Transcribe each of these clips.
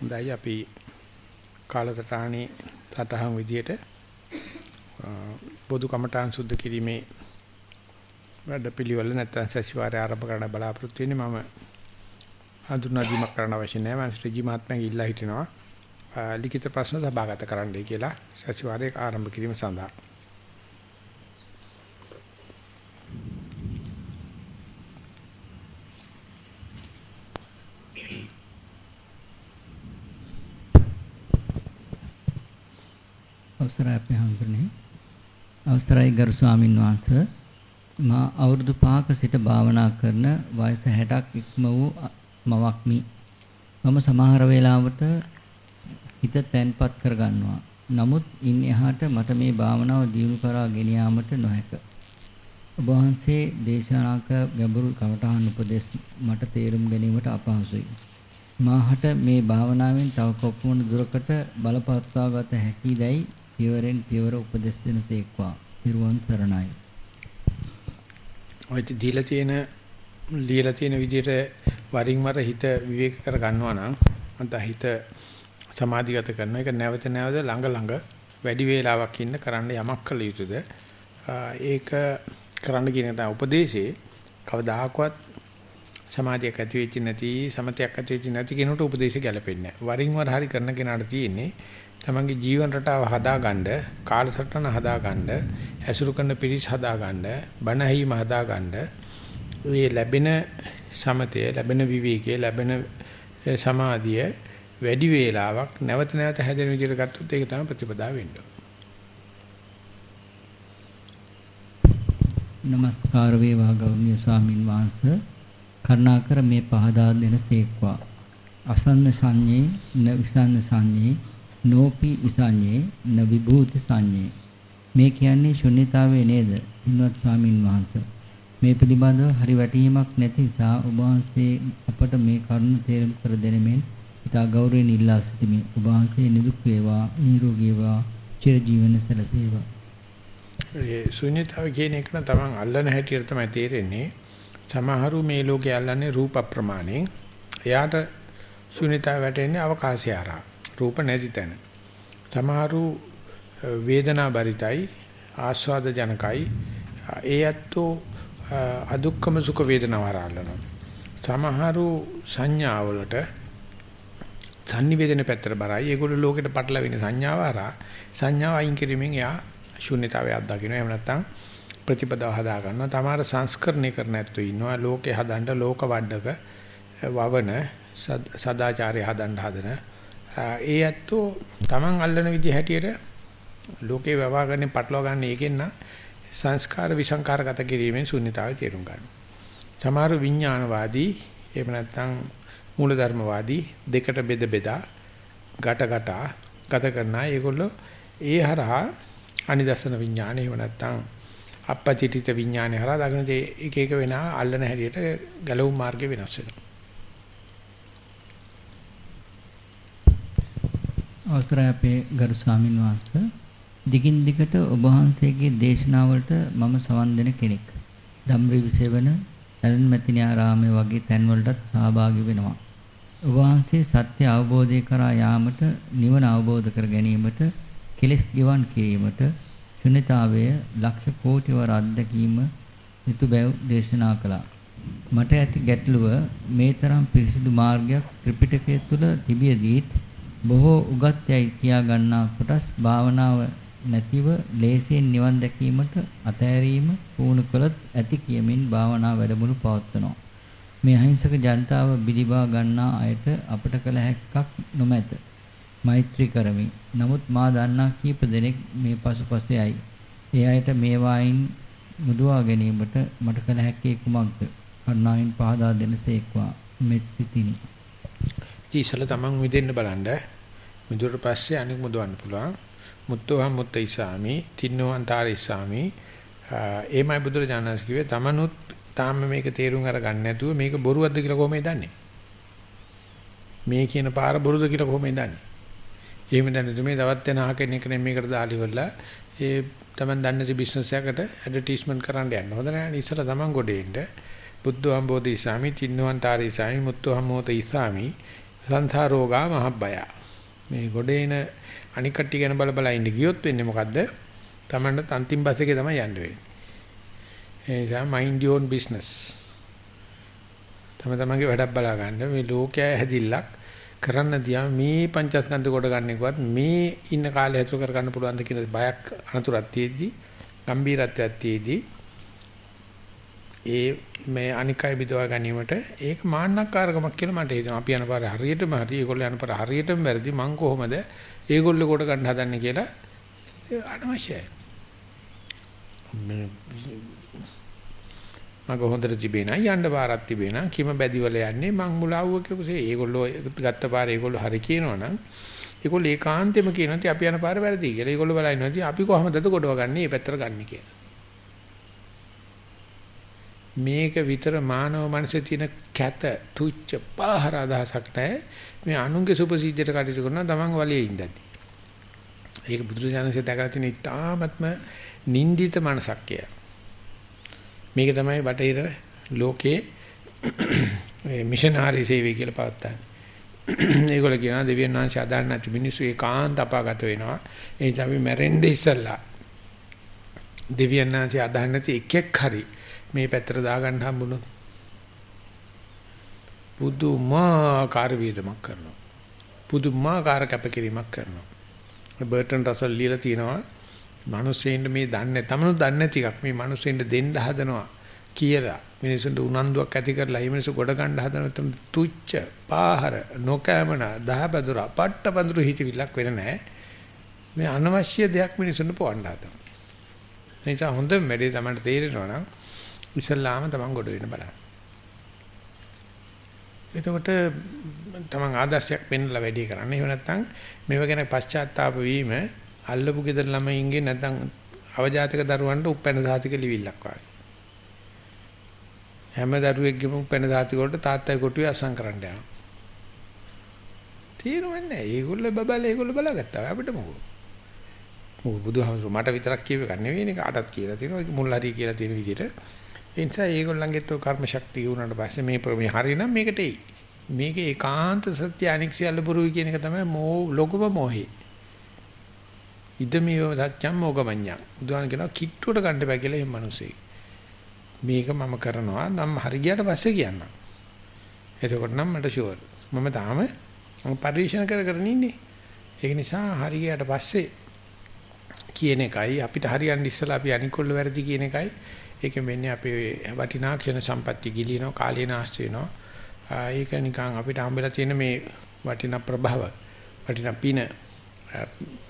හොඳයි අපි කාලසටහනේ සටහන් විදියට පොදු කමඨාන් සුද්ධ කිරීමේ වැඩපිළිවෙල නැත්තම් සතිವಾರය ආරම්භ කරන්න බලාපොරොත්තු වෙන්නේ මම හඳුනා දීමක් කරන්න අවශ්‍ය නැහැ. මම ශ්‍රීජි මහත්මයාගේ ඉල්ලා හිටිනවා ලිඛිත ප්‍රශ්න සභාගත කරන්නයි කියලා සතිವಾರයේ ආරම්භ කිරීම සඳහා. ගරු ස්වාමින් වහන්සේ මා අවුරුදු 5ක සිට භාවනා කරන වයස 60ක් ඉක්ම වූ මවක්මි. මම සමහර වෙලාවට හිත තැන්පත් කර ගන්නවා නමුත් ඉන් එහාට මට මේ භාවනාව දියුණු කරා ගෙන යාමට නොහැක. ඔබ වහන්සේ දේශනාක ගැඹුරු කමඨහන් උපදෙස් මට තේරුම් ගැනීමට අපහසුයි. මාහට මේ භාවනාවෙන් තව කොපමණ දුරකට බලපත්වා ගත හැකිදයි පියවරෙන් පියවර උපදෙස් දෙනසේක්වා. පිරුවන් සරණයි. ඔය දීලා තියෙන ලියලා තියෙන විදිහට වරින් වර හිත විවේක කර ගන්නවා නම් නැත්නම් හිත සමාධිගත කරන එක නැවත නැවත ළඟ ළඟ වැඩි වේලාවක් ඉන්න කරන්න යමක් කළ යුතුද ඒක කරන්න කියන තමයි උපදේශේ කවදාහක්වත් සමාධියක් ඇති වෙච්ච නැති සමතයක් ඇති වෙච්ච නැති කෙනෙකුට උපදේශය ගැලපෙන්නේ නැහැ. වරින් වර හරි කරන කෙනාට තියෙන්නේ තමන්ගේ ජීවන රටාව හදාගන්න, කාලසටහන හදාගන්න, ඇසුරු කරන පිරිස් හදාගන්න, බණ ඇහිම හදාගන්න, මේ ලැබෙන සමතය, ලැබෙන විවේකය, ලැබෙන සමාධිය වැඩි වේලාවක් නැවත නැවත හැදෙන විදිහට ගත්තොත් ඒක තමයි ප්‍රතිපදාව වෙන්නේ. নমස්කාර වේවා ගෞරවනීය ස්වාමින් වහන්සේ. කරුණාකර මේ පහදා දෙන සේක්වා. අසන්න සංඤේ න විසන්න සංඤේ නෝපි විසඤ්ඤේ න විභූති සංඤේ. මේ කියන්නේ ශුන්‍යතාවය නේද? ඉන්වත් ස්වාමින් වහන්සේ. මේ පිළිබඳව හරි වැටහීමක් නැති නිසා ඔබ වහන්සේ අපට මේ කරුණ තේරුම් කර දෙනෙමින් ඉතා ගෞරවයෙන් ඉල්ලා සිටිමි. ඔබ වහන්සේ නිදුක් වේවා නිරෝගී වේවා චිරජීවන සැලසේවා. ඒ ශුන්‍යතාවය කියන එක නම් Taman අල්ලන හැටියට තමයි තේරෙන්නේ. සමහරු මේ ලෝකේ අල්ලන්නේ රූප ප්‍රමාණයෙන් එයාට ශුන්‍යතාව වැටෙන්නේ අවකාශය ආරා රූප නැති තැන. සමහරු වේදනා බරිතයි ආස්වාද ජනකයි ඒ ඇත්තෝ අදුක්කම සුඛ වේදනාව හරහා සමහරු සංඥාවලට සංනිවේදන පැත්තට බරයි. ඒගොල්ලෝ ලෝකෙට පටලවෙන සංඥාව හරහා සංඥාව අයින් කිරීමෙන් එයා ශූන්‍යතාවය අත්දකින්න. එහෙම නැත්නම් ප්‍රතිපදාව හදා ගන්නවා. තමාර සංස්කරණය කරන ඇත්තෝ ඉන්නවා. ලෝකේ හදන්න ලෝක වඩක වවන සදාචාරය හදන්න හදන ඒ ඇත්තෝ Taman අල්ලන විදිහ හැටියට ලෝකේ වවා ගන්න පටලවා ගන්න එකෙන් නම් සංස්කාර විසංකාරගත කිරීමෙන් ශුන්‍යතාවය තේරුම් ගන්නවා. සමහර විඥානවාදී එහෙම නැත්නම් මූලධර්මවාදී දෙකට බෙද බෙදා ගට ගට ගත කරන ඒගොල්ලෝ ඒ හරහා අනිදර්ශන විඥාන එහෙම නැත්නම් අපපචිතිත විඥානය හරහා දකින්න එක එක වෙන අල්ලන හැටියට ගැලවුම් මාර්ගය වෙනස් වෙනවා. අවසරයි අපේ ගරු ස්වාමින් වහන්සේ දිගින් දිගට ඔබ වහන්සේගේ දේශනාවලට මම සවන් දෙන කෙනෙක්. ධම්රි විසේවන ඇලන් මැතිනි ආරාමයේ වගේ තැන්වලටත් සහභාගී වෙනවා. ඔබ වහන්සේ සත්‍ය අවබෝධය කරා යාමට නිවන අවබෝධ කර ගැනීමට කෙලෙස් ගිවන් කිරීමට ශුන්‍යතාවය ලක්ෂ කෝටි වර අත්දැකීම යුතු බැව් දේශනා කළා. මට ඇති ගැටලුව මේ තරම් පිරිසිදු මාර්ගයක් ත්‍රිපිටකය තුල තිබියදීත් බොහෝ උගත් යයි කියා ගන්නා කොටස් භාවනාව නැතිව ලේසියෙන් නිවන් දැකීමට අතෑරීම පුහුණු කළත් ඇති කියමින් භාවනා වැඩමුළු පවත්වනවා. මේ අහිංසක ජනතාව බිලිබා ගන්නා අයට අපට කළ හැක්කක් නොමැත. මෛත්‍රී කරමි. නමුත් මා දන්නා කීප දෙනෙක් මේ පසුපසෙයි. ඒ අයට මේ වයින් මුදවා ගැනීමට මට කළ හැක්කේ කුමක්ද? කරුණාවෙන් පහදා දෙනසේක්වා මෙත් සිතිනි. ඉතින් තමන් මිදෙන්න බලන්න. මිදුවට පස්සේ අනික මුදවන්න පුළුවන්. මුත්තෝහම් මුත්තයිසාමි, තින්නෝ අන්තාරිසාමි. ඒමයි බුදුරජාණන් කිව්වේ තමනුත් තාම මේක තේරුම් අරගන්න නැතුව මේක බොරුවක්ද කියලා කොහොමද දන්නේ? මේ කියන පාර බොරුද කියලා කොහොමද දන්නේ? එහෙම දැනද මේ තවත් යන අහකෙන එක නේ මේකට දාලි වෙලා ඒ තමන් දන්නේ නැති බිස්නස් එකකට ඇඩ්වර්ටයිස්මන්ට් කරන්න යන්න. හොඳ නැහැ. ඉස්සලා තමන් ගොඩේ ඉන්න. බුද්ධ අම්බෝධි සාමි, තින්නෝන්තරි සාමි, මුත්තෝ හමෝත ඉසාමි සංසාරෝගා මහබ්බය. මේ ගොඩේන අනික් කට්ටිය ගැන බල බල ඉඳ ගියොත් වෙන්නේ මොකද්ද? Tamanට අන්තිම බස් එකේ තමයි යන්න වෙන්නේ. ඒ නිසා mind your own business. තම තමන්ගේ වැඩක් බලා ගන්න මේ ලෝකයේ හැදිල්ලක් කරන්න දියා මේ පංචස්කන්ධ කොට ගන්න එකවත් මේ ඉන්න කාලය ඇතුළත කර ගන්න පුළුවන්ද කියන බයක් අනතුරක් තියෙද්දි ගම්බීරත්වයක් තියෙද්දි ඒ මේ අනිකයි බිදවා ගැනීමට ඒක මාන්නක්කාරකමක් කියලා මට හිතෙනවා. අපි යන පාර හරියටම හරි ඒගොල්ලෝ යන පාර හරියටම වැරදි මං කොහොමද ඒගොල්ලෝ කොට ගන්න හදන්නේ කියලා අනවශ්‍යයි. මග හොඳට තිබේනා යන්න පාරක් තිබේනා කිම බැදිවල යන්නේ මං මුලාවුව කියපුසේ ඒගොල්ලෝ ගත්ත පාර ඒගොල්ලෝ හරි කියනවනම් ඒගොල්ලෝ ඒකාන්තෙම කියනවා අපි යන පාර වැරදි කියලා. ඒගොල්ලෝ බලනවා අපි කොහොමදද ගොඩව ගන්නේ මේ පැත්තට ගන්න කියලා. මේක විතර මානව මනසේ තියෙන කැත තුච්ච පාහර අදහසක් නැහැ. මේ අනුන්ගේ සුපසීජයට කටයුතු කරනවා තමන් වලේ ඉඳදී. ඒක බුදුරජාණන්සේ දැකලා තියෙන ඉතාමත්ම නින්දිත මනසක් කිය. මේක තමයි බටහිර ලෝකයේ මිෂනාරි සේවය කියලා පවත්තන්නේ. ඒගොල්ලෝ කියනවා දෙවියන් වහන්සේ අදාන්න නැති මිනිස්සු ඒකාන්ත අපාගත වෙනවා. ඒ නිසා අපි මැරෙන්න ඉස්සල්ලා දෙවියන් වහන්සේ අදාන්න නැති එකෙක් හරි මේ පැත්තට දාගන්න හම්බුනොත් පුදුමාකාර වේදමක් කරනවා. පුදුමාකාර කැපකිරීමක් කරනවා. බර්ටන් රසල් ලියලා තියෙනවා මිනිස්සෙන්ට මේ දන්නේ තමනු දන්නේ නැති එකක්. මේ මිනිස්සෙන්ට දෙන්න හදනවා කියලා. මිනිසුන්ට උනන්දුවක් ඇති කරලා මේ මිනිස්සු ගොඩ ගන්න හදන තුච්ච පාහර නොකෑමන දහබදුර පට්ටපඳුරු හිතවිල්ලක් වෙන නැහැ. මේ අනවශ්‍ය දෙයක් මිනිසුන්ට පොවන්න හදනවා. ඒ නිසා හොඳ වැඩේ තමයි තේරෙනවා නම් ඉස්සල්ලාම තමන් ගොඩ වෙන්න බලන්න. එතකොට තමන් ආදර්ශයක් පෙන්ලා වැඩි කරන්න. එහෙම නැත්නම් මේව ගැන පශ්චාත්තාප වීම අල්ලපු ගෙදර ළමයින්ගේ නැත්නම් අවජාතක දරුවන්ට උපැන්න සාතික ලිවිල්ලක් වගේ. හැම දරුවෙක්ගේම උපැන්න සාතික වලට තාත්තයි කොටුවේ අසං කරන්න යනවා. තේරුම් නැහැ. ඒගොල්ලෝ බබල ඒගොල්ලෝ බලාගත්තා. අපිට මොකෝ. මොකෝ බුදුහාමුදුරුවෝ මට විතරක් කියව එක නෙවෙයි නේ කාටත් කියලා තියෙනවා. මුල් හරි කියලා තියෙන විදිහට. ඒ නිසා ඒගොල්ලන්ගෙත් ඔය කර්ම ශක්තිය වුණාට පස්සේ මේ ප්‍රමේ හරිනම් මේකට එයි. මේක ඒකාන්ත සත්‍ය අනික්සියල්ල පුරුයි කියන එක තමයි මෝ ලොකුම මොහේ. ඉදමියෝ සත්‍යම් මොගමඤ්ඤං. බුදුහාම කියනවා කිට්ටුවට ගන්න බෑ කියලා එහෙම මිනිස්සේ. මේක මම කරනවා නම් හරි ගියට පස්සේ කියන්නම්. එතකොට නම් මට ෂුවර්. මම තාම පරිශන කර කර ඉන්නේ. ඒක නිසා හරි ගියට පස්සේ කියන එකයි අපිට හරියන්න ඉස්සලා අපි අනිකොල්ල වැරදි කියන එකයි ඒකෙන් වෙන්නේ අපේ වටිනා ක්ෂණ සම්පත්‍ය ගිලිනවා කාලේ නාස්ති වෙනවා. ඒක නිකන් අපිට හම්බෙලා තියෙන මේ වටිනා ප්‍රභව වටිනා පින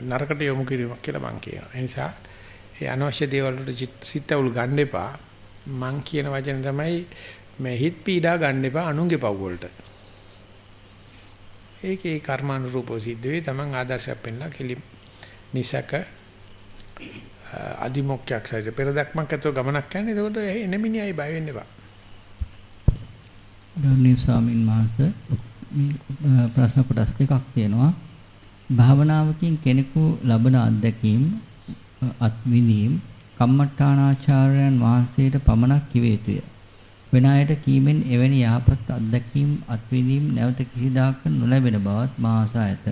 නරකට යොමු කිරීමක් කියලා මම කියනවා. ඒ නිසා ඒ අනවශ්‍ය දේවල් වලට සිතවුල් ගන්න එපා. මං කියන වචන තමයි මේ හිත පීඩා ගන්න එපා අනුන්ගේ පව් වලට. ඒකේ කර්මානුරූපව සිද්ධ වෙයි. තමන් ආදර්ශයක් පෙන්නලා කෙලි නිසක අදිමොක්කයක් සයිස පෙරදක්මක් ඇතුව ගමනක් යන්නේ එතකොට එනෙමිනියයි බය වෙන්න එපා. ගෞරවනීය ස්වාමින් වහන්සේ මේ ප්‍රශ්න කොටස් දෙකක් තියෙනවා. භාවනාවකින් කෙනෙකු ලබන අත්දැකීම් අත්විඳීම් කම්මඨානාචාර්යයන් වහන්සේට පමණක් කිව යුතුය. වෙන අයට කීමෙන් එවැනි යහපත් අත්දැකීම් අත්විඳීම් නැවත කිසිදාක නොලැබෙන බවත් මා ආසා ඇත.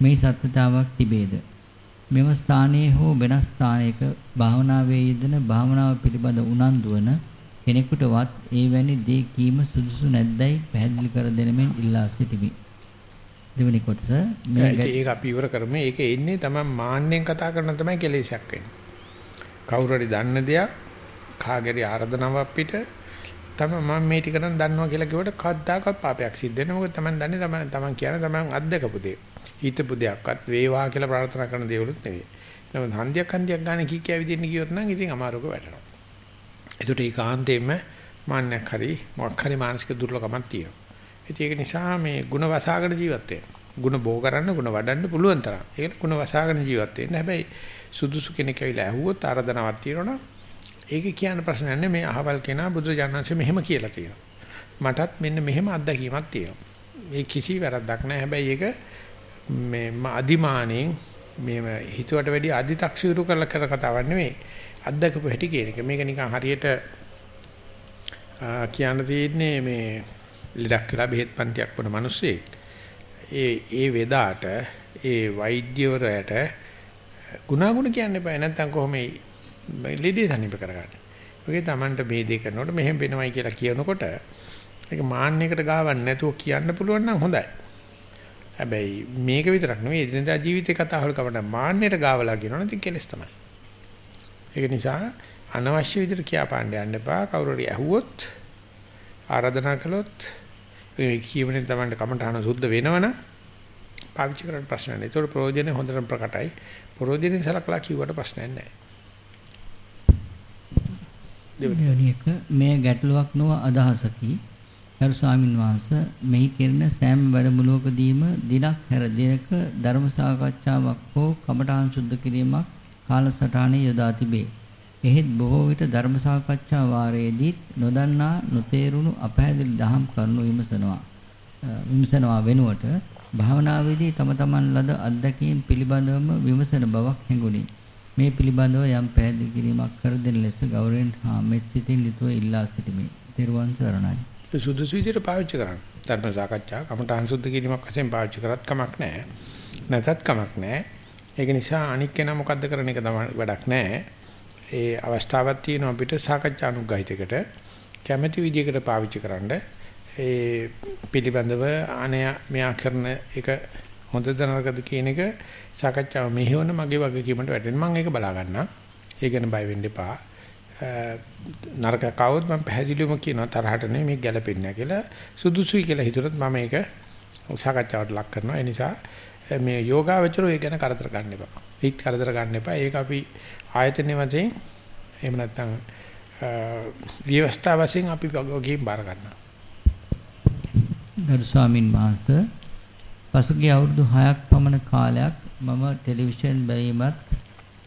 මේ සත්‍යතාවක් තිබේද? මෙම ස්ථානයේ හෝ වෙනස් ස්ථානයක භාවනාවේ යෙදෙන භාවනාව පිළිබඳ උනන්දු වන කෙනෙකුටවත් ඒ වැනි දේ කීම සුදුසු නැද්දයි පැහැදිලි කර දෙනෙමින් ඉල්ලා සිටිමි. දෙවෙනි කොටස මේක අපි ඉවර කරමු. ඒක එන්නේ තමයි මාන්නෙන් කතා කරන තමයි කෙලෙසයක් වෙන්නේ. කවුරු හරි දන්න දෙයක් කාගේරි ආර්දනාව අපිට තමයි මම මේ ටික නම් දන්නවා කියලා කිව්වට කද්දාකත් පාපයක් සිද්ධ වෙනවා. මොකද Taman දන්නේ Taman Taman කියන Taman අත්දකපු දේ. හිතපු දෙයක්වත් වේවා කියලා ප්‍රාර්ථනා කරන දේවලුත් නෙවෙයි. නමුත් හන්දියක් හන්දියක් ගන්න කික්කිය විදිහින් ගියොත් නම් ඉතින් අමාරුක වැටෙනවා. ඒකට ඒකාන්තයෙන්ම මාන්නයක් හරි මොකක් හරි මානසික දුර්ලභමක් තියෙනවා. ඒක නිසා මේ ಗುಣ වසාගෙන ජීවත් ගුණ බෝ කරන්න ගුණ වඩන්න පුළුවන් තරම්. ඒකට ගුණ වසාගෙන ජීවත් වෙන්න. හැබැයි සුදුසු කෙනෙක් ඇවිල්ලා ඇහුවොත් ආරාධනාවක් තියෙනවා. ඒක කියන්න ප්‍රශ්න නැහැ මේ අහවල් කෙනා බුදුරජාණන්සේ මෙහෙම කියලා තියෙනවා. මටත් මෙන්න මෙහෙම අත්දැකීමක් තියෙනවා. මේ කිසි වැරද්දක් නැහැ. හැබැයි ඒක මේ අදිමානෙන් මේ හිතුවට වැඩි අදි탁සිරු කරලා කර කතාවක් නෙමෙයි අද්දකපු හැටි කියන එක. මේක නිකන් හරියට කියන්න තියෙන්නේ මේ ලෙඩක් කියලා බෙහෙත් පන්තියක් වුණ මිනිස්සෙක් ඒ ඒ වෙදාට ඒ වෛද්‍යවරයාට ගුණාගුණ කියන්න එපා. නැත්තම් කොහොම ලෙඩේ සනීප කරගන්න. ඔගේ Tamanට මේ දේ කරනකොට මෙහෙම වෙනවයි කියලා කියනකොට ඒක මාන්නයකට ගාවන්න නැතුව කියන්න පුළුවන් නම් හොඳයි. හැබැයි මේක විතරක් නෙවෙයි එදිනදා ජීවිතේ කතා වල කවන්න මාන්නයට ගාවලා කියනවනේ ඉතින් කෙලස් තමයි. ඒක නිසා අනවශ්‍ය විදිහට කියාපාන්න යන්න එපා. කවුරු හරි ඇහුවොත් ආරාධනා කළොත් ඒ කියවනේ තමයි කමටහන සුද්ධ වෙනවනම් පාවිච්චි කරන්න ප්‍රශ්න නැහැ. ඒතකොට ප්‍රයෝජනේ හොඳටම ප්‍රකටයි. ප්‍රයෝජනේ සලකලා කිව්වට ප්‍රශ්නයක් නැහැ. දෙවෙනි එක මේ ගැටලුවක් නොව අදහසකි. ගරු ස්වාමින් වහන්සේ මෙහි කෙරෙන සෑම වැඩමුළුවකදීම දිනක් හැර දිනක ධර්ම සාකච්ඡාවක් හෝ කමඨාන් සුද්ධ කිරීමක් කාලසටහනේ යොදා තිබේ. එහෙත් බොහෝ විට ධර්ම සාකච්ඡා වාරයේදී නොදන්නා නොතේරුණු අපහැදිලි දහම් කරුණු විමසනවා. විමසනවා වෙනුවට භාවනාවේදී තම තමන් ලද අත්දැකීම් පිළිබඳවම විමසන බවක් හැඟුණි. මේ පිළිබඳව යම් පැහැදිලි කිරීමක් කර දෙන ලෙස ගෞරවයෙන් හා මෙත් සිතින් යුතුව ඉල්ලා සිටිමි. ත්වන් සරණයි. සුදුසු විදිහට පාවිච්චි කරන්න. ධර්ම සාකච්ඡා කමඨාන් සුද්ධ කිරීමක් වශයෙන් පාවිච්චි කරත් කමක් නැහැ. නැතත් කමක් නැහැ. ඒක නිසා අනික් කෙනා මොකද්ද කරන එක තමයි වැඩක් නැහැ. ඒ අවස්ථාවක් තියෙනවා අපිට සාකච්ඡා අනුග්‍රහිතයකට කැමැති විදිහකට පාවිච්චි කරන්න. ඒ පිළිබඳව අනය මෙයා කරන එක හොඳද නරකද කියන එක සාකච්ඡාව මෙහෙවන මගේ වගකීමට වැටෙන මම ඒක බලා ගන්නවා. ඒ ගැන බය වෙන්න එපා. නරක කවොත් මම පැහැදිලිවම කියනවා තරහට නෙමෙයි මේක ගැලපෙන්නේ නැහැ කියලා සුදුසුයි කියලා හිතුනොත් මම ඒක සාකච්ඡාවට ලක් කරනවා ඒ නිසා මේ යෝගාවචරෝ ඒ ගැන කරදර ගන්න එපා. ඒත් කරදර ගන්න එපා. ඒක අපි ආයතන වශයෙන් එහෙම නැත්නම් විවස්ථා වශයෙන් අපි වගකීම් බාර ගන්නවා. ගරු ස්වාමින් වහන්සේ පසුගිය අවුරුදු 6ක් පමණ කාලයක් මම ටෙලිවිෂන් බැලීමත්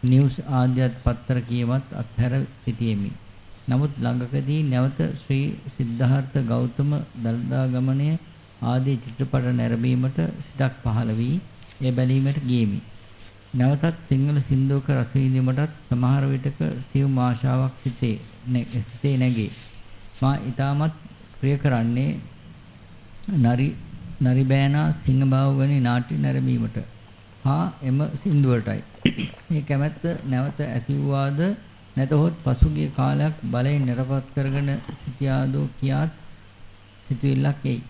නිවුස් ආද්‍යත් පත්තර කියවත් අත්හැර සිටියෙමි. නමුත් ළඟකදී නැවත ශ්‍රී සිද්ධාර්ථ ගෞතම දල්දා ගමනය ආදී චිත්‍රපට නැරඹීමට සිතක් පහළ වී ඒ බැලීමට ගියෙමි. නැවතත් සිංහල සින්දුවක රස විඳීමටත් සමහර විටක සියුම් ආශාවක් සිටේ සිටේ නැගේ. මා ඊටමත් ප්‍රිය කරන්නේ නරි නරිබෑනා සිංහබාහු වැනි නාට්‍ය නැරඹීමට හා එම සින්දුවටයි. මේ කැමැත්ත නැවත ඇති වූාද නැතහොත් පසුගිය කාලයක් බලයෙන් නිරපත් කරගෙන සිටියාදෝ කියාත් සිතුවිල්ලක් එයි.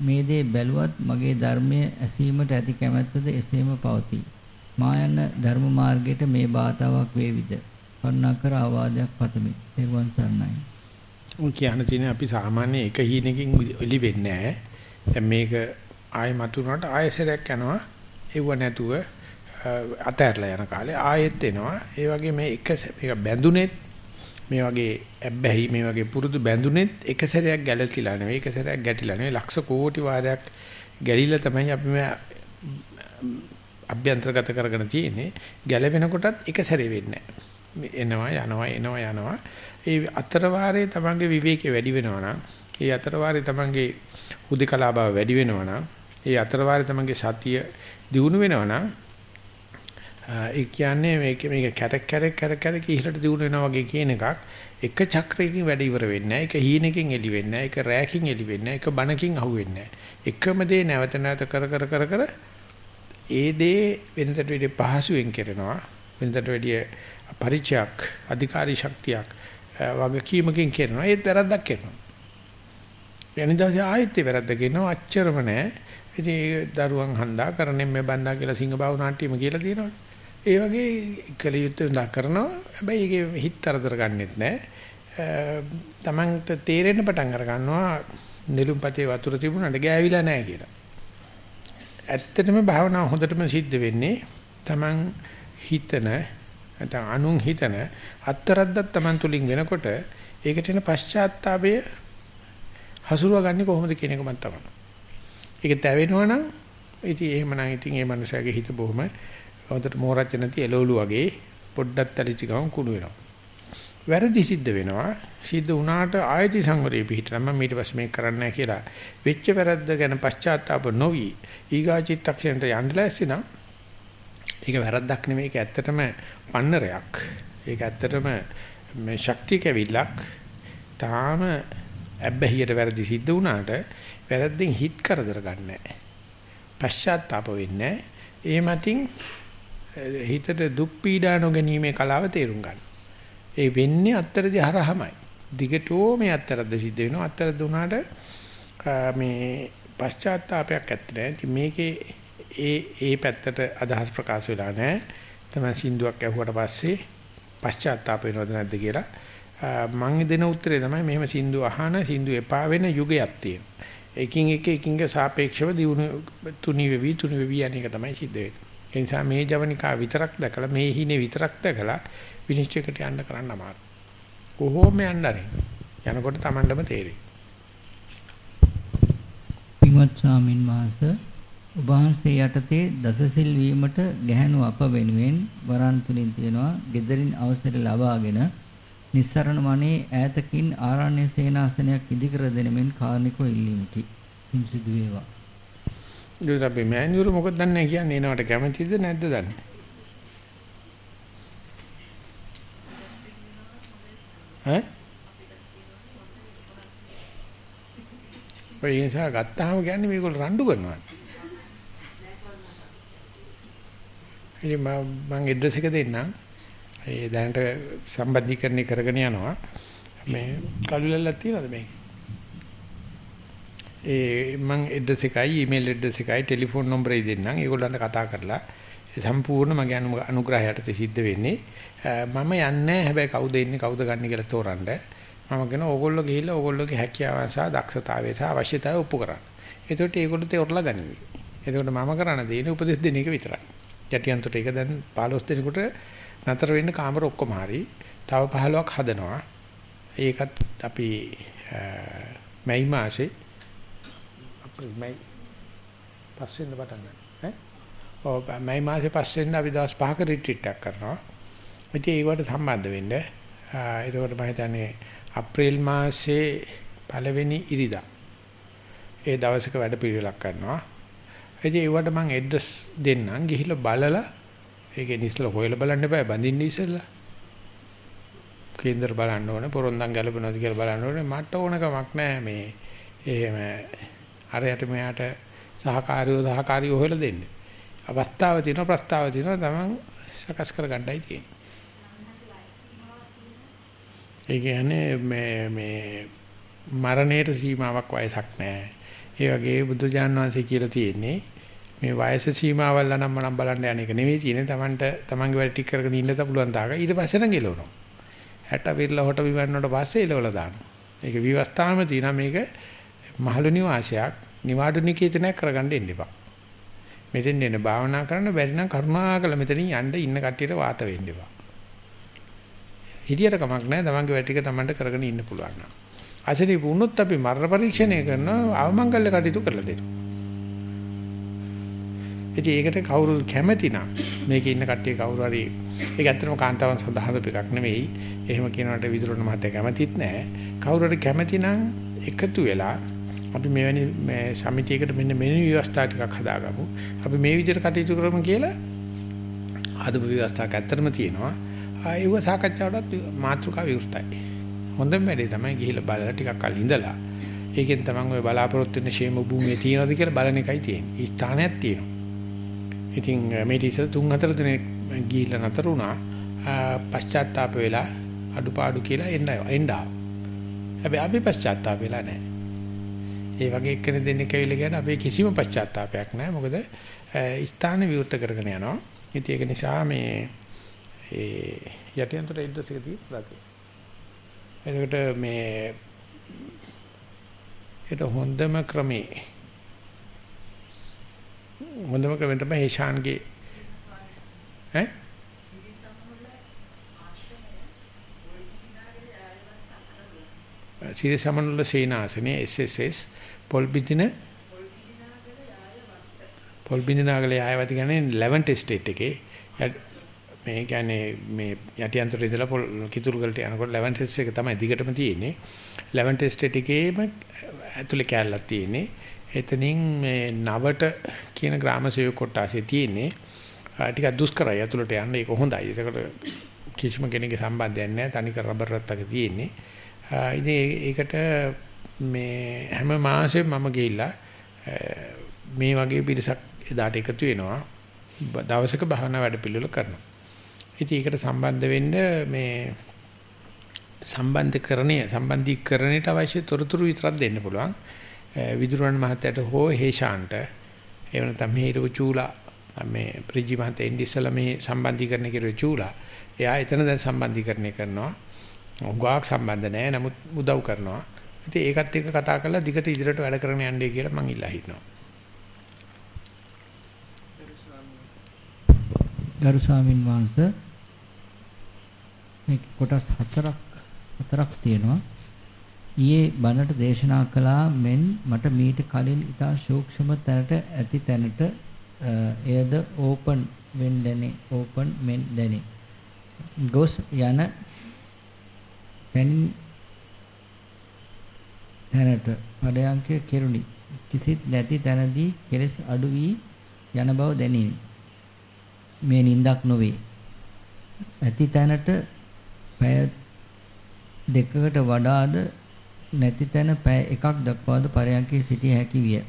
මේ දේ බැලුවත් මගේ ධර්මයේ ඇසීමට ඇති කැමැත්තද එසේම පවතී. මා යන ධර්ම මාර්ගයට මේ බාතාවක් වේවිද? කරුණාකර අවවාදයක් පතමි. තෙරුවන් සරණයි. උන් කියන තියෙන අපි සාමාන්‍ය එක හීනකින් එලි වෙන්නේ නැහැ. දැන් මේක ආයෙ මතුනට ආයෙසරයක් යනවා. ඒව නැතුව අතහැරලා යන කාලේ ආයෙත් එනවා. ඒ වගේ මේ එක මේක බැඳුනෙත් මේ වගේ ඇබ්බැහි මේ වගේ පුරුදු බැඳුනෙත් එක සැරයක් ගැලතිලා නෙවෙයි එක සැරයක් ගැටිලා නෙවෙයි ලක්ෂ කෝටි වාරයක් ගැලිලා තමයි අපි මේ අභ්‍යන්තරගත කරගෙන තියෙන්නේ. ගැලවෙනකොටත් එක සැරේ වෙන්නේ එනවා යනවා එනවා යනවා. ඒ අතර වාරේ තමන්ගේ විවේකේ වැඩි වෙනවා නම් ඒ අතර වාරේ තමන්ගේ හුදකලා බව වැඩි වෙනවා නම් ඒ අතර වාරේ තමන්ගේ සතිය දියුණු වෙනවා නම් ඒ කියන්නේ මේක මේක කැරක් කැරක් කැරක් කැරක් ඉහළට දියුණු වෙනවා වගේ කියන එකක් එක චක්‍රයකින් වැඩ ඉවර වෙන්නේ නැහැ. එක හීනකින් එලි වෙන්නේ නැහැ. එක රැයකින් එලි වෙන්නේ නැහැ. එක බණකින් අහු වෙන්නේ නැහැ. එකම දේ නැවත නැවත කර කර කර කර ඒ දේ වෙනතට වැඩිය පහසුවෙන් කරනවා. වෙනතට වැඩිය පරිචයක්, අධිකාරී ශක්තියක් වගකීමකින් කරනවා. ඒත් වැරද්දක් කරනවා. යනිදාසේ ආයෙත් වැරද්ද කරනවා. අච්චරම නැහැ. ඉතින් දරුවන් හන්දා කරන්නේ මේ බන්දා කියලා සිංහබාහු නාට්‍යෙම කියලා තියෙනවනේ. ඒ වගේ කල යුත්තේ දා කරනවා. හැබැයි ඒකේ හිත තරතර ගන්නෙත් නැහැ. තමන්ට තේරෙන්න පටන් අර ගන්නවා නිලුම්පතේ වතුර තිබුණාට ගෑවිලා නැහැ කියලා. ඇත්තටම භාවනාව හොඳටම සිද්ධ වෙන්නේ තමන් හිතන නැත්නම් අනුන් හිතන අත්තරද්දක් තමන් තුලින් වෙනකොට ඒකට එන පශ්චාත්තාපය හසුරුවා ගන්න කොහොමද කියන එක මම තමයි. ඒක තැවෙනවා නම් ඉතින් එහෙමනම් ඉතින් ඒ මනුස්සයාගේ හිත බොහොම හොඳට මෝරච්ච නැති එළවලු වගේ පොඩ්ඩක් තලිච්ච ගමන් කුණු වෙනවා. වැරදි සිද්ධ වෙනවා. සිද්ධ වුණාට ආයති සංවරේ පිහිටනම ඊට පස්සේ මේක කරන්න නැහැ කියලා වෙච්ච වැරද්ද ගැන පශ්චාත්තාප නොවි ඊගාචිත්තක්ෂණයට යන්න ලැස්ති නම් ඒක වැරද්දක් නෙමෙයි ඒක ඇත්තටම පන්නරයක්. ඒක ඇත්තටම මේ ශක්තිය කැවිලක්. තාම ඇබ්බැහියට වැරදි සිද්ධ වුණාට වැරද්දෙන් හිත කරදර ගන්නෑ. පශ්චාත්තාප වෙන්නේ ඒ මතින් හිතට දුක් පීඩා නොගැනීමේ කලාව තේරුම් ගන්න. ඒ වෙන්නේ අත්තරදි හරහමයි. දිගටෝ මේ අත්තරද සිද්ධ වෙනවා. අත්තරද උනාට මේ පශ්චාත්තාවයක් ඇත්තේ නැහැ. මේකේ ඒ ඒ පැත්තට අදහස් ප්‍රකාශ වෙලා නැහැ. තමයි සින්දුවක් ඇහුවට පස්සේ පශ්චාත්තාප වෙනවද නැද්ද කියලා මම දෙන උත්තරේ තමයි මෙහෙම සින්දු අහන සින්දු එපා වෙන යුගයක් තියෙනවා. එකින් එක එකින් සාපේක්ෂව දිනු තුනි වෙවි තුනි වෙවි යන එක තමයි සිද්ධ වෙන්නේ. ඒ නිසා මේ ජවනිකා විතරක් දැකලා මේ හිනේ විතරක් දැකලා විනිශ්චයකට යන්න කරන්න අමාරුයි. කොහොම යන්න ආරේ. යනකොට Tamandම තේරෙයි. පින්වත් ස්වාමින් වහන්සේ ඔබ වහන්සේ යටතේ දසසිල් වීමට ගැහැණු අප වෙනුවෙන් වරන් තුලින් තියනවා gederin අවසර ලබාගෙන නිස්සරණ වනේ ඈතකින් ආරණ්‍ය සේනාසනයක් ඉදිකර දෙනෙමින් කාර්නිකව ඉල්ලීමකි. සිදු වේවා. ඒක අපි මෑනියුරු මොකද දන්නේ කියන්නේ එනවට කැමතිද නැද්ද දන්නේ. ඈ? ඔය නිසා ගත්තාම කියන්නේ මේගොල්ලෝ රණ්ඩු කරනවා. ඉතින් මම මම ඇඩ්‍රස් එක දෙන්නම්. ඒ දැනට සම්බන්ධීකරණය කරගෙන යනවා. මේ කලුලල්ලක් තියනවද මේක? ඒ මම ඇඩ්‍රස් එකයි ඊමේල් ඇඩ්‍රස් එකයි ටෙලිෆෝන් නම්බරය දෙන්නම්. ඒගොල්ලන්ට කතා කරලා සම්පූර්ණ මගේ අනුග්‍රහයට සිද්ධ වෙන්නේ. මම යන්නේ හැබැයි කවුද ඉන්නේ කවුද ගන්න කියලා තෝරන්න. මම කියන ඕගොල්ලෝ ගිහිල්ලා ඕගොල්ලෝගේ හැකියාවන් සහ දක්ෂතාවය සහ අවශ්‍යතාවය ඔප්පු කරන්න. එතකොට ඒගොල්ලෝ තේරලා ගනිවි. එතකොට මම කරන්න දෙන්නේ උපදෙස් දෙන එක විතරයි. යටියන්තට ඒක දැන් 15 දෙනෙකුට නතර වෙන්න කාමර ඔක්කොම හරි. තව 15ක් හදනවා. ඒකත් අපි මැයි මාසේ මැයි පස්සෙන්ද පටන් ගන්න. ඈ? ඔව් මැයි මාසේ පස්සෙන්ද අපි දවස් 5ක රිට්‍රීට් එකක් කරනවා. ඉතින් ඒකට සම්බන්ධ වෙන්න. ඒකට මම හිතන්නේ අප්‍රේල් මාසේ පළවෙනි ඉරිදා. ඒ දවසක වැඩ පිළිවෙලක් කරනවා. ඉතින් ඒවට මම ඇඩ්‍රස් දෙන්නම් ගිහිල්ලා බලලා ඒකේ ඉස්සෙල්ලා හොයලා බලන්න බෑ බඳින්න ඉස්සෙල්ලා. කේන්දර බලන්න ඕනේ පොරොන්දම් ගැලපෙනවද කියලා බලන්න ඕනේ මට ඕන කමක් නැහැ මේ එහෙම අරයට මෙයාට සහකාරියෝ සහකාරියෝ හොයලා දෙන්න. අවස්ථාව තියෙනවා ප්‍රස්තාව තියෙනවා තමන් සකස් කර ගන්නයි තියෙන්නේ. ඒ කියන්නේ මේ මේ මරණයට සීමාවක් වයසක් නැහැ. ඒ වගේ බුදුජාන් වහන්සේ කියලා තියෙන්නේ මේ වයස සීමාවල් නම් මනම් බලන්න යන එක නෙවෙයි තියෙන්නේ. Tamanට Tamanගේ වැඩ ටික කරගෙන ඉන්න ත පුළුවන් තාක ඊට පස්සේ නම් ගෙලවනවා. 60 පිරලා හොට විවන්නට පස්සේ එලවලා දානවා. ඒක විවස්ථාම තියෙනවා මේක මහලු නිවාසයක් නිවාඩු නිකේතනයක් කරගන්න ඉන්න එපා. මෙතෙන් එන භාවනා කරන්න බැරි නම් කරුණාකර මෙතනින් යන්න ඉන්න කට්ටියට වාත වෙන්න එපා. හිතියට කමක් නැහැ තමන්ගේ වැඩ ටික තමන්ට කරගෙන ඉන්න පුළුවන් නම්. අසනීප වුණොත් අපි මරණ පරීක්ෂණය කරන අවමංගල්‍ය කටයුතු කරලා දෙනවා. ඉතින් ඒකට කවුරු කැමති නම් මේකේ ඉන්න කට්ටිය කවුරු හරි ඒක ඇත්තටම කාන්තාවන් සඳහන් එකක් නෙවෙයි. එහෙම කියනකට විදුරණ මහත්තයා කැමතිත් නැහැ. කවුරු හරි කැමති නම් එකතු වෙලා අපි මෙවැනි මේ සමිතියකට මෙන්න මෙවැනි ව්‍යවස්ථා ටිකක් හදාගමු. අපි මේ විදිහට කටයුතු කරමු කියලා හදපු ව්‍යවස්ථාවක් ඇත්තටම තියෙනවා. ආයෙව සාකච්ඡාවටත් මාතෘකාව විවෘතයි. හොඳම වැඩේ තමයි ගිහිල්ලා බලලා ටිකක් කල් ඉඳලා ඒකෙන් තමයි ඔය බලාපොරොත්තු වෙන ෂේම භූමියේ තියෙනවද කියලා බලන එකයි තියෙන්නේ. ස්ථානයක් තියෙනවා. ඉතින් මේ ඉතින් තුන් හතර දිනක් ගිහිල්ලා නතර වුණා. පශ්චාත්තාප වෙලා අඩුපාඩු කියලා එන්න එන්න හැබැයි අපි පශ්චාත්තාප වෙලා නැහැ. ඒ වගේ එක්කෙනෙක් දෙන්නෙක් ඇවිල්ලා කියන අපේ කිසිම පශ්චාත්තාවයක් නැහැ. මොකද ස්ථාන විවෘත කරගෙන යනවා. ඉතින් ඒක නිසා මේ ඒ යටියන්තර ඇඩ්‍රස් එක දීලා එතකොට මේ ඒක හොඳම ක්‍රමේ හොඳම ක්‍රමෙන් තමයි හේෂාන්ගේ ඈ සිරි සමනුල සේනාසනේ SSS පොල් බිදින පොල් බිදිනාගලේ ආයවති කියන්නේ 11th estate එකේ. මේ කියන්නේ මේ යටිඅන්තර ඉඳලා පොල් කිතුරු ගලට යනකොට 11th estate එක තමයි දිගටම තියෙන්නේ. 11th estate එකේම ඇතුලේ කැලලක් තියෙන්නේ. එතනින් මේ නවට කියන ග්‍රාම සේවක කොටාසේ තියෙන්නේ. ටිකක් දුෂ්කරයි ඇතුළට යන්න. ඒක හොඳයි. ඒකට කිසිම කෙනෙකුගේ සම්බන්ධයක් නැහැ. තනිකර රබර් රත්තක තියෙන්නේ. ඉතින් ඒකට මේ හැම මාසෙම මම ගිහිල්ලා මේ වගේ පිරිසක් එදාට එකතු වෙනවා දවසක භාවනා වැඩපිළිවෙල කරනවා. ඉතින් ඒකට සම්බන්ධ වෙන්න මේ සම්බන්ධකරණය සම්බන්ධීකරණයට අවශ්‍ය තොරතුරු විතරක් දෙන්න පුළුවන්. විදුරන් මහත්තයාට හෝ හේෂාන්ට එහෙම නැත්නම් මේ හිටපු චූලා මේ ප්‍රිජි මහත්තයා ඉන්දිසලා මේ සම්බන්ධීකරණය කෙරුවේ චූලා. එයා එතන දැන් සම්බන්ධීකරණය කරනවා. උගාවක් සම්බන්ධ නැහැ. නමුත් උදව් කරනවා. ඉතින් ඒකත් එක්ක කතා කරලා දිගට ඉදිරියට වැඩ කරගෙන යන්නේ කියලා මම ඉල්ලා හිටිනවා. ගරු ස්වාමින් වහන්සේ මේ කොටස් හතරක් හතරක් තියෙනවා. ඊයේ බණට දේශනා කළා මෙන් මට මීට කලින් ඉතා සූක්ෂම තැනට ඇති තැනට එයද ඕපන් වෙන් දැනේ ඕපන් මෙන් දැනේ. ගොස් යන තැනින් තැනට පඩයන්කය කෙරුණි. කිසිත් නැති තැනදී කෙලස් අඩු වී යන බව දැනිනි. මේ නින්දක් නොවේ. ඇති තැනට පැය දෙකකට වඩාද නැති තැන පැය එකක් දක්වාද පරයන්කේ සිටිය හැකි විය.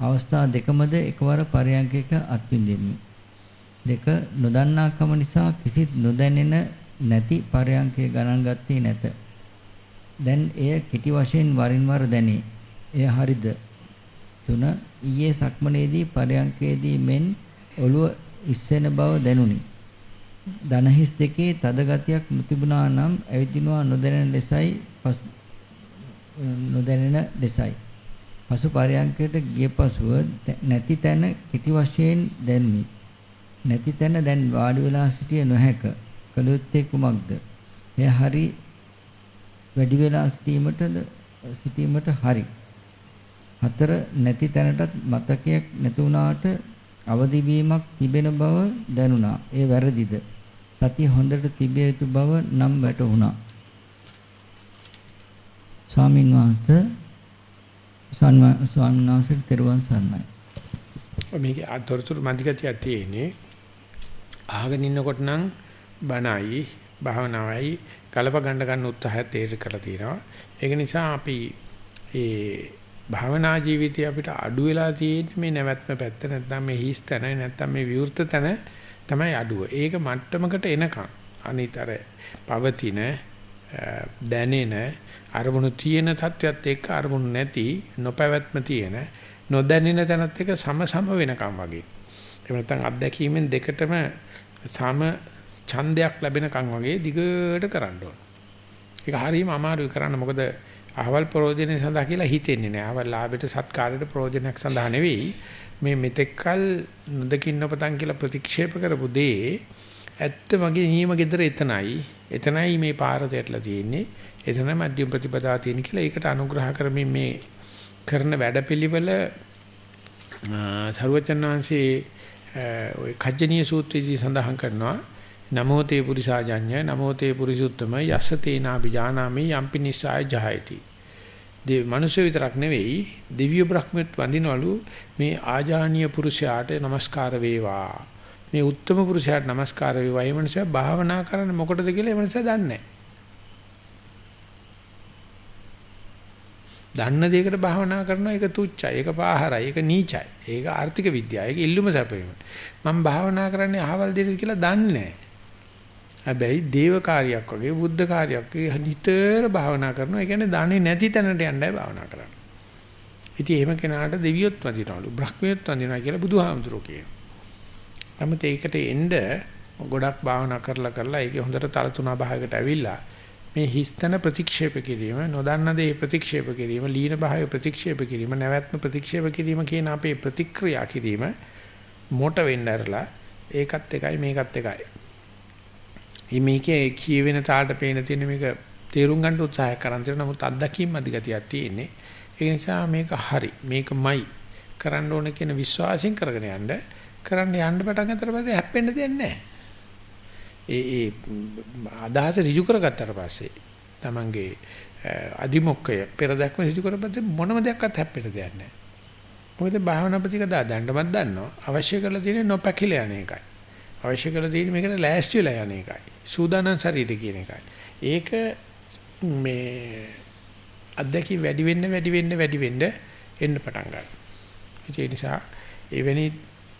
අවස්ථා දෙකමද එකවර පරයන්කයක අත්විඳෙමි. දෙක නොදන්නාකම නිසා කිසිත් නොදැනෙන නැති පරයන්කේ ගණන් ගත්තේ නැත. දැන් එය කෙටි වශයෙන් වරින් වර දැනේ. එය හරිද? තුන ඊයේ සක්මනේදී පරයන්කේදී මෙන් ඔළුව ඉස්සෙන බව දැනුනි. දනහිස් දෙකේ තද ගතියක් නොතිබුණා නම් ඇවිදිනවා නොදැනෙන ලෙසයි නොදැනෙන ලෙසයි. පසු පරයන්කයට ගිය පසුව නැති තැන කිටි වශයෙන් දැනුනි. නැති තැන දැන් වාඩි වෙලා සිටිය නොහැක. කලොත්තේ කුමක්ද? එය හරි වැඩි වෙලා සිටීමටද සිටීමට හරි. හතර නැති තැනටත් මතකයක් නැති වුණාට අවදි වීමක් තිබෙන බව දැනුණා. ඒ වැරදිද? සතිය හොඳට තිබිය යුතු බව නම් වැටහුණා. ස්වාමින් වහන්සේ ස්වාමීන් වහන්සේ තෙරුවන් සරණයි. මේකේ අතොරතුරු මන්දිකතියක් තියෙන්නේ. අහගෙන ඉන්නකොට නම් බණයි භාවනාවයි කලප ගන්න ගන්න උත්සාහය තේර කරලා තියෙනවා. ඒක නිසා අපි ඒ භාවනා ජීවිතය අපිට අඩු වෙලා තියෙන්නේ මේ නැවැත්ම පැත්ත නැත්නම් මේ හිස් තැන නැත්නම් මේ විවෘත තැන තමයි අඩුව. ඒක මට්ටමකට එනකම් අනිතර පවතින දැනෙන අරමුණු තියෙන තත්වයක් එක්ක අරමුණු නැති නොපැවැත්ම තියෙන නොදැනෙන තැනත් එක්ක සමසම වෙනකම් වගේ. එහෙම නැත්නම් අත්දැකීමෙන් දෙකටම සම ඡන්දයක් ලැබෙනකන් වගේ දිගට කරන්න ඕන. ඒක හරීම අමාරුයි කරන්න මොකද අහවල් ප්‍රෝජනය සඳහා කියලා හිතෙන්නේ නෑ. අහවල් ලාභයට සත්කාරයට ප්‍රෝජනයක් සඳහා නෙවෙයි. මේ මෙතෙක්කල් නොදකින්න පතන් කියලා ප්‍රතික්ෂේප කරපු දේ ඇත්ත වගේ නියම gedර එතනයි. එතනයි මේ පාරතයටලා තියෙන්නේ. එතනයි මධ්‍යම ප්‍රතිපදා තියෙන කියලා ඒකට අනුග්‍රහ කරමින් මේ කරන වැඩපිළිවෙල සරුවචන් වහන්සේ ওই කජ්ජනීය සූත්‍රයේදී සඳහන් කරනවා නමෝ තේ පුරිසාජඤ්ඤ නමෝ තේ පුරිසුත්තම යස තේනාපි ජානාමි යම්පි නිසාය ජහයති. දෙවි මිනිස්සු විතරක් නෙවෙයි දිව්‍ය බ්‍රහ්මත් වඳිනවලු මේ ආජානීය පුරුෂයාට নমස්කාර වේවා. මේ උත්තම පුරුෂයාට নমස්කාර වේවා. මේ මිනිසා භාවනා කරන්න මොකටද කියලා මේ මිනිසා දන්නේ දන්න දෙයකට භාවනා කරනවා ඒක තුච්චයි ඒක පාහරයි ඒක නීචයි ඒක ආර්ථික විද්‍යාව ඒක ඉල්ලුම සැපේම මම භාවනා කරන්නේ අහවල් දෙයක කියලා දන්නේ නැහැ හැබැයි දේව කාර්යයක් වගේ බුද්ධ කාර්යයක් වගේ නිතර භාවනා කරනවා. ඒ කියන්නේ දන්නේ නැති තැනට යන්නයි භාවනා කරන්නේ. ඉතින් එහෙම කෙනාට දෙවියොත් වදිනවලු, බ්‍රහ්මියොත් වදිනවා කියලා බුදුහාමුදුරුවෝ කියනවා. නමුත් ඒකට එන්න ගොඩක් භාවනා කරලා කරලා ඒකේ හොඳට තලතුණා භාවයකට ඇවිල්ලා මේ හිස්තන ප්‍රතික්ෂේප කිරීම, නොදන්න දේ ප්‍රතික්ෂේප කිරීම, ලීන භාවය ප්‍රතික්ෂේප කිරීම, නැවැත්ම ප්‍රතික්ෂේප කිරීම කියන අපේ ප්‍රතික්‍රියා කිරීම මොට වෙන්න ඇරලා ඒකත් එකයි මේකත් එකයි. මේකේ කියවෙන තාලට පේන තියෙන මේක තේරුම් ගන්න උත්සාහ කරන් තියෙන නමුත් අත්දැකීම් අධිගතියක් තියෙන්නේ. ඒ නිසා මේක හරි මේකමයි කරන්න ඕන කියන විශ්වාසයෙන් කරගෙන යන්න කරන්න යන්න පටන් ගන්නතර පස්සේ හැප්පෙන්න දෙයක් නැහැ. ඒ ඒ අදහස ඍජු කරගත්තට පස්සේ තමන්ගේ අදිමොක්කය පෙර දැක්ම ඍජු කරපස්සේ මොනම දෙයක්වත් හැප්පෙන්න දෙයක් නැහැ. මොකද භාවනා ප්‍රතිකදා දඬමත් දන්නවා අවශ්‍ය කරලා තියෙන්නේ නොපැකිල යන එකයි. අවශ්‍ය කරලා තියෙන්නේ මේකට ලෑස්ති වෙලා යන එකයි. සූදානම් ශරීරය කියන එකයි. ඒක මේ අත්දැකීම් වැඩි වෙන්න වැඩි වෙන්න වැඩි වෙන්න එන්න පටන් ගන්නවා. ඒ නිසා එවැනි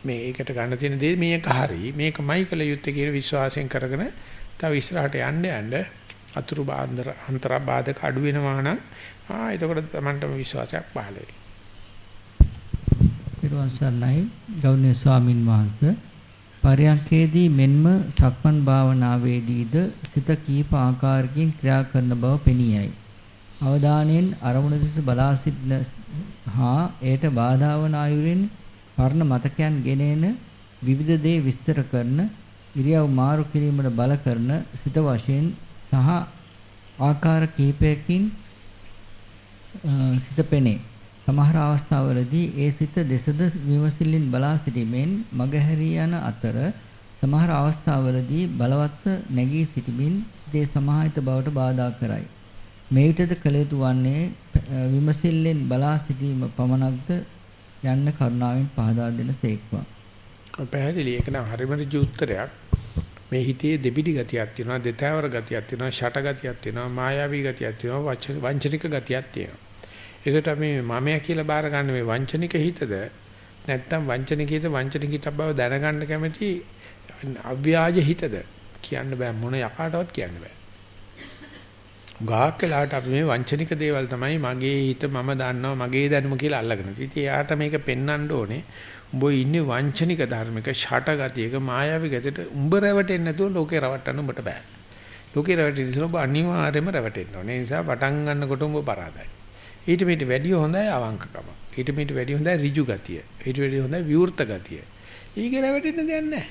මේ ඒකට ගන්න තියෙන දේ මේක හරි මේකමයි කළ යුත්තේ කියන විශ්වාසයෙන් කරගෙන තව ඉස්සරහට යන්න යන්න අතුරු බාන්දර අන්තර බාධක අඩු වෙනවා නම් ආ එතකොට Tamanටම විශ්වාසයක් පහළ වෙයි. ඊට පස්සේ ගෞරවනීය ස්වාමින් වහන්සේ පරයන්කේදී මෙන්ම සක්මන් භාවනාවේදීද සිත කීප ආකාරකින් ක්‍රියා කරන බව පෙනියයි. අවධානයෙන් අරමුණ දෙස බලා සිටින හා එයට බාධා වන ආයුරින් පරණ මතකයන් ගෙනෙන විවිධ දේ විස්තර කරන ඉරියව් මාරු කිරීමට බල කරන සිත වශයෙන් සහ ආකාර කීපයකින් සිත පෙනේ. සමහර අවස්ථාවලදී ඒ සිත දෙසද විමසිල්ලෙන් බලා සිටීමෙන් මගහැරී යන අතර සමහර අවස්ථාවලදී බලවත්ව නැගී සිටීමෙන් සිතේ සමාහිත බවට බාධා කරයි. මේ විටද කළ යුතු වන්නේ විමසිල්ලෙන් බලා සිටීම පමණක්ද යන්න කරුණාවෙන් පහදා දෙන සේක්වා. පැහැදිලි ඒක නම් හරිම ඍජු උත්තරයක්. මේ හිතේ දෙබිඩි ගතියක් තියෙනවා, දෙතෑවර ගතියක් තියෙනවා, ෂට ගතියක් තියෙනවා, මායාවී ගතියක් තියෙනවා, වංචනික ගතියක් තියෙනවා. ඒකට අපි මමයා කියලා බාර ගන්න මේ වංචනික හිතද නැත්නම් වංචනික හිත වංචනික හිත බව දැනගන්න කැමති අව්‍යාජ හිතද කියන්න බෑ මොන යකාටවත් කියන්න බෑ. ගාක් වෙලාවට අපි මේ වංචනික දේවල් තමයි මගේ හිත මම දන්නවා මගේ දැනුම කියලා අල්ලගෙන. ඉතින් එයාට මේක පෙන්වන්න ඕනේ. උඹ ඉන්නේ වංචනික ධර්මික ෂට ගතියක මායාවී ගතියට උඹ රැවටෙන්නේ නැතුව ලෝකේ රවට්ටන්න උඹට බෑ. ලෝකේ රැවටෙන්න ඉතින් උඹ අනිවාර්යයෙන්ම රැවටෙන්න ඕනේ. ඒ නිසා පටන් ගන්නකොට උඹ පරාදයි. ඊට මෙට වැඩිය හොඳයි අවංකකම. ඊට මෙට වැඩිය හොඳයි ඍජු ගතිය. ඊට වැඩිය හොඳයි විවෘත ගතිය. ඊගේ රැවටෙන්න දෙයක් නැහැ.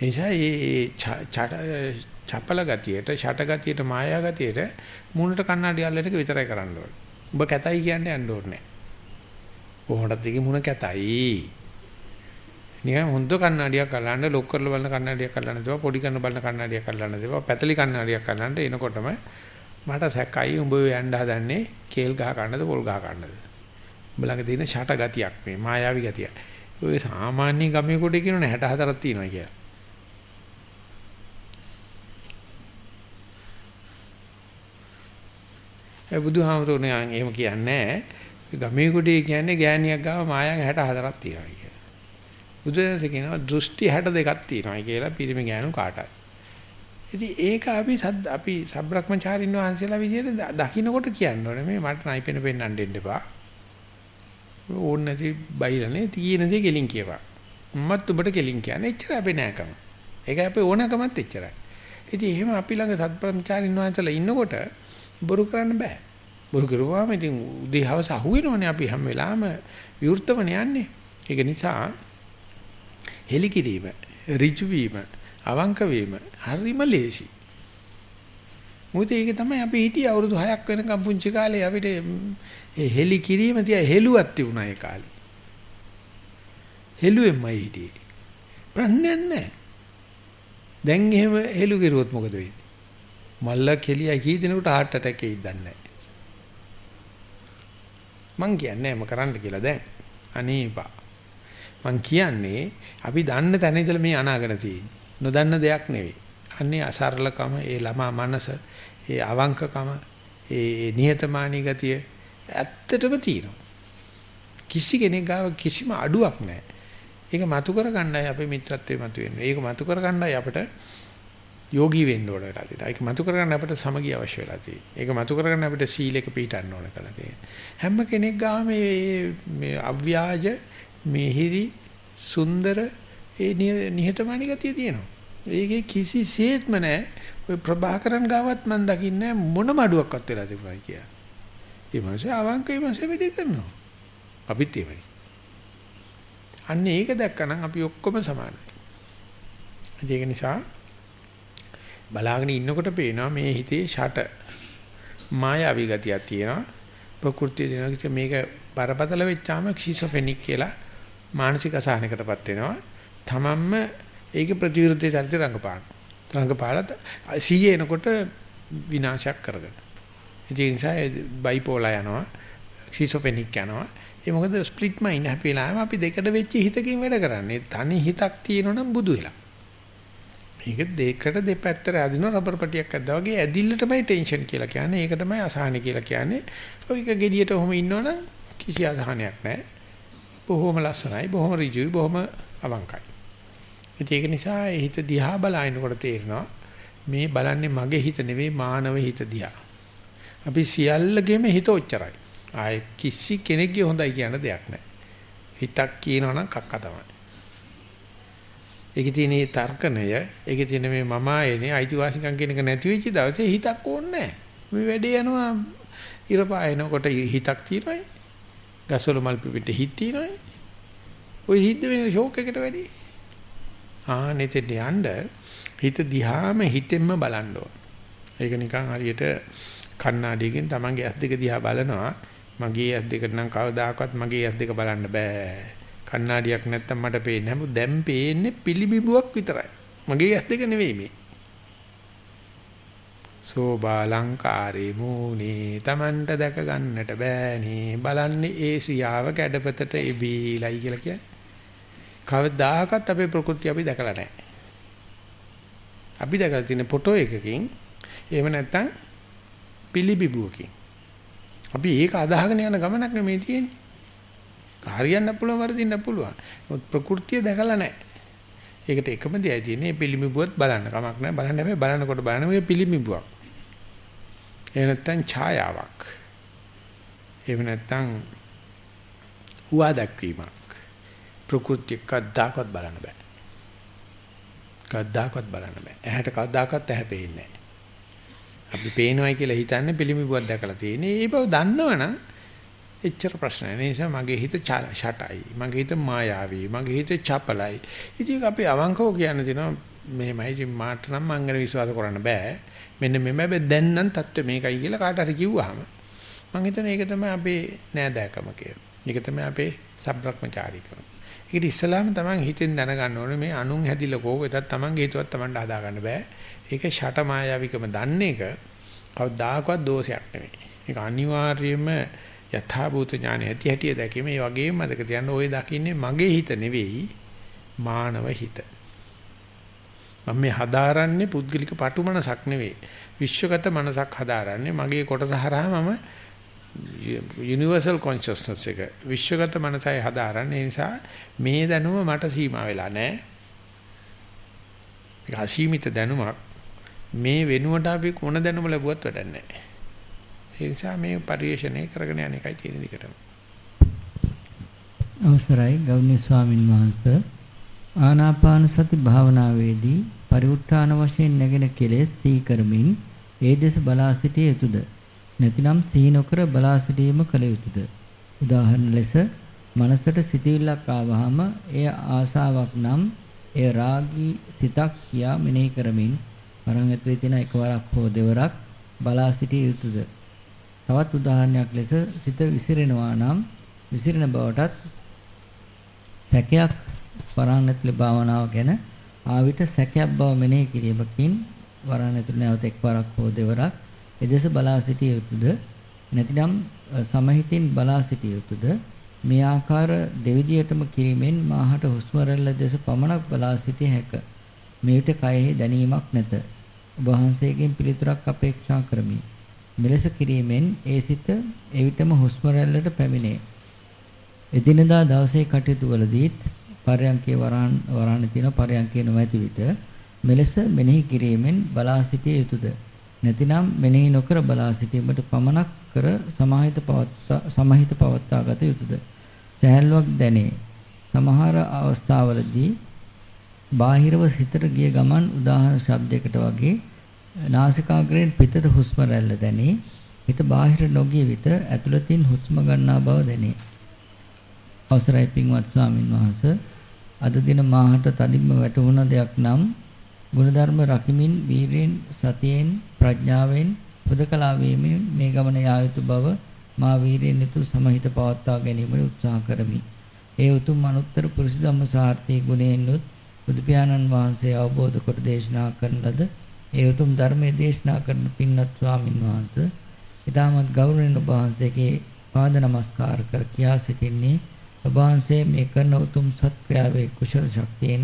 ඒ නිසා මේ චපල ගතියට, ෂට ගතියට, මායා ගතියට මූණට කණ්ණාඩි අල්ලන එක විතරයි කරන්න ඕනේ. උඹ කැතයි කියන්නේ යන්න ඕනේ නැහැ. කොහොමදත් දෙකේ මුණ කැතයි. නිකන් හොඳ කන්නඩියක් අල්ලන්න ලොක් කරලා බලන කන්නඩියක් අල්ලන්න දෙපා පොඩි කරන බලන කන්නඩියක් අල්ලන්න දෙපා පැතලි කන්නඩියක් අල්ලන්න එනකොටම මට සැකයි උඹ යන්න හදන්නේ කේල් ගහ ගන්නද පොල් ගහ ගන්නද උඹ ළඟ තියෙන ෂට ගතියක් මේ මායාවි ගතිය ඔය සාමාන්‍ය ගමේ කොට කියනනේ 64ක් තියෙනවා කියලා ඒ බුදුහාමතුනේ එහෙම කියන්නේ ගමේ කොටේ කියන්නේ ගෑණියක් ගාව මායන් 64ක් තියෙනවා කියලා. බුදුදහම කියනවා දෘෂ්ටි 62ක් තියෙනවා කියලා පිරිමි ගෑනු කාටයි. ඉතින් ඒක අපි සද්ද අපි සබ්‍රක්‍මචාරින් වහන්සේලා විදිහට දකින්නකොට කියන්න ඕනේ මේ මට නයිපෙන පෙන්නන්න දෙන්න එපා. ඕන නැති බයිරනේ තියෙන දේ කෙලින් කියපන්. මමත් උඹට කෙලින් කියන්නේ එච්චර අපේ නෑකම. ඒක අපේ ඕනකමත් එච්චරයි. ඉතින් එහෙම අපි ළඟ සත්ප්‍රමචාරින් වහන්සේලා ඉන්නකොට බොරු කරන්න බෑ. බොරු කරුවාම ඉතින් උදේ හවස අහුවෙනවනේ අපි හැම වෙලාවෙම විවෘතවනේ යන්නේ. ඒක නිසා හෙලි කිරීම, ඍජු වීම, අවංක වීම හරිම ලේසි. මොකද ඒක තමයි අපි හිටියේ අවුරුදු 6ක් වෙනකම් පුංචි කාලේ අපිට ඒ හෙලි කිරීම තියා හෙළුවක් තිබුණා ඒ කාලේ. හෙළුවෙන්මයි හිටියේ. ප්‍රශ්නයක් නැහැ. දැන් එහෙම හෙළු කෙරුවොත් මොකද වෙන්නේ? මල්ල කෙලිය කී දිනකට heart attack එකක් දන්නේ නැහැ. මං කියන්නේ මම කරන්න කියලා දැන්. අනේපා. මං කියන්නේ අපි දන්න තැන ඉඳලා මේ අනාගෙන තියෙන්නේ. නොදන්න දෙයක් නෙවෙයි. අන්නේ අසරලකම, ඒ ළමා මනස, ඒ අවංකකම, ඒ නිහතමානී ගතිය ඇත්තටම තියෙනවා. කිසි කෙනෙක් ගාව කිසිම අඩුවක් නැහැ. ඒක මතු කරගන්නයි අපේ මිත්‍රත්වයේ මතු වෙන්නේ. ඒක මතු කරගන්නයි අපිට යෝගී වෙන්න ඕන වෙලා තියෙනවා. ඒක මතු කරගන්න අපිට සමගිය අවශ්‍ය වෙලා තියෙනවා. ඒක මතු කරගන්න අපිට සීලයක පිළිටන්න ඕන කියලා තියෙනවා. හැම කෙනෙක් ගාම මේ මේ අව්‍යාජ මිහිරි සුන්දර ඒ නිහතමානී ගතිය තියෙනවා. ඒකේ කිසිසේත්ම නැහැ. ඔය ප්‍රභාකරන් ගාවත් මම දකින්නේ මොනම අඩුවක්වත් වෙලා තිබුණා කියලා. ඒ මාසේ අවංකයි මාසේ වැඩි කරනවා. අපිත් එහෙමයි. අන්න ඒක දැක්කනම් අපි ඔක්කොම සමානයි. ඒක නිසා බලාගෙන ඉන්නකොට පේනවා මේ හිතේ ෂට මායාවී ගතියක් තියෙනවා. ප්‍රകൃතිය දෙනවා මේක බරපතල වෙච්චාම ක්ෂිසොෆෙනික් කියලා මානසික අසහනයකටපත් වෙනවා. තමන්ම ඒකේ ප්‍රතිවිරුද්ධ චරිත රංගපාන. රංගපාලත් සීයේ එනකොට විනාශයක් කරගෙන. ඒ නිසා බයිපෝලා යනවා. ක්ෂිසොෆෙනික් යනවා. ඒ මොකද ස්ප්ලිට් මයින්ඩ් හැපිලාම අපි දෙකට වෙච්ච හිතකින් වැඩ කරන්නේ. තනි හිතක් තියෙනවනම් බුදු වෙලා. මේක දෙකට දෙපැත්තට ඇදින රබර් පටියක් ඇද්දා වගේ ඇදිල්ල තමයි ටෙන්ෂන් කියලා කියන්නේ. ඒක තමයි අසහන කියලා කියන්නේ. ඔයක gediයට ඔහම ඉන්නවනම් කිසි අසහනයක් නැහැ. බොහොම ලස්සනයි, බොහොම ඍජුයි, බොහොම අවංකයි. ඒක නිසා හිත දිහා බලනකොට තේරෙනවා මේ බලන්නේ මගේ හිත නෙවෙයි මානව හිත දිහා. අපි සියල්ලගෙම හිත ඔච්චරයි. ආයේ කිසි කෙනෙක්ගේ හොඳයි කියන දෙයක් නැහැ. හිතක් කියනවනම් කක්ක තමයි. ඒකේ තියෙන මේ තර්කණය, ඒකේ තියෙන මේ මම ආයේනේ අයිතිවාසිකම් කියන එක නැති වෙච්ච දවසේ හිතක් ඕනේ නැහැ. මේ වැඩේ යනවා ඉර පායනකොට හිතක් තියෙනවයි. ගස්වල මල් පිපිට හිත තියෙනවයි. ওই හිත වෙන ෂෝක් එකට වැඩි. ආ නෙතෙට යන්න හිත දිහාම හිතෙන්ම බලන්න ඕන. ඒක නිකන් හරියට කණ්ණාඩියකින් Tamange ඇස් දෙක දිහා බලනවා. මගේ ඇස් දෙකට නම් කවදාකවත් මගේ ඇස් දෙක බලන්න බෑ. කණ්ණාඩියක් නැත්තම් මට පේන්නේ නැහැ. දැන් පේන්නේ පිළිබිඹුවක් විතරයි. මගේ ඇස් දෙක නෙවෙයි මේ. සෝබාලංකාරේ මූනේ Tamanට දැක ගන්නට බෑනේ. බලන්නේ ඒ ශ්‍රියාව කැඩපතට එබීලයි කියලා කියන්නේ. කවදාකවත් අපේ ප්‍රകൃති අපි දැකලා නැහැ. අපි දැකලා තියෙන ෆොටෝ එකකින් එහෙම නැත්තම් පිළිබිබුවකින්. අපි ඒක අදාහගෙන යන ගමනක් නෙමෙයි තියෙන්නේ. හරියන්න පුළුවන් වරදින්න පුළුවන්. මොකද ප්‍රകൃතිය දැකලා නැහැ. ඒකට එකම දෙයයි තියෙන්නේ පිළිඹුවත් බලන්න කමක් නැහැ. බලන්න හැබැයි බලනකොට බලන මේ පිළිඹුවක්. එහෙම නැත්තම් ඡායාවක්. එහෙම නැත්තම් හුවා දැක්වීමක්. ප්‍රകൃතිය කද්දාකවත් බලන්න බෑ. කද්දාකවත් බලන්න බෑ. ඇහැට කද්දාකවත් ඇහැ පේන්නේ නැහැ. අපි පේනවයි කියලා හිතන්නේ පිළිමිබුවක් දැකලා තියෙන්නේ. ඒ බව දන්නවනම් එච්චර ප්‍රශ්න නැහැ. ඒ නිසා මගේ හිත ෂටයි. මගේ හිත මායාවී. මගේ හිත චපලයි. ඉතින් අපි අවංකව කියන්න දෙනවා මෙහෙමයි. ඉතින් මාට නම් මං ගැන විශ්වාස කරන්න බෑ. මෙන්න මෙම හැබැයි දැන් නම් தත්ත්වය මේකයි කියලා කාට හරි කිව්වහම මං හිතන්නේ ඒක තමයි අපේ නෑදෑකම කියලා. ඒක තමයි අපේ සබ්‍රක්‍මචාරීකම. ඒකට ඉස්සලාම තමන් හිතෙන් දැනගන්න ඕනේ මේ අනුන් හැදිලා කෝ වෙතත් තමන්ගේ හේතුවක් තමන්ට හදා ගන්න බෑ. ඒක ෂට මායාවිකම දන්නේ එක කවදාකවත් දෝෂයක් නෙමෙයි. ඒක අනිවාර්යයෙන්ම යථාභූත ඥාන ඇති හැටිය දැකීම ඒ වගේම මතක තියන්න ඔය දකින්නේ මගේ හිත නෙවෙයි මානව හිත. මම මේ හදාරන්නේ පුද්ගලික පටු මනසක් නෙවෙයි. විශ්වගත මනසක් හදාරන්නේ මගේ කොටස හරහා මම යුනිවර්සල් කොන්ෂස්නස් එක විශ්වගත මනසයි හදාරන්නේ ඒ නිසා මේ දැනුම මට සීමා වෙලා නැහැ. ඒක අසීමිත දැනුමක්. මේ වෙනුවට අපි මොන දැනුම ලැබුවත් වැඩක් නැහැ. ඒ නිසා මේ පරිශ්‍රණය කරගෙන යන එකයි තියෙන දිකටම. අවසරයි ගෞරවනීය ස්වාමින් වහන්සේ ආනාපාන සති භාවනාවේදී පරිඋත්ථාන වශයෙන් නැගෙන කෙලෙස් සීකරමින් ඒ දෙස බලා සිටිය යුතුයද නැතිනම් සිහි නොකර බලා සිටීම කළ යුතුයද උදාහරණ ලෙස මනසට සිතවිල්ලක් ආවහම එය ආසාවක් නම් එය රාගී සිතක් කියා මෙනෙහි කරමින් වරන් ඇතුලේ තියෙන එකවරක් හෝ දෙවරක් බලා සිටිය යුතුයද තවත් උදාහරණයක් ලෙස සිත විසිරෙනවා නම් විසිරෙන බවටත් සැකයක් වරන් ඇතුලේ භාවනාව ගැන ආවිත සැකයක් බව මෙනෙහි කිරීමකින් වරන් ඇතුලේ නැවත එක්වරක් හෝ දෙවරක් එදෙස බලා සිටිය යුතුද? නැතිනම් සමහිතින් බලා සිටිය යුතුද? මේ ආකාර දෙවිදියටම කිරීමෙන් මාහට හුස්ම රැල්ල දෙස පමණක් බලා සිටිය හැක. මේට කයෙහි දැනීමක් නැත. ඔබ වහන්සේගෙන් පිළිතුරක් අපේක්ෂා කරමි. මෙලෙස කිරීමෙන් ඒ සිත එවිටම හුස්ම රැල්ලට පැමිණේ. එදිනදා දවසේ කටයුතු වලදීත් පරයන්කේ වරහන් වරහන් තියෙන පරයන්කේ නොමැති විට මෙලෙස මෙනෙහි කිරීමෙන් බලා සිටිය යුතුයද නැතිනම් මෙනෙහි නොකර බලා සිටීමට පමණක් කර සමාහිත පවත්තා සමාහිත පවත්වා ගත යුතුයද සහැල්ලුවක් දැනේ. සමහර අවස්ථාවලදී බාහිරව සිතට ගිය ගමන් උදාහරණ ශබ්දයකට වගේ නාසිකාග්‍රයෙන් පිටත හුස්ම රැල්ල දැනේ. හිත බාහිර නොගිය විට ඇතුළතින් හුස්ම ගන්නා බව දැනේ. අවසරයි පින්වත් ස්වාමින් වහන්සේ අද දින මාහට තදින්ම වැටහුණ දෙයක් නම් ගුණධර්ම රකිමින් වීරයෙන් සතියෙන් ප්‍රඥාවෙන් පුදකලා වීමෙන් මේ ගමන යා යුතු බව මා වීරයෙන් යුතු සමහිත පවත්වා ගැනීමට උත්සාහ කරමි. ඒ උතුම් අනුත්තර පුරුෂ ධම්ම සාර්ථී ගුණයෙන්ුත් බුදු පියාණන් වහන්සේ අවබෝධ කොට දේශනා කරන ලද ඒ උතුම් ධර්මයේ දේශනා කරන පින්වත් ස්වාමින් වහන්සේ ඊටමත් ගෞරවයෙන් ඔබ වහන්සේගේ පාද නමස්කාර කර කියා සිටින්නේ ඔබ වහන්සේ මේ කරන උතුම් සත්ක්‍රියාවේ කුසල ශක්තියෙන්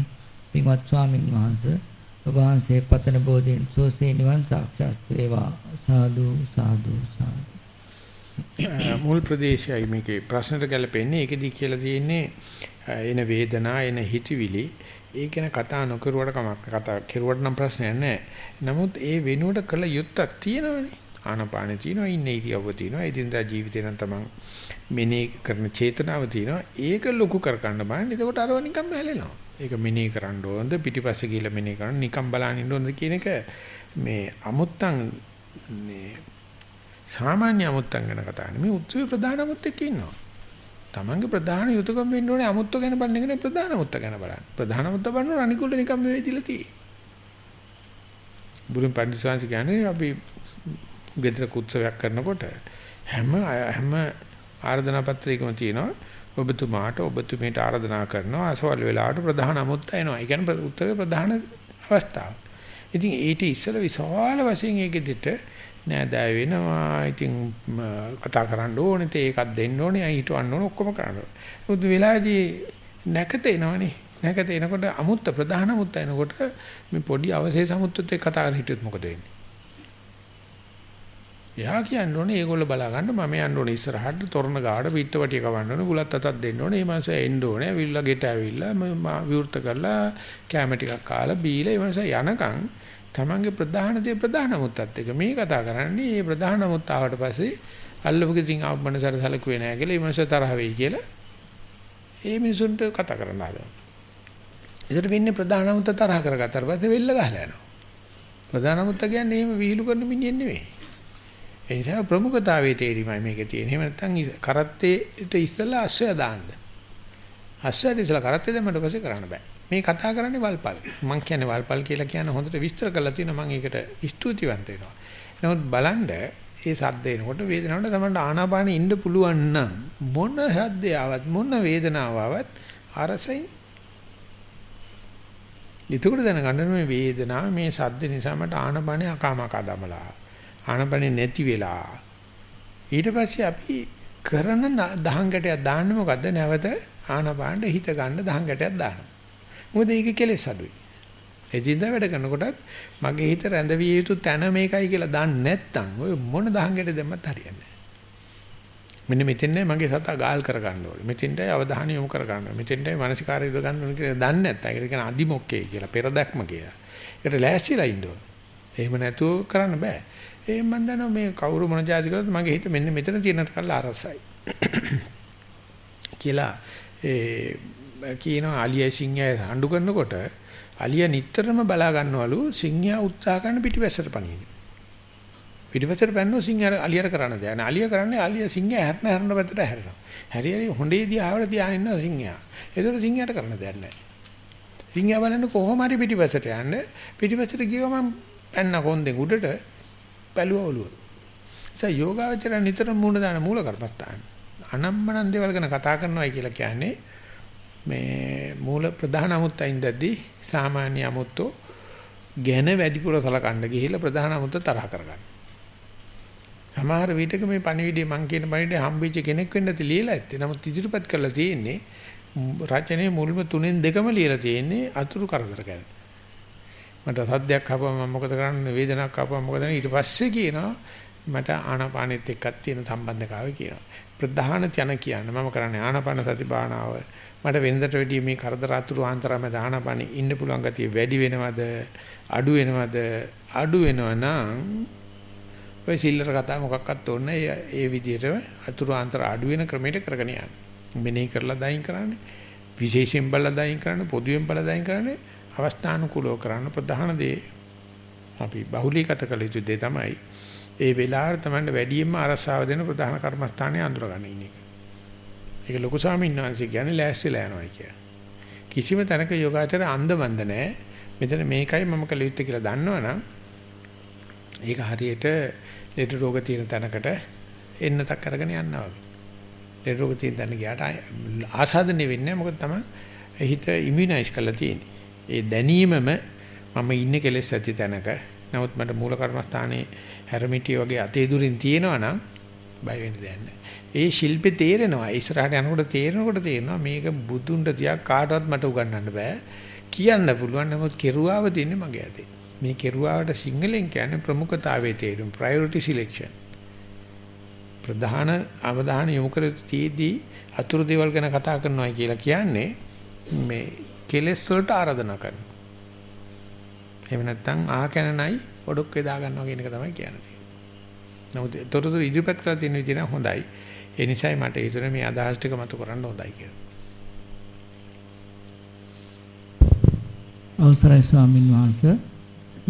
පින්වත් ස්වාමින් වහන්සේ ඔබ වහන්සේ පතන බෝධින් සෝසේ නිවන් සාක්ෂාත් වේවා. සාදු සාදු සාදු. මුල් ප්‍රදේශයයි මේකේ ප්‍රශ්නට ගැලපෙන්නේ. ඒකෙදි කියලා තියෙන්නේ එන වේදනා එන හිතවිලි. ඒ ගැන කතා නොකරුවට කමක් කතා කෙරුවට නම් ප්‍රශ්නයක් නැහැ. නමුත් ඒ වෙනුවට කළ යුත්තක් තියෙනවනේ. ආනපාන තියෙනවා ඉන්නේ ඉරියව්ව තියෙනවා. එදිනදා ජීවිතේ නම් තමන් මෙනේ කරන චේතනාව තියෙනවා. ඒක ලොකු කර ගන්න බලන්න. එතකොට අරව නිකම්ම හැලෙනවා ඒක මෙනේ කරන්න ඕනද? පිටිපස්සේ ගිහලා මෙනේ කරන්න. නිකම් බලන් ඉන්න ඕනද කියන එක මේ අමුත්තන් මේ සාමාන්‍ය අමුත්තන් ගැන කතා කරන්නේ. මේ උත්සවේ ප්‍රධාන අමුත් එක්ක ඉන්නවා. තමන්ගේ ප්‍රධාන යුතුයකම් වෙන්න ඕනේ අමුත්ත ගැන බලන එක නේ ප්‍රධාන අමුත්ත ගැන බලන්න. ප්‍රධාන අමුත්ත බලනකොට අනිකුල්ට නිකම් මේ වෙදිලා තියෙන්නේ. බුදුන් පඬිස්සංශ කියන්නේ අපි ගෙදර උත්සවයක් කරනකොට හැම හැම ආර්දනා පත්‍රයකම තියෙනවා ඔබතුමාට ඔබතුමීට ආරාධනා කරනවා අසවල් වෙලාවට ප්‍රධාන අමුත්ත එනවා. ඒ කියන්නේ උත්තරේ ප්‍රධාන අවස්ථාව. ඉතින් ඊට ඉස්සෙල්ලා විශාල වශයෙන් ඒකෙදිට නෑදෑ වෙනවා. ඉතින් කතා කරන්න ඕනේ, ඒකක් දෙන්න ඕනේ, අය හිටවන්න ඕනේ, ඔක්කොම කරන්න ඕනේ. මුදු වෙලාවේදී නැකත එනවනේ. නැකත එනකොට අමුත්ත ප්‍රධාන අමුත්ත එනකොට මේ පොඩි අවශේෂ අමුත්තත් එක්ක කතා කරලා හිටියොත් මොකද වෙන්නේ? එයා කියන්න ඕනේ ඒගොල්ලෝ බලා ගන්න මම යන්න ඕනේ ඉස්සරහට තොරණ ගාඩ පිටවටිය කවන්න ඕනේ බුලත් අතක් දෙන්න ඕනේ මේ මාසෙ එන්න ඕනේ ඇවිල්ලා ගෙට ඇවිල්ලා මම විවෘත කරලා කැම ටිකක් කාලා බීලා ඒ මාසෙ යනකම් තමන්ගේ ප්‍රධාන දේ ප්‍රධාන මුත්තත් එක මේ කතා කරන්නේ මේ ප්‍රධාන මුත්ත ආවට පස්සේ අල්ලපු ගෙදින් ආව මනසට සැලකුවේ නැහැ කියලා ඒ මාසෙ තරහ වෙයි කියලා ඒ මිනිසුන්ට කතා කරන්න ආදා. ඒකට වෙන්නේ ප්‍රධාන මුත්ත තරහ කරගත්තාට පස්සේ වෙල්ල ගහලා යනවා. ප්‍රධාන මුත්ත කියන්නේ එහෙම විහිළු කරන මිනිහෙක් නෙවෙයි. ඒ නිසා ප්‍රමුඛතාවයේ තේරිමයි මේකේ තියෙන්නේ. එහෙම නැත්නම් කරත්තේට ඉස්සලා අස්සය දාන්න. අස්සයට ඉස්සලා කරත්තේ දැම්මට පස්සේ කරන්න බෑ. මේ කතා කරන්නේ වල්පල්. මම කියන්නේ වල්පල් කියලා කියන හොඳට විස්තර කරලා තියෙනවා. මම ඒකට ස්තුතිවන්ත වෙනවා. නමුත් බලන්න ඒ සද්ද එනකොට වේදනාවට තමයි ආනාපානෙ ඉන්න පුළුවන් නම් මොන සද්දේ ආවත් මොන වේදනාව ආවත් අරසයි. ඒකට දැනගන්න මේ වේදනාව මේ සද්ද නිසා මට ආනාපානෙ අකාමකා දමලා. ආනපනේ නැති වෙලා ඊට පස්සේ අපි කරන දහං ගැටයක් දාන්නේ මොකද්ද නැවත ආනපානට හිත ගන්න දහං ගැටයක් දානවා මොකද ඒක කෙලෙස් අඩුයි එදින්දා වැඩ කරනකොටත් මගේ හිත රැඳවිය යුතු තැන මේකයි කියලා දන්නේ නැත්නම් ඔය මොන දහං ගැට දැම්මත් හරියන්නේ මෙන්න මෙතෙන්යි මගේ සතා ගාල් කර ගන්න ඕනේ. මෙතෙන්ටයි අවධානය යොමු කර ගන්න ඕනේ. මෙතෙන්ටයි මානසිකාරය යොද ගන්න ඕනේ කියලා දන්නේ නැත්නම් ඒකට කියන අදිමොක්කේ කියලා පෙරදක්ම කියලා. ඒකට ලෑස්තිලා ඉන්න ඕනේ. එහෙම නැතුව කරන්න බෑ. ඒ මම දන්නවා මේ කවුරු මොන જાති කරත් මගේ හිත මෙන්න මෙතන තියෙන කල්ල අරසයි. කියලා ඒ කියනවා අලියයි සිංහයයි හඬු කරනකොට අලිය නිටතරම බලා ගන්නවලු සිංහයා උත්සාහ කරන පිටිපැසට පනින්න. පිටිපැසට පැන්නෝ සිංහයා අලියට කරන්න දෙයක් නෑ. අලිය කරන්නේ අලිය සිංහයා හැරන හැරන පැත්තට හැරෙනවා. හැරි හැරි හොඬේදී ආවල තියාගෙන ඉන්නවා සිංහයා. ඒතකොට සිංහයාට කරන්න දෙයක් නෑ. සිංහයා බලන්න කොහොම හරි පිටිපැසට යන්න පිටිපැසට ගියම පැන්න කොන්දෙන් උඩට බැලුවා ඔළුව. ඒ යෝගාවචර නිතරම මූණ දාන මූල කර්මස්ථාන. අනම්මනම් දේවල් ගැන කතා කරනවායි කියලා කියන්නේ මේ මූල ප්‍රධාන අමුත්තයින් දැද්දි සාමාන්‍ය අමුත්තෝ ගැන වැඩිපුර සලකන්න ගිහිල්ලා ප්‍රධාන අමුත්ත තරහ කරගන්න. සමහර විටක මේ පණිවිඩය මං කියන පණිවිඩය හම්බෙච්ච කෙනෙක් වෙන්න ඇති ලියලා ඇත්තේ. නමුත් ඉදිරිපත් කරලා තියෙන්නේ රචනයේ මුල්ම තුනෙන් දෙකම ලියලා තියෙන්නේ අතුරු කරදර ගැන. මට සද්දයක් ආපුවම මම මොකද කරන්නේ? වේදනාවක් ආපුවම මොකද ඊට පස්සේ කියනවා මට ආනාපානෙත් එක්කක් තියෙන සම්බන්ධතාවය කියනවා. ප්‍රධාන තැන කියන්නේ මම කරන්නේ ආනාපාන සති භාවනාව. මට වෙනදට වැඩිය මේ කරදර අතුරු ආන්තරම දානාපානෙ ඉන්න පුළුවන් ගතිය වැඩි වෙනවද? අඩු වෙනවද? අඩු වෙනවනම් ඔය සිල්ලර කතා මොකක්වත් ඕනේ ඒ විදිහට අතුරු ආන්තර අඩු වෙන ක්‍රමයකට කරගෙන යන්න. මෙනෙහි කරලා දයින් කරන්නේ. විශේෂයෙන් බලලා දයින් කරන්නේ පොදුවෙන් බලලා දයින් කරන්නේ. අවස්ථානුකූලව කරන්න ප්‍රධාන දේ අපි බහුලීගත කළ යුතු දේ තමයි ඒ වෙලාවට තමයි වැඩියෙන්ම අරසාව දෙන ප්‍රධාන කර්මස්ථානයේ අඳුරගන්න ඉන්නේ. ඒක ලොකු ස්වාමීන් වහන්සේ කියන්නේ ලෑස්තිලා යනවා කිය. කිසිම තැනක යෝගාචර අන්දමන්ද නැහැ. මෙතන මේකයි මම කළ යුත්තේ කියලා දන්නවනම් ඒක හරියට ලෙඩ රෝග තියෙන තැනකට එන්නතක් අරගෙන යනවා වගේ. ලෙඩ රෝග තියෙන තැන ගියාට ආසාදනය වෙන්නේ නැහැ මොකද තමයි හිත ඉමුනයිස් කරලා තියෙන්නේ. ඒ දැනීමම මම ඉන්නේ කෙලෙස් ඇති තැනක. නමුත් මට මූල කර්මස්ථානයේ හැරමිටිය වගේ අතේ දුරින් තියෙනවා නම් බය වෙන්න දෙයක් නැහැ. ඒ ශිල්පේ තේරෙනවා. ඉස්සරහට යනකොට තේරෙනකොට තේරෙනවා මේක බුදුන්ට තියා කාටවත් මට උගන්වන්න බෑ. කියන්න පුළුවන් නමුත් කෙරුවාව තින්නේ මගේ අතේ. මේ කෙරුවාවට සිංහලෙන් කියන්නේ ප්‍රමුඛතාවයේ තේරුම් priority selection. ප්‍රධාන අවධානය යොමු කර තියේදී අතුරු දේවල් ගැන කතා කරනවා කියලා කියන්නේ මේ කෙලෙස් වලට ආරාධනා කරනවා. එහෙම නැත්නම් ආකැනනයි ඔඩොක් වේදා ගන්නවා කියන එක තමයි කියන්නේ. නමුත් තොරතුරු ඉදිරිපත් කරලා තියෙන විදිහ නම් හොඳයි. ඒ නිසායි මට හිතුනේ මේ අදහස් ටික මතු කරන්න හොඳයි කියලා. අවසරයි ස්වාමින් වහන්සේ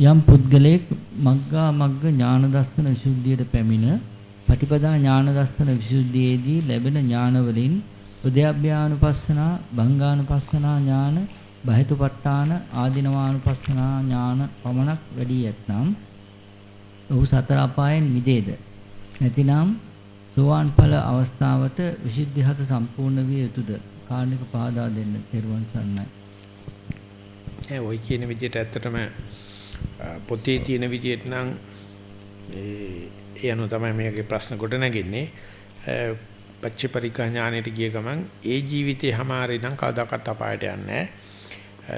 යම් පුද්ගලයෙක් මග්ගා මග්ග ඥාන දස්සන විසුද්ධියට පැමිණ පටිපදා ඥාන දස්සන විසුද්ධියේදී ලැබෙන ඥාන වලින් උද්‍යප්පයානුපස්සනා භංගානුපස්සනා ඥාන බහිතුපට්ඨාන ආධිනවානුපස්සනා ඥාන පමණක් වැඩි යත්නම් ඔහු සතර අපායන් මිදේද? නැතිනම් සෝවාන් ඵල අවස්ථාවට විසුද්ධි හත සම්පූර්ණ විය යුතුද? කාරණික පහදා දෙන්න තෙරුවන් සරණයි. ඒ ওই කියන විදිහට ඇත්තටම පොතේ තියෙන විදිහට නම් ඒ යන තමයි මේකේ ප්‍රශ්න කොට නැගින්නේ. පච්චපරිකා ඥානෙට ගිය ගමන් ඒ ජීවිතේ හැමාරේ නම් කවදාකවත් අපායට යන්නේ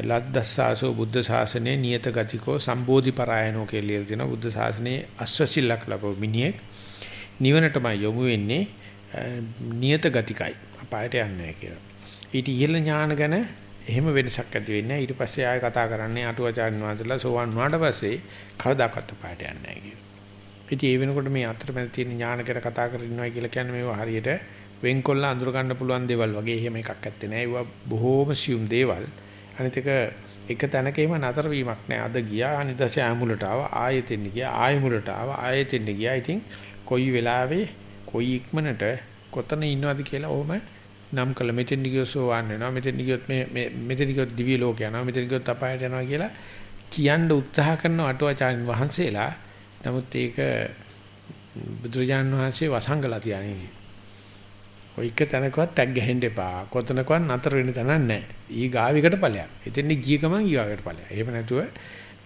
ලද්දස්සාසෝ බුද්ධ ශාසනයේ නියත ගතිකෝ සම්බෝධි පරායනෝ කියලා ලියලා තිනවා බුද්ධ ශාසනයේ අස්වසිල්ලක් ලැබව මිනිහෙක් නිවනටමයි යොමු වෙන්නේ නියත ගතිකයි අපායට යන්නේ කියලා. ඊට ඉහළ ඥාන ගැන එහෙම වෙනසක් ඇති වෙන්නේ ඊට පස්සේ ආයෙ කතා කරන්නේ අටුවාචාර්ය වහන්සේලා සෝවන් වුණාට පස්සේ කවදාකවත් අපායට යන්නේ නැහැ කියලා. ඉතින් ඒ වෙනකොට මේ අතරමැද තියෙන ඥාන ගැන කතා කරනවා කියලා කියන්නේ මේවා හරියට වෙන්කොල්ල අඳුර ගන්න පුළුවන් දේවල් වගේ එහෙම එකක් ඇත්තේ නැහැ. ඒවා බොහෝම සියුම් දේවල්. අනිත් එක එක තැනකේම නතර වීමක් නැහැ. අද ගියා අනිදාසේ ආමුලට ආවා ආයෙත් එන්න ගියා ආයෙමුලට ආවා ආයෙත් එන්න ගියා. ඉතින් කොයි වෙලාවෙ කොයි ඉක්මනට කොතන ඉන්නවද කියලා ඕම නම් කළ මෙතෙන් ගියොත් සෝවන් වෙනවා මෙතෙන් ගියොත් මේ මෙතෙන් ගියොත් දිව්‍ය ලෝක යනවා මෙතෙන් ගියොත් අපායට යනවා කියලා කියන්න උත්සාහ කරන අටුවාචාර්යන් වහන්සේලා නමුත් ඒක බුදුරජාණන් වහන්සේ වසංගලා තියන්නේ. ඔය එක තැනකවත් ටැග් ගහෙන්න එපා. කොතනකවත් නතර වෙන්න තැනක් නැහැ. ඊ ගාවිකට ඵලයක්. එතෙන් ගිය ගමන් ඊගාවට ඵලයක්. එහෙම නැතුව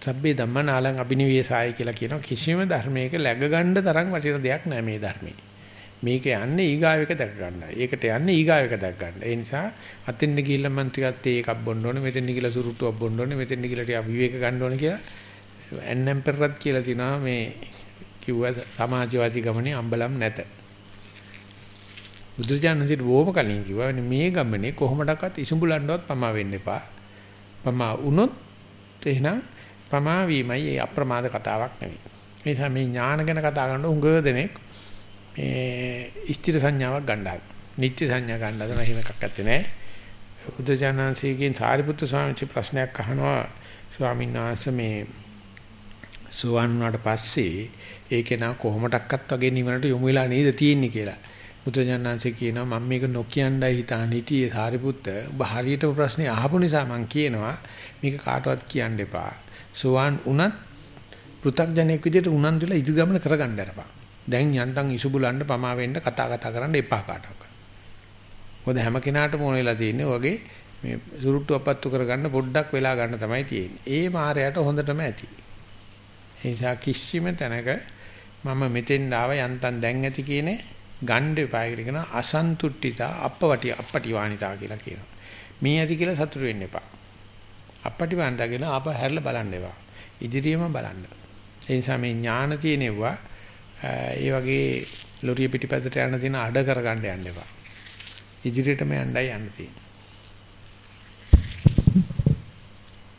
සබ්බේ ධම්මනාලං අබිනිවේසාය කියලා කියන කිසිම ධර්මයක läග ගන්න තරම් වටින දෙයක් නෑ මේ ධර්මයේ. මේක යන්නේ ඊගාවෙක දැක ගන්නයි. ඒකට යන්නේ ඊගාවෙක දැක ගන්න. ඒ නිසා අතින් ගිහිල්ලා මන් ටිකක් තේ එකක් බොන්න ඕනේ. මෙතෙන් ගිහිල්ලා සුරුට්ටුවක් බොන්න ඕනේ. මෙතෙන් ගිහිල්ලා ටික විවේක ගන්න ඕනේ කියලා එන්නම් පෙරත් කියලා තිනවා මේ කිව්වා සමාජවාදී ගමනේ අම්බලම් නැත. බුදුජානකෙත් බොහොම කලින් කිව්වා මේ ගමනේ කොහොමඩක්වත් ඉසුඹුලන්නවත් පමා වෙන්න එපා. පමා වුණොත් එහෙනම් පමා වීමයි ඒ අප්‍රමාද කතාවක් නෙවෙයි. ඒ නිසා මේ ඥාන ගැන කතා කරනකොට උඟ දෙනෙක් මේ ස්ථිර සංඥාවක් ගන්නවා. නිත්‍ය සංඥා ගන්නවා. එහෙම එහෙම එකක් නැත්තේ නෑ. බුදුජානන්සේගෙන් සාරිපුත්‍ර ස්වාමීන් වහන්සේ ප්‍රශ්නයක් අහනවා ස්වාමීන් වහන්සේ මේ සුවන් වුණාට පස්සේ ඒකේ නා කොහොමඩක්වත් වගේ නිවනට යොමු වෙලා නේද තියෙන්නේ කියලා. බුදුජානන්සේ කියනවා මම මේක නොකියණ්ඩයි හිතාන හිටියේ සාරිපුත්ත ඔබ හරියටම ප්‍රශ්නේ අහපු නිසා මම කියනවා මේක කාටවත් කියන්න එපා. සුවන් උනත් පෘථග්ජනෙක් විදිහට උනන්දුලා ඉදි ගමන කරගන්න යරපන්. දැන් යන්තම් ඉසුබුලන්න පමා වෙන්න කතා කතා කරන්න එපා කාටවත්. මොකද හැම කෙනාටම ඕන වෙලා තියෙන්නේ වගේ මේ සුරුට්ටු අපත්තු කරගන්න පොඩ්ඩක් වෙලා ගන්න තමයි තියෙන්නේ. ඒ මායයට හොඳටම ඇති. ඒ නිසා කිසිම තැනක මම මෙතෙන් ආව යන්තම් දැන් ඇති කියන්නේ ගණ්ඩ එපා කියලා කියන අසන්තුට්ඨිතා අපවටි අපටිවාණිතා කියලා කියනවා. මේ ඇති කියලා සතුටු වෙන්න එපා. අපටිවාණිතා කියන ආප හැරලා බලන්න එපා. ඉදිරියම බලන්න. ඒ නිසා මේ ඥාන තියෙනවා ඒ වගේ ලොරිය පිටිපැත්තට යන දින අඩ කරගන්න යන්න එපා. ඉදිරියටම යන්නයි යන්න තියෙන්නේ.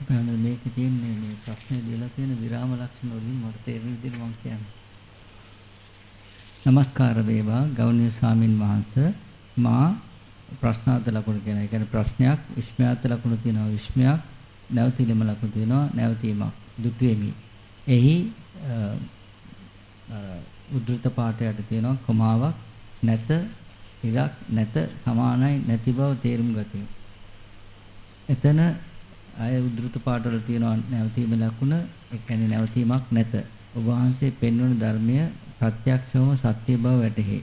බලන්න මේකේ තියෙන්නේ මේ ප්‍රශ්නේ දීලා තියෙන විරාම ලක්ෂණ වලින් මට තේරෙන විදිහට මම කියන්නේ. নমස්කාර වේවා ගෞණීය ස්වාමින් වහන්සේ මා ප්‍රශ්නාර්ථ ලකුණු කියන ඒ කියන්නේ ප්‍රශ්නයක් විශ්මයාර්ථ ලකුණු තියෙනවා විශ්මයක් නැවතීම ලකුණු තියෙනවා නැවතීමක් දුටුවෙමි. එහි උද්දෘත පාඨයට තියෙනවා කොමාවක් නැත ඉරක් නැත සමානයි නැති බව තේරුම් ගතිමි. එතන අය උද්දෘත පාඨවල තියෙනවා නැවතීම ලකුණ ඒ කියන්නේ නැවතීමක් නැත. ඔබ වහන්සේ පෙන්වන ධර්මය ප්‍රත්‍යක්ෂවම සත්‍ය බව වැටහි.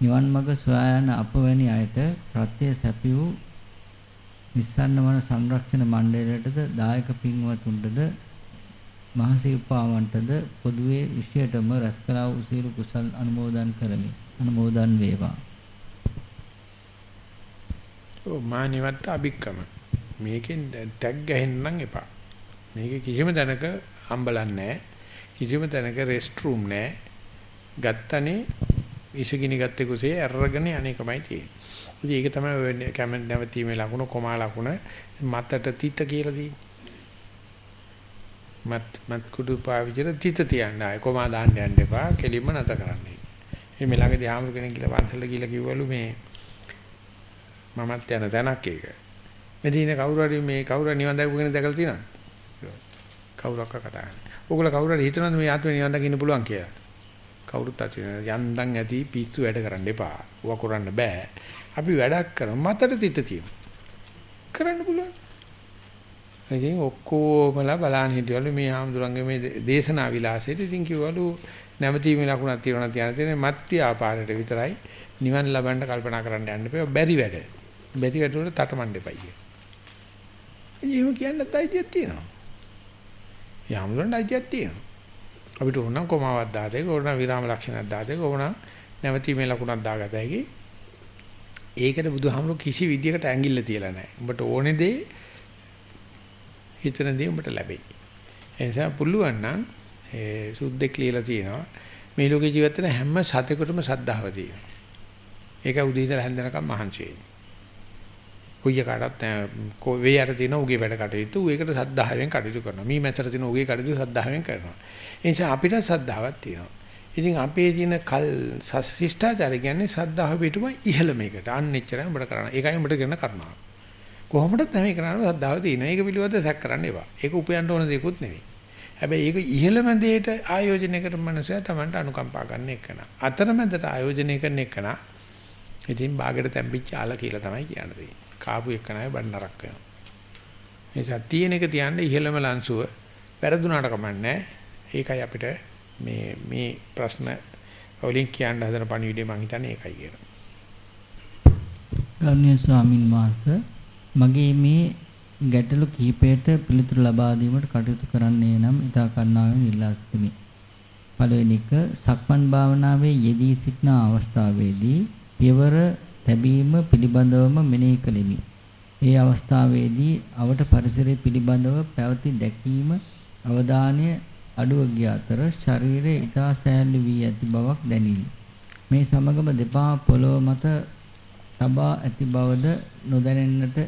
නිවන් මඟ සොයා යන අප වැනි අයට ප්‍රත්‍ය සැපි වූ නිස්සන්න වන සංරක්ෂණ මණ්ඩලයටද දායක පින්වතුන්ටද මහසීපාවන්ටද පොදුවේ විශේෂයටම රැස්කලා වූ සියලු කුසල් අනුමෝදන් කරමි. අනුමෝදන් වේවා. ඔව් මානිවත් අභික්කම. මේකෙන් ටැග් ගහෙන්න එපා. මේක කිසිම තැනක අම්බලන්නේ නැහැ. කිසිම තැනක රෙස්ට් රූම් නැහැ. ගත්තනේ ඉසගිනි ගත්තේ කුසේ අරගෙන අනේකමයි තියෙන්නේ. ඉතින් ඒක තමයි වෙන්නේ කැමෙන් නැවතීමේ ලකුණ කොමා ලකුණ මතට තිත කියලා තියෙන්නේ. මත් මත් කුඩු පාවිච්චිර තිත තියන්න ආයි කොමා දාන්න යන්න එපා කෙලින්ම නැත කරන්නේ. මේ මෙලඟදී ආමරු කෙනෙක් කියලා වංශල කියලා කිව්වලු මේ මමත් යන තැනක් ඒක. මෙදින කවුරු හරි මේ කවුරු නිවන් දැකපු කෙනෙක් දැකලා තියෙනවද? කවුරක්ක කතා කරන්නේ. ඕගොල්ලෝ කවුරු හරි හිතනවද මේ ආත්මේ නිවන් දකින්න පුළුවන් කියලා? කවුරුත් අතින යන්දන් ඇති පිස්සු වැඩ කරන්න එපා. ඌව කරන්න බෑ. අපි වැඩක් කරමු මතට තිත තියමු. කරන්න පුළුවන්. ඉතින් ඔක්කොමලා බලන්න හිටියලු මේ ආම්දුරංගේ මේ දේශනා විලාසෙට ඉතින් කිව්වලු නැවතීමේ ලකුණක් තියෙනවා තියන තියෙන මත්‍ය ආපාරයට විතරයි නිවන් ලබන්න කල්පනා කරන්න යන්න එපා. බැරි වැඩ. බැරි වැඩ වල තටමඬ එපා කිය. ඉතින් එහෙම කියන්නත් අයිතියක් තියෙනවා. යාමුදුරන්ට අයිතියක් තියෙනවා. අපිට ඕන කොමාවක් දාතේ ඕන විරාම ලක්ෂණයක් දාතේ ඕන නැවතීමේ ලකුණක් දාගත හැකි. ඒකට බුදුහාමුදුරු කිසි විදියකට ඇඟිල්ල තියලා නැහැ. උඹට ඕනේ දේ හිතන දේ උඹට ලැබෙයි. ඒ නිසා පුළුවන් නම් ඒ සුද්දෙක් ලියලා තියෙනවා මේ ලෝකේ ජීවත් වෙන හැම සතෙකුටම සද්ධාව තියෙනවා. ඒක උදේ ඉඳලා හැන්දනකම් මහන්සි වෙන්නේ. කොයි එකකටත් වේ යට තියෙන උගේ වැඩ කටයුතු ඒකට සද්ධාවෙන් කටයුතු කරනවා. මී මැතර තියෙන උගේ කටයුතු සද්ධාවෙන් කරනවා. ඒ නිසා අපිට සද්ධාවක් තියෙනවා. ඉතින් අපේ තියෙන කල් ශිෂ්ටාචාරය කියන්නේ සද්ධාව පිටුම ඉහළ මේකට. අන්න එච්චරයි උඹට කරන්න. ඒකයි උඹට කරන කරුණාව. කොහොමද තමයි කරන්නේ සද්ධාව තියෙනවා. ඒක පිළිබඳව සැක කරන්න එපා. ඒක උපයන්න ඕන දෙයක්වත් නෙවෙයි. හැබැයි ඒක ඉහළම දෙයට ආයෝජනය කරන මනුස්සයා Tamanට අනුකම්පා ගන්න එකන. අතරමැදට ආයෝජනය කරන එකන ඉතින් ਬਾගෙට තැම්පිච්ච ආල කියලා තමයි කියන්නේ. කාපු එකනයි බඩ නරක් වෙනවා. මේ සතියේන එක තියන්නේ ඉහළම ලංසුව වැරදුනාට කමන්නේ. ඒකයි අපිට මේ මේ ප්‍රශ්න වලින් කියන්න හදන පණිවිඩය මම හිතන්නේ ඒකයි කියලා. ගෞරවනීය ස්වාමින් වහන්සේ මගේ මේ ගැටලු කිහිපයට පිළිතුරු ලබා දීමට කටයුතු කරන්නේ නම් ඉතා කරුණාවෙන් ඉල්ලා සිටිමි. පළවෙනි එක සක්මන් භාවනාවේ යෙදී සිටින අවස්ථාවේදී පියවර තැබීම පිළිබඳවම මෙනෙහි කළෙමි. ඒ අවස්ථාවේදී අවට පරිසරය පිළිබඳව පැවති දැකීම අවධානය අඩුව ගිය අතර ශරීරය ඊතා සෑහළු වී ඇති බවක් දැනිනි. මේ සමගම දෙපා පොළොව මත තබා ඇති බවද නොදැනෙන්නට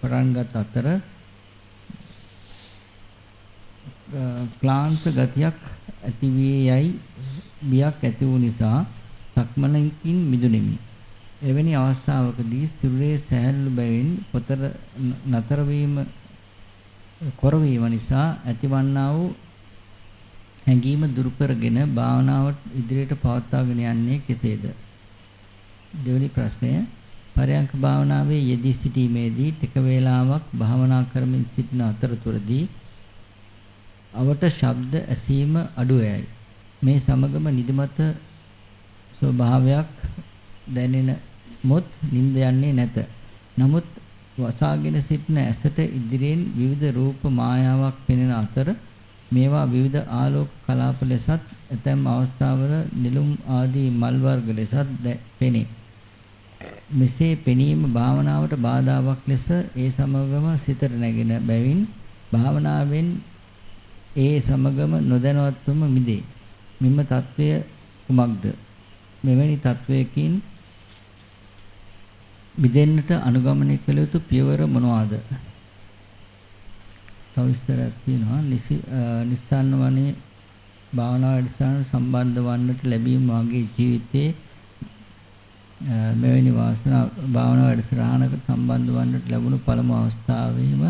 පටන්ගත් අතර ක්ලාන්ත ගතියක් ඇති වී යයි බියක් ඇති වූ නිසා සක්මනකින් මිදුණෙමි. එවැනි අවස්ථාවකදී සිරුරේ සෑහළු බැවින් පොතර නතර වීම කොරවීම නිසා ඇතිවන්නා වූ හැඟීම දුරු කරගෙන භාවනාවට ඉදිරියට පවත්වාගෙන යන්නේ කෙසේද? දෙවැනි ප්‍රශ්නය පරයන්ක භාවනාවේ යෙදී සිටීමේදී ටික වේලාවක් භාවනා කරමින් සිටින අතරතුරදී අවට ශබ්ද ඇසීම අඩුවේයි. මේ සමගම නිදිමත ස්වභාවයක් දැනෙන මොත් නිින්ද යන්නේ නැත. නමුත් වසාගෙන සිටින ඇසට ඉදිරියෙන් විවිධ රූප මායාවක් පෙනෙන අතර මේවා විවිධ ආලෝක කලාප ලෙසත් ඇතැම් අවස්ථාවල නිලුම් ආදී මල් වර්ග ලෙසත් පෙනේ. මෙසේ පෙනීම භාවනාවට බාධාවක් ලෙස ඒ සමගම සිතට නැගෙන බැවින් භාවනාවෙන් ඒ සමගම නොදැනුවත්වම මිදේ. මෙම తත්වය කුමක්ද? මෙවැනි තත්වයකින් මිදෙන්නට අනුගමනය කළ යුතු පියවර මොනවාද? තව විස්තරයක් තියෙනවා. නිස්සන්න වනේ භාවනා වැඩසටහන සම්බන්ධ වන්නට ලැබීම මාගේ ජීවිතයේ මෙවැනි වාසනා භාවනා වැඩසටහනකට සම්බන්ධ වන්නට ලැබුණු පළමු අවස්ථාවේම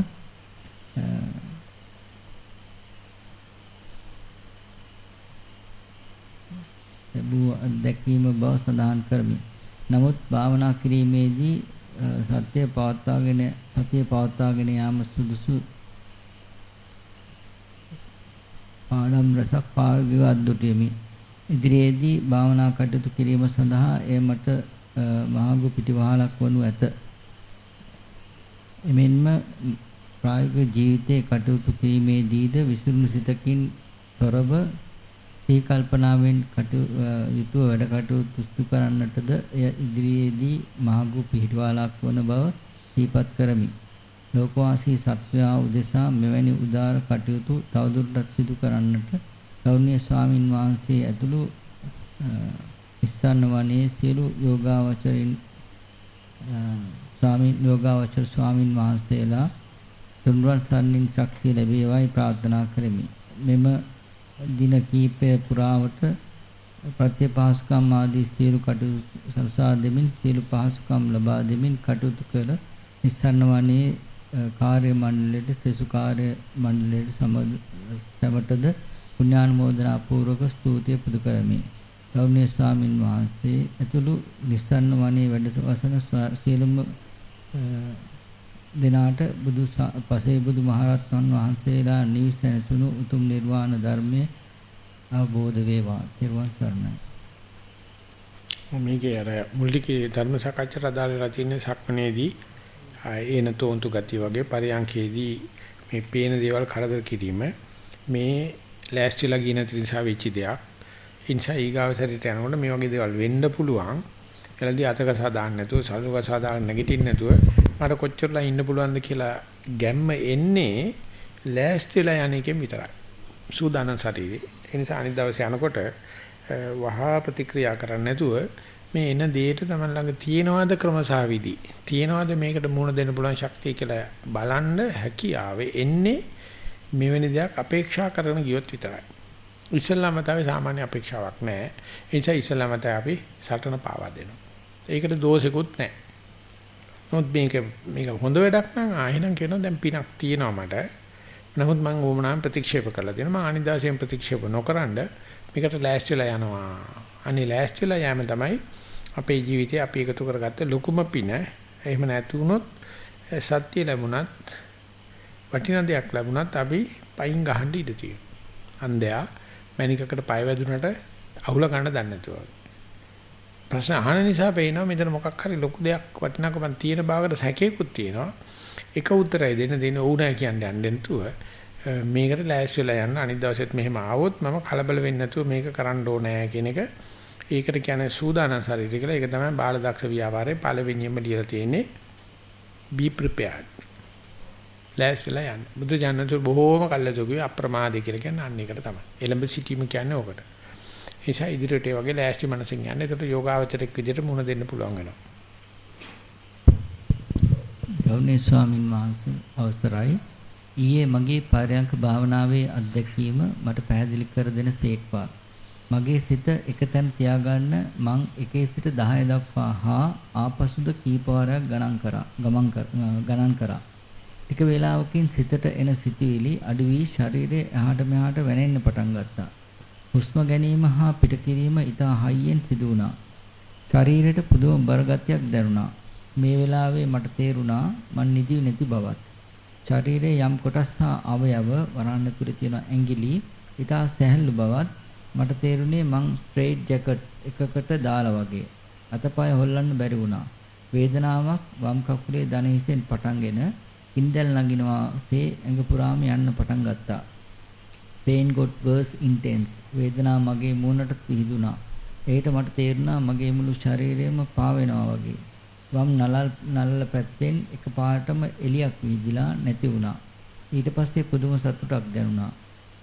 ලැබූ අත්දැකීම බව සඳහන් කරමි. නමුත් භාවනා කිරීමේදී සත්‍ය පවත්වාගෙන සතිය පවත්වාගෙන යාම සුදුසු පාඩම් රසක් පාවිගත් දුටෙමි. ඉදිරියේදී භාවනා කටයුතු කිරීම සඳහා එය මට මහඟු පිටිවහලක් වනු ඇත. එමෙන්ම ප්‍රායෝගික ජීවිතයේ කටයුතු කිරීමේදීද විසුණු සිතකින් තොරව සී කල්පනාවෙන් යුතුව වැඩ කටයුතු සිදු කරන්නටද එය ඉදිරියේදී මහඟු පිහිටුවාලක් වන බව සිහිපත් කරමි. ලෝකවාසී සත්වයා උදෙසා මෙවැනි උදාර කටයුතු තවදුරටත් සිදු කරන්නට ගෞරවනීය ස්වාමින් වහන්සේ ඇතුළු ඉස්සන්න වනේ සියලු යෝගාවචරින් ස්වාමීන් යෝගාවචර ස්වාමින් වහන්සේලා තුන්වන් සරණින් ශක්තිය ලැබේවායි ප්‍රාර්ථනා කරමි. මෙම දින කීපය පුරාවට ප්‍රත්‍යපාසකම් ආදී සියලු කටයුතු සලසා දෙමින් සියලු පහසුකම් ලබා දෙමින් කටයුතු කළ ඉස්සන්න වනේ කාර්ය මණ්ඩලයට සෙසු කාර්ය මණ්ඩලයට සමටද පුණ්‍යානුමෝදනා පූර්වක ස්තුතිය පුද කරමි. ගෞරවනීය ස්වාමින් වහන්සේ ඇතුළු නිස්සන්න වනේ වැඩසටහන සියලුම දිනාට බුදු පසේ බුදු මහරහතන් වහන්සේලා නිවිසැනසුණු උතුම් නිර්වාණ ධර්මයේ අවබෝධ වේවා. ත්වන් සරණයි. මේකේ අර මුල්ලිකේ ධර්ම සාකච්ඡාට අදාළලා තියෙන සක්මනේදී ඒන තෝන්තු ගතිය වගේ පරියන්කේදී මේ පේන දේවල් කරදර කිරීම මේ ලෑස්තිලා ගින නිසා වෙච්ච දෙයක්. ඉන්සා ඊගාවසරිට යනකොට මේ වගේ දේවල් වෙන්න පුළුවන්. එළදී අතක සාදාන්න නැතුව සල්ුක සාදාන්න නැගිටින්න නැතුව මට කොච්චරලා ඉන්න පුළුවන්ද කියලා ගැම්ම එන්නේ ලෑස්තිලා යන එකෙන් විතරයි. සූදානම් ශරීරේ. ඒ නිසා අනිත් දවසේ යනකොට වහා ප්‍රතික්‍රියා කරන්න නැතුව මේ එන දෙයට තමයි ළඟ තියෙනවද ක්‍රමසාවිදි තියෙනවද මේකට මුහුණ දෙන්න පුළුවන් ශක්තිය කියලා බලන්න හැකියාවේ එන්නේ මෙවැනි දෙයක් අපේක්ෂා කරන ගියොත් විතරයි. ඉස්ලාම මතයේ සාමාන්‍ය අපේක්ෂාවක් නැහැ. ඒ නිසා ඉස්ලාම මතය අපි සටන පාවා දෙනවා. ඒකට දෝෂෙකුත් නැහැ. නමුත් මේක මේක හොඳ වැඩක් නම් ආයෙනම් කියනවා දැන් පිනක් තියෙනවා මට. නමුත් මම ඕමනාම ප්‍රතික්ෂේප කරලා දෙනවා. මම අනිදාසයෙන් ප්‍රතික්ෂේප නොකරනද මේකට ලෑස්තිලා යනවා. අනේ ලෑස්තිලා යෑම තමයි අපේ ජීවිතේ අපි එකතු කරගත්ත ලොකුම පින. එහෙම නැති වුණොත් සත්‍ය ලැබුණත් වටිනා දෙයක් ලැබුණත් අපි පයින් ගහන්න ඉඩ තියෙනවා. අන්දයා මැනිකකට පය වැදුනට අහුල ගන්න දන්නේ නැතුව. ප්‍රශ්න අහන නිසා පේනවා මෙතන මොකක් හරි ලොකු දෙයක් වටිනාකමක් තියෙන බාගට සැකේකුත් තියෙනවා. එක උත්තරය දෙන්න දෙන්න ඕනෑ කියන්නේ යන්නේ නැතුව මේකට ලෑස්ති වෙලා යන්න අනිත් දවසෙත් මෙහෙම ආවොත් මම කලබල වෙන්නේ නැතුව මේක කරන්න ඕනෑ කියන එක ඒකට කියන්නේ සූදානම් ශරීරය කියලා. ඒක තමයි බාලදක්ෂ ව්‍යාපාරයේ පළවෙනියම ලියලා තියෙන්නේ be prepared. ලෑස්තිලා යන්න. බුදු ජානක බොහෝම කල්ලාතෝගේ අප්‍රමාදේ කියලා කියන්නේ අන්න ඒකට තමයි. එළඹ සිටීම කියන්නේ ඕකට. ඒ නිසා ඉදිරියට ඒ වගේ ලෑස්ති මනසෙන් යන්න. ඒකට යෝගාවචරයක් විදිහට මුණ දෙන්න පුළුවන් වෙනවා. ගෞණීය ස්වාමින් වහන්සේ අවසරයි. ඊයේ මගේ පරයන්ක භාවනාවේ අත්දැකීම මට පැහැදිලි කර දෙන සේක්වා. මගේ සිත එකතැන තියාගන්න මං 1 සිට 10 දක්වා හා ආපසුද කීපවරක් ගණන් කරා. ගමන් ගණන් කරා. ටික වේලාවකින් සිතට එන සිතුවිලි අඩු වී ශරීරයේ එහාට මෙහාට වැනෙන්න පටන් ගත්තා. හුස්ම ගැනීම හා පිටකිරීම ඉතා හයියෙන් සිදු වුණා. ශරීරයට පුදුම බරගතියක් දැනුණා. මේ වෙලාවේ මට තේරුණා මන් නිදි නැති බවත්. ශරීරයේ යම් කොටස් හා අවයව වරණ තුරේ තියෙන ඇඟිලි ඉතා සැහැල්ලු බවත් මට තේරුණේ මං ස්ට්‍රේට් ජැකට් එකකට දාලා වගේ. අතපය හොල්ලන්න බැරි වුණා. වේදනාවක් වම් කකුලේ දන හිසෙන් පටන්ගෙන ඉන්දල් නගිනවාසේ ඇඟ පුරාම යන්න පටන් ගත්තා. pain got worse intense. වේදනාව මගේ මූණට පිහිදුනා. ඒකට මට තේරුණා මගේ මුළු ශරීරයම පාවෙනවා වගේ. වම් නලල් නලල පැත්තෙන් එකපාරටම එලියක් වීදිලා නැති වුණා. ඊට පස්සේ පුදුම සතුටක් දැනුණා.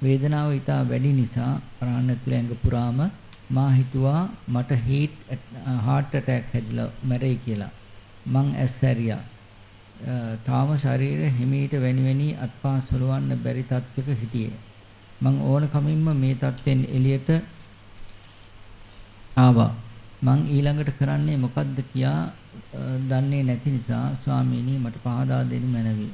වේදනාව ඊට වැඩි නිසා ප්‍රාණ ඇතුළේ ඇඟ පුරාම මා හිතුවා මට හීට් heart attack හැදිලා මැරෙයි කියලා. මං ඇස් හැරියා. තාම ශරීරය හිමීට වැනි වැනි අත්පා සලවන්න බැරි තත්යක හිටියේ. මං ඕන කමින්ම මේ තත්යෙන් එළියට ආවා. මං ඊළඟට කරන්නේ මොකද්ද කියා දන්නේ නැති නිසා ස්වාමීනි මට පහදා දෙන්න මැනවි.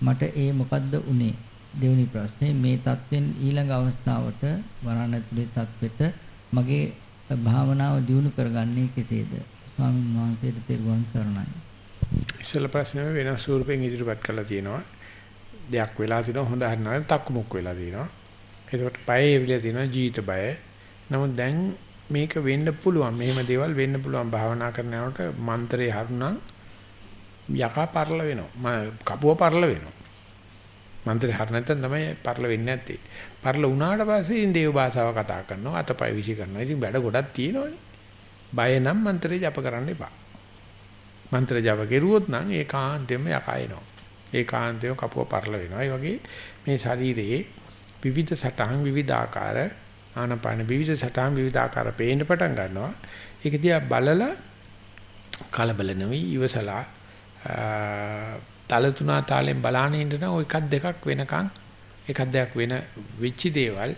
මට ඒ මොකද්ද උනේ? දෙවෙනි ප්‍රශ්නේ මේ தත්වෙන් ඊළඟ අවස්ථාවට වරණ ඇතුලේ தත්වෙට මගේ භාවනාව දියුණු කරගන්නේ කෙසේද? ස්වාමීන් වහන්සේට තෙරුවන් සරණයි. ඉස්සෙල්ල ප්‍රශ්නේ වෙනස් ස්වරූපෙන් ඉදිරිපත් කරලා තියෙනවා. දෙයක් වෙලා තිනවා හොඳ හරිනම් තක්මුක් වෙලා තියෙනවා. ඒකට බය එවිලා තියෙනවා ජීවිත බය. නමුත් දැන් මේක වෙන්න පුළුවන්. මෙහෙම දේවල් වෙන්න පුළුවන් භාවනා කරන යනකොට මන්ත්‍රේ හරුණා යකා පරල වෙනවා. කපුව පරල වෙනවා. මන්ත්‍රේ හර නැත්නම් තමයි පරල වෙන්නේ නැත්තේ. පරල වුණාට පස්සේ ඉන් දේව භාෂාව කතා කරනවා අතපය විසි කරනවා. ඉතින් වැඩ ගොඩක් තියෙනවනේ. බය නම් මන්ත්‍රේ ජප කරන්න එපා. මන්ත්‍ර ජප කෙරුවොත් නම් ඒකාන්තයෙන්ම යකා එනවා. ඒකාන්තයෙන්ම කපුව පරල වෙනවා. ඒ වගේ මේ ශරීරයේ විවිධ සටහන් විවිධ ආකාර ආනපාන විවිධ සටහන් විවිධ ආකාර පේන්න පටන් ගන්නවා. ඒක දිහා බලලා කලබල නෙවෙයි ඉවසලා තල තුනා තාලෙන් බලාන ඉන්න ඔය එකක් දෙකක් වෙනකන් එකක් දෙකක් වෙන වෙච්ච දේවල්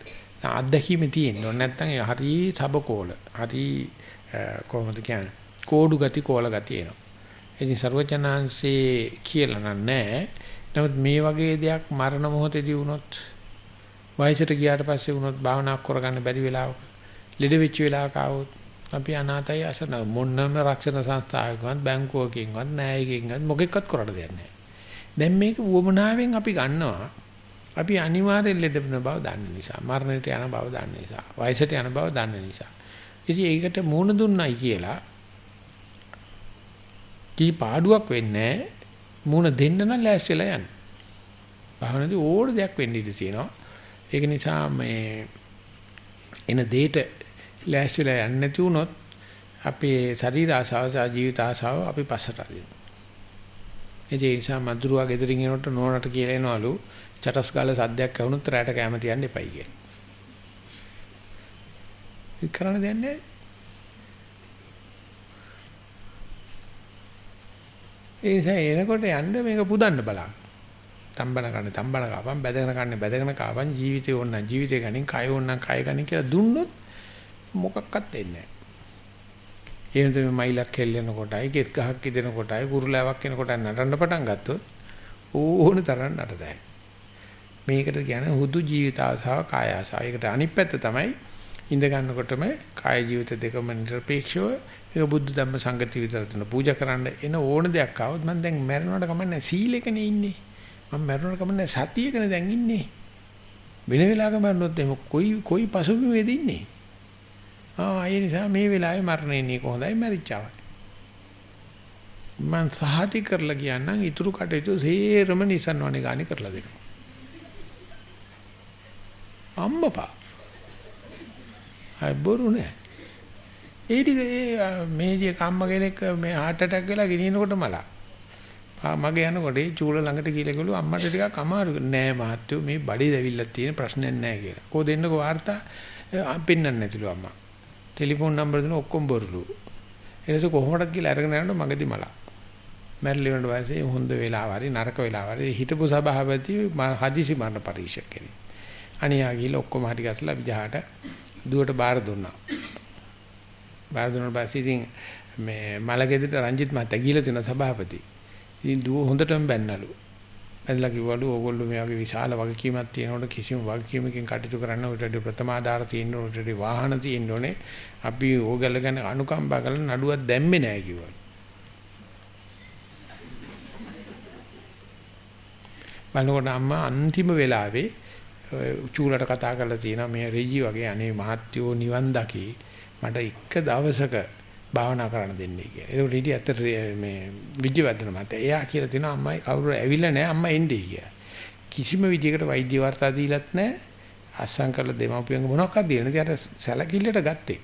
අත්දැකීම තියෙන්න. ඕන නැත්නම් ඒ හරි සබකෝල හරි කොහොමද කියන්නේ? කෝඩු ගති කෝල ගති එනවා. ඉතින් ਸਰවචනාංශේ කියලා නෑ. නමුත් මේ වගේ දෙයක් මරණ මොහොතේදී වුණොත් වයසට ගියාට පස්සේ වුණොත් භාවනා කරගන්න බැරි වෙලාවක ලෙඩ වෙච්ච වෙලාවක ආවොත් අපි අනාතයි අසන මොන්නම රක්ෂණ සංස්ථාවකවත් බැංකුවකින්වත් න්‍යායකින්වත් මොකෙක්වත් කරන්න දෙයක් නැහැ. දැන් මේක වුවමනාවෙන් අපි ගන්නවා. අපි අනිවාර්යෙන් ලෙඩ වෙන බව දන්න නිසා, මරණයට යන බව දන්න නිසා, වයසට යන බව දන්න නිසා. ඉතින් ඒකට මූණ දුන්නයි කියලා කී පාඩුවක් වෙන්නේ මූණ දෙන්න නම් ලෑස්තිලා යන්න. භාවනාවේ ඕන දෙයක් වෙන්න ඉඩ තියෙනවා. ඒක නිසා මේ එන දෙයට ලෑස්තිලා යන්නේ නැති වුණොත් අපේ ශරීර ආසාව සහ ජීවිත ආසාව අපි පස්සට අදිනවා. ඒ නිසා මදුරුවා ගෙදරින් එනකොට නෝනට කියලා එනවලු චටස් ගාලා සද්දයක් ඇහුනොත් රැට කැම තියන්න එපයි කියලා. ඒක කරන්න දෙයක් නැහැ. ඒ නිසා එනකොට යන්න මේක පුදන්න බලන්න. තම්බන කන්නේ තම්බන කාපම් බැදගෙන කන්නේ බැදගෙන කාපම් ජීවිතේ ඕන නම් ජීවිතේ ගනින් කය ඕන නම් කය ගනින් කියලා දුන්නොත් මොකක්වත් එන්නේ නැහැ. එහෙනම් තමයි මයිලක් කෙල්ලෙන කොටයි, ගෙත් ගහක් ඉදෙන කොටයි, කුරුලාවක් එන කොටයි නටන්න පටන් ගත්තොත් ඕන තරම් නටදයි. මේකට කියන්නේ හුදු ජීවිත ආසාව, කාය ආසාව. ඒකට අනිත් පැත්ත තමයි ඉඳ ගන්නකොටම කාය ජීවිත දෙකම නිර්පේක්ෂව ඒක බුද්ධ ධම්ම සංගති විතර තුන පූජා කරන්න එන ඕන දෙයක් ආවොත් මම දැන් මැරෙනවට කමන්නේ සීලෙකනේ ඉන්නේ. මම මැරුණා කමන්නේ සතියකනේ දැන් ඉන්නේ. වෙන වෙලාවක මරනොත් එහෙම කොයි කොයි පසුබිමේද ඉන්නේ? ආ ඒ නිසා මේ වෙලාවේ මරණය ඉන්නේ කොහොඳයි මැරිච්චාවයි. මං සහති කරලා කියන්නම් ඊතුරු කටයුතු සේරම නිසන්වනේ ගානේ කරලා දෙනවා. අම්මපා. අය බොරු නෑ. ඒ ටික ඒ මේජේ කම්ම කෙනෙක් මේ heart attack වෙලා ගෙනියනකොට මලා. මගේ යනකොට ඒ චූල ළඟට ගිහලා ගලු අම්මට ටිකක් අමාරු නෑ මහත්තයෝ මේ බඩේ දැවිල්ලක් තියෙන ප්‍රශ්නයක් නෑ කියලා. කොහොද දෙන්නකෝ වාර්තා පෙන්වන්න නැතිලු අම්මා. ටෙලිෆෝන් නම්බර දෙන ඔක්කොම බොරුලු. එනස කොහොමදත් කියලා අරගෙන යනකොට මගදී මලා. මැරිලි වෙනට පස්සේ හොඳ වෙලාව හරි නරක වෙලාව හරි හිටපු සභාපති හදිසි මරණ පරීක්ෂක කෙනෙක්. අනියා ගිහලා ඔක්කොම හරි ගස්සලා විජහාට දුවට බාර දුන්නා. බාර දුන්නාට පස්සේ ඉතින් මේ මලගෙදරට රංජිත් මහත්තයා ගිහලා තියෙන සභාපති. ඉතින් දුව හොඳටම බැන්නලු. බැලලා කිව්වලු ඕගොල්ලෝ මේ වගේ විශාල වගකීමක් තියෙනකොට කිසිම වගකීමකින් කටයුතු කරන්න උඩට ප්‍රථම ආධාර තියෙන්න උඩට වාහන තියෙන්න ඕනේ. අපි ඕගල ගැන අනුකම්පා කරලා නඩුවක් දැම්මේ නැහැ කිව්වා. බලනකොට අම්මා අන්තිම වෙලාවේ චූලට කතා කරලා තියෙනවා මේ රෙජි වගේ අනේ මහත්යෝ නිවන් දකි මට එක දවසක භාවනා කරන්න දෙන්නේ කියලා. ඒක ඊට ඇත්ත මේ විජයවර්ධන මත එයා කියලා තියෙනවා අම්මයි කවුරු ඇවිල්ලා නැහැ අම්මා එන්නේ කියලා. කිසිම විදියකට වෛද්‍ය වාර්තා දීලත් නැහැ. අස්සම් කරලා දෙමව්පියන්ගේ මොනවක්වත් දීලා නැති අර සැලකිල්ලට ගත්තේ.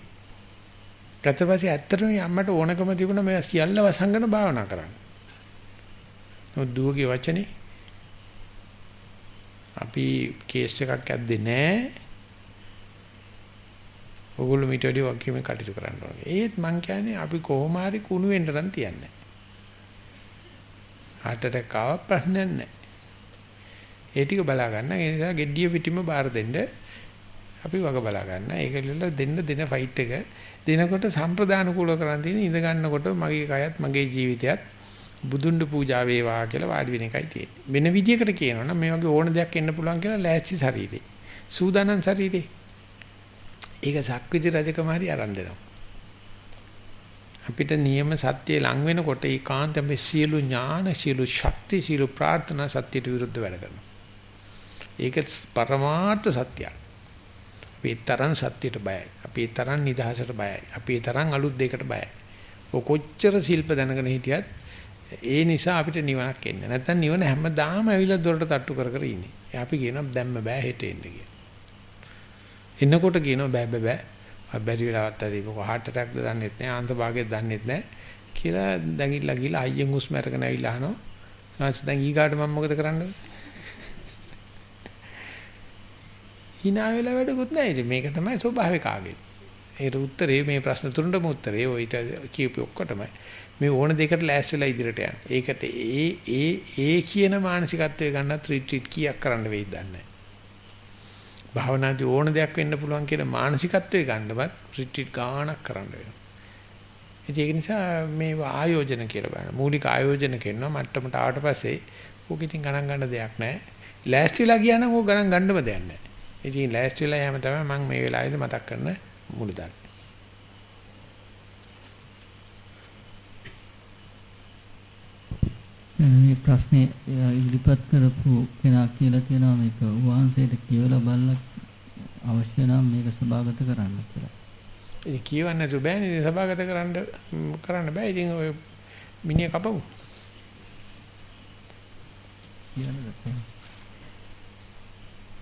ගත්ත පස්සේ ඇත්තටම අම්මට ඕනකම තිබුණා මේ සියල්ල වසංගන භාවනා කරන්න. නමුත් දුවගේ වචනේ අපි කේස් එකක් ඇද්දේ නැහැ. ඕගොල්ලෝ මීට වැඩි වගකීම කටයුතු කරන්න ඕනේ. ඒත් මං කියන්නේ අපි කොහොම හරි කුණු වෙන්න නම් තියන්නේ. heart attack ආව ප්‍රශ්නයක් නැහැ. ඒ ටික බලා ගන්න. ඒ නිසා gediya පිටිම බාර දෙන්න අපි වග බලා ගන්න. ඒක ඉල්ලලා දෙන්න දෙන ෆයිට් එක දෙනකොට සම්ප්‍රදාන කුල කරන් තියෙන ඉඳ ගන්නකොට මගේ කයත් මගේ ජීවිතයත් බුදුන්ඩ පූජා වේවා කියලා වාඩි වෙන එකයි තියෙන්නේ. වෙන විදියකට කියනවනම් මේ වගේ ඕන දෙයක් එන්න පුළුවන් කියලා ලෑස්ති ශරීරේ. සූදානම් ශරීරේ. ඒක සක්විති රජකම හරි අරන් දෙනවා. අපිට නියම සත්‍යය ලං වෙනකොට ඒකාන්ත මේ සියලු ඥාන සියලු ශක්ති සියලු ප්‍රාර්ථනා සත්‍යයට විරුද්ධ වැඩ කරනවා. ඒක පරමාර්ථ සත්‍යයක්. අපි තරම් සත්‍යයට බයයි. අපි තරම් නිදහසට බයයි. අපි තරම් අලුත් දෙයකට බයයි. ඔය කොච්චර ශිල්ප දැනගෙන හිටියත් ඒ නිසා අපිට නිවනක් එන්නේ. නැත්තම් නිවන හැමදාම ඇවිල්ලා දොරට තට්ටු කර කර ඉන්නේ. අපි කියනවා දැම්ම බෑ හෙට එන්න කියලා. එන්නකොට කියනවා බෑ බෑ බෑ. බැරි වෙලාවත් ඇති මොකක් heart attack ද දන්නෙත් නෑ ආන්ත භාගයක් දන්නෙත් නෑ කියලා දැඟිල්ලා ගිහලා අයියෙන් හුස්ම අරගෙන ඇවිල්ලා අහනවා. සාංශ දැන් ඊගාට මම මොකද කරන්නේ hina වෙලා වැඩකුත් නෑ. ඉතින් මේක තමයි ස්වභාවික ආගේ ඒකට උත්තරේ මේ ප්‍රශ්න තුනටම උත්තරේ. ඔය ඊට කියපු ඔක්කොටම. මේ ඕන දෙයකට ලෑස්තිලා ඉදිරියට යන්න. ඒකට ඒ ඒ ඒ කියන මානසිකත්වය ගන්නත් රිට්‍රීට් කීයක් කරන්න වෙයිද දන්නේ භාවනාදී ඕන දෙයක් වෙන්න පුළුවන් කියන මානසිකත්වය ගන්නවත් රිට්‍රීට් ගාණක් කරන්න වෙනවා. ඒක නිසා මේ ආයෝජන කියලා බලන්න. මූලික ආයෝජන කරනවා මට්ටමට ආවට පස්සේ ඕක ඉතින් ගණන් ගන්න දෙයක් නැහැ. ලෑස්තිලා ගියා නම් ඕක ගණන් ගන්නම දෙයක් නැහැ. ඉතින් ලෑස්තිලා යෑම තමයි මම මේ වෙලාවේදී මතක් කරන මුලදල්. මේ ප්‍රශ්නේ ඉදිරිපත් කරපු කෙනා කියලා තියෙනවා මේක වහන්සේට කියලා බලලා අවශ්‍ය නම් මේක සභාගත කරන්න කියලා. ඉතින් කියවන්න නැතු බෑනේ සභාගත කරන්න කරන්න බෑ. ඉතින් ඔය මිනිහ කපමු.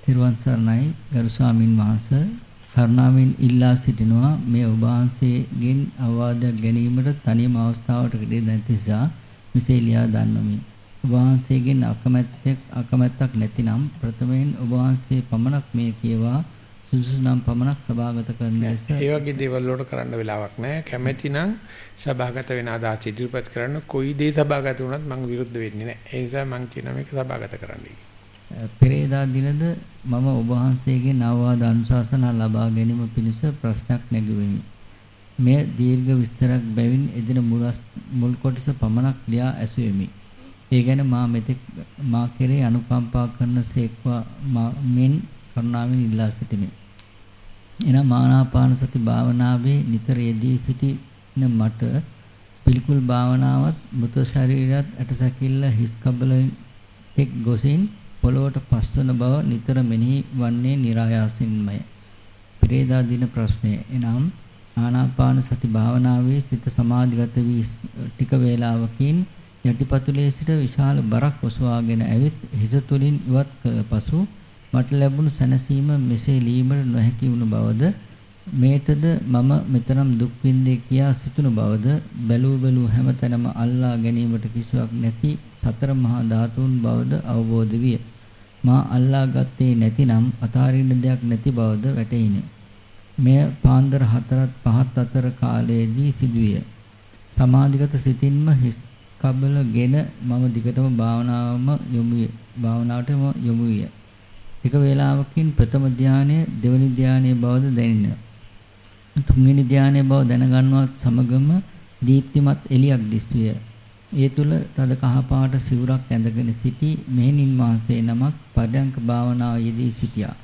තිරුවන් සරණයි ගරු ස්වාමින් වහන්සේ කරුණාවෙන් ඉල්ලා සිටිනවා මේ ඔබ වහන්සේගෙන් අවවාදයක් ගැනීමට තනියම අවස්ථාවකට නැති නිසා මෙසේ ලියා දන්නමි. ඔබ වහන්සේගෙන් අකමැත්තක් අකමැත්තක් නැතිනම් ප්‍රථමයෙන් ඔබ වහන්සේ පමණක් මේ කියවා සුදුසු නම් පමණක් සභාගත කරන ලෙස ඒ වගේ දේවල් වලට කරන්න වෙලාවක් නැහැ. කැමැති නම් සභාගත වෙන අදහස් ඉදිරිපත් කරන්න කොයි දේ සභාගත වුණත් මම විරුද්ධ වෙන්නේ නැහැ. ඒ නිසා මම කියනවා මේක සභාගත කරන්නයි. පෙරේදා දිනද මම ඔබ වහන්සේගෙන් අවවාද අනුශාසනා ලබා ගැනීම පිණිස ප්‍රශ්නයක් නැගුවෙමි. මෙය දීර්ඝ විස්තරයක් බැවින් එදින මුල් කොටස පමණක් ලියා ඇසුවෙමි. ඒ ගැන මා මෙතෙක් මා කෙරේ අනුකම්පා කරන සේක්වා මෙන් කරුණාවෙන් ඉල්ලා සිටිමි. එනම් ආනාපාන සති භාවනාවේ නිතරයේදී සිටින මට පිළිකුල් භාවනාවත් මృత ශරීරයත් ඇටසැකිල්ල හිස් කබලෙන් එක් ගොසින් පොළොවට පස්වන බව නිතර මෙනෙහි වන්නේ નિરાයාසින්මය. පෙරේදා දින ප්‍රශ්නය. එනම් ආනාපාන සති භාවනාවේ සිත සමාධිගත වී ටික වේලාවකින් යටිපතුලේ සිට විශාල බරක් ඔසවාගෙන ඇවිත් හිස තුලින් ඉවත් පසු මට ලැබුණු සැනසීම මෙසේ ලීමට නොහැකි වුණු බවද මේටද මම මෙතරම් දුක් විඳේ කියා සිතුණු බවද බැලූ බැලූ හැමතැනම අල්ලා ගැනීමට කිසිවක් නැති සතර මහා ධාතුන් බවද අවබෝධ විය. මා අල්ලා ගත්තේ නැතිනම් අතාරින්න දෙයක් නැති බවද වැටහිණි. මෙය පාන්දර 4ත් 5ත් අතර කාලයේදී සිදුවිය. සමාධිගත සිතින්ම හිස් කබලගෙන මම දිගටම භාවනාවම යොමු භාවනාවටම යොමු විය. එක වේලාවකින් ප්‍රථම ධානය දෙවනි ධානයේ බවද දැනින. තුන්වෙනි ධානයේ බව දැනගන්නවත් සමගම දීප්තිමත් එළියක් දිස්විය. ඒ තුල තද කහපාට සිවුරක් ඇඳගෙන සිටි මෙහෙණින් වහන්සේ නමක් පරයන්ක භාවනාව යෙදී සිටියා.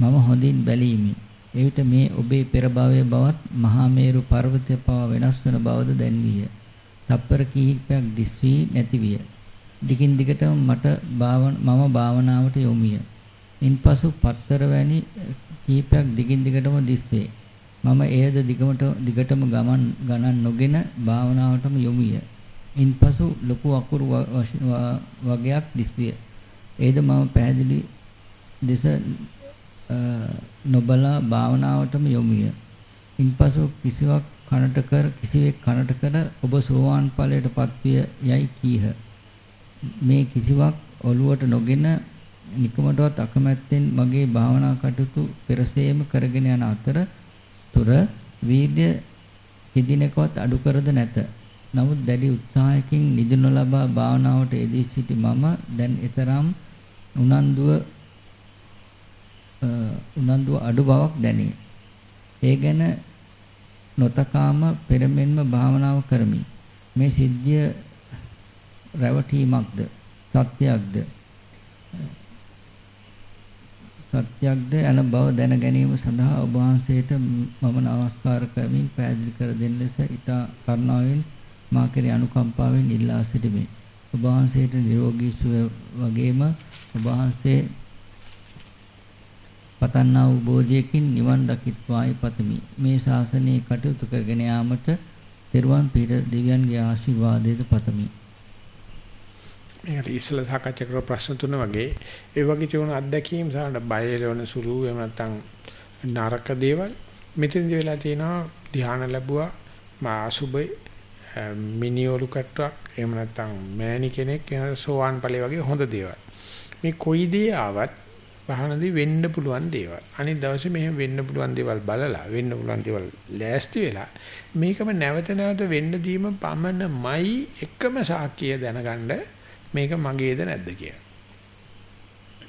මම හොඳින් බැලීමි. එවිට මේ ඔබේ පෙර භවයේ බවත් මහා මේරු පර්වතය පවා වෙනස් වන බවද දැන්විය. තප්පර කිහිපයක් දිස්වි නැති විය. දිගින් දිගටම මට මම භාවනාවට යොමු විය. ඉන්පසු පත්තර වැනි කීපයක් දිගින් දිගටම දිස්වේ. මම එයද දිගමට දිගටම ගමන් ගණන් නොගෙන භාවනාවටම යොමු විය. ඉන්පසු ලොකු අකුරු වගයක් දිස්විය. ඒද මම පැහැදිලි දෙස නොබලා භාවනාවටම යොමු විය. ඉන්පසු කිසිවක් කනට කර කිසිවෙක් කනට කර ඔබ සෝවාන් ඵලයටපත් විය යයි කීහ. මේ කිසිවක් ඔළුවට නොගෙන නිකමටවත් අකමැත්තෙන් මගේ භාවනා කටයුතු පෙරසේම කරගෙන යන අතර තුර වීර්ය කිදිනකවත් අඩු කරද නැත. නමුත් දැඩි උත්සාහයකින් නිදින ලබා භාවනාවට යෙදී සිටි මම දැන් ඊතරම් උනන්දුව උනන්දුව අඩු බවක් දැනේ. ඒ ගැන නොතකාම පෙරමෙන්ම භාවනාව කරමි. මේ සිද්ධිය රැවටීමක්ද සත්‍යයක්ද සත්‍යයක්ද යන බව දැන ගැනීම සඳහා ඔබ වහන්සේට මම නමස්කාර කරමින් පැහැදිලි කර දෙන්න ලෙස ඊට කරුණාවෙන් මා කෙරේ අනුකම්පාවෙන් ඉල්ලා සිටිමි. ඔබ වහන්සේට නිරෝගී සුවය වගේම ඔබ වහන්සේ පතන්නා වූ බෝධියකින් නිවන් දකිත්වායි පතමි. මේ ශාසනයේ කටයුතු කරගෙන යාමට තෙරුවන් පිට දෙවියන්ගේ ආශිර්වාදයට පතමි. මේකට ඉස්සලා සාකච්ඡා කරපු ප්‍රශ්න තුන වගේ. ඒ වගේ තියුණු අත්දැකීම් සාහන බය වෙන සුළු එහෙම නැත්නම් නරක දේවල්. මෙතනදී වෙලා තියෙනවා ධ්‍යාන ලැබුවා මා අසුබේ මිනිඔලු කට්ටක් එහෙම නැත්නම් මෑණි කෙනෙක් එන සෝවාන් ඵලයේ වගේ හොඳ දේවල්. මේ කොයි දේ ආවත් භාවනාදී වෙන්න පුළුවන් දේවල්. අනිත් දවසේ මෙහෙම වෙන්න පුළුවන් දේවල් බලලා වෙන්න පුළුවන් දේවල් ලෑස්ති වෙලා මේකම නැවත නැවත වෙන්න දීම පමණමයි එකම සාක්කිය දැනගන්න මේක මගේද නැද්ද කියලා.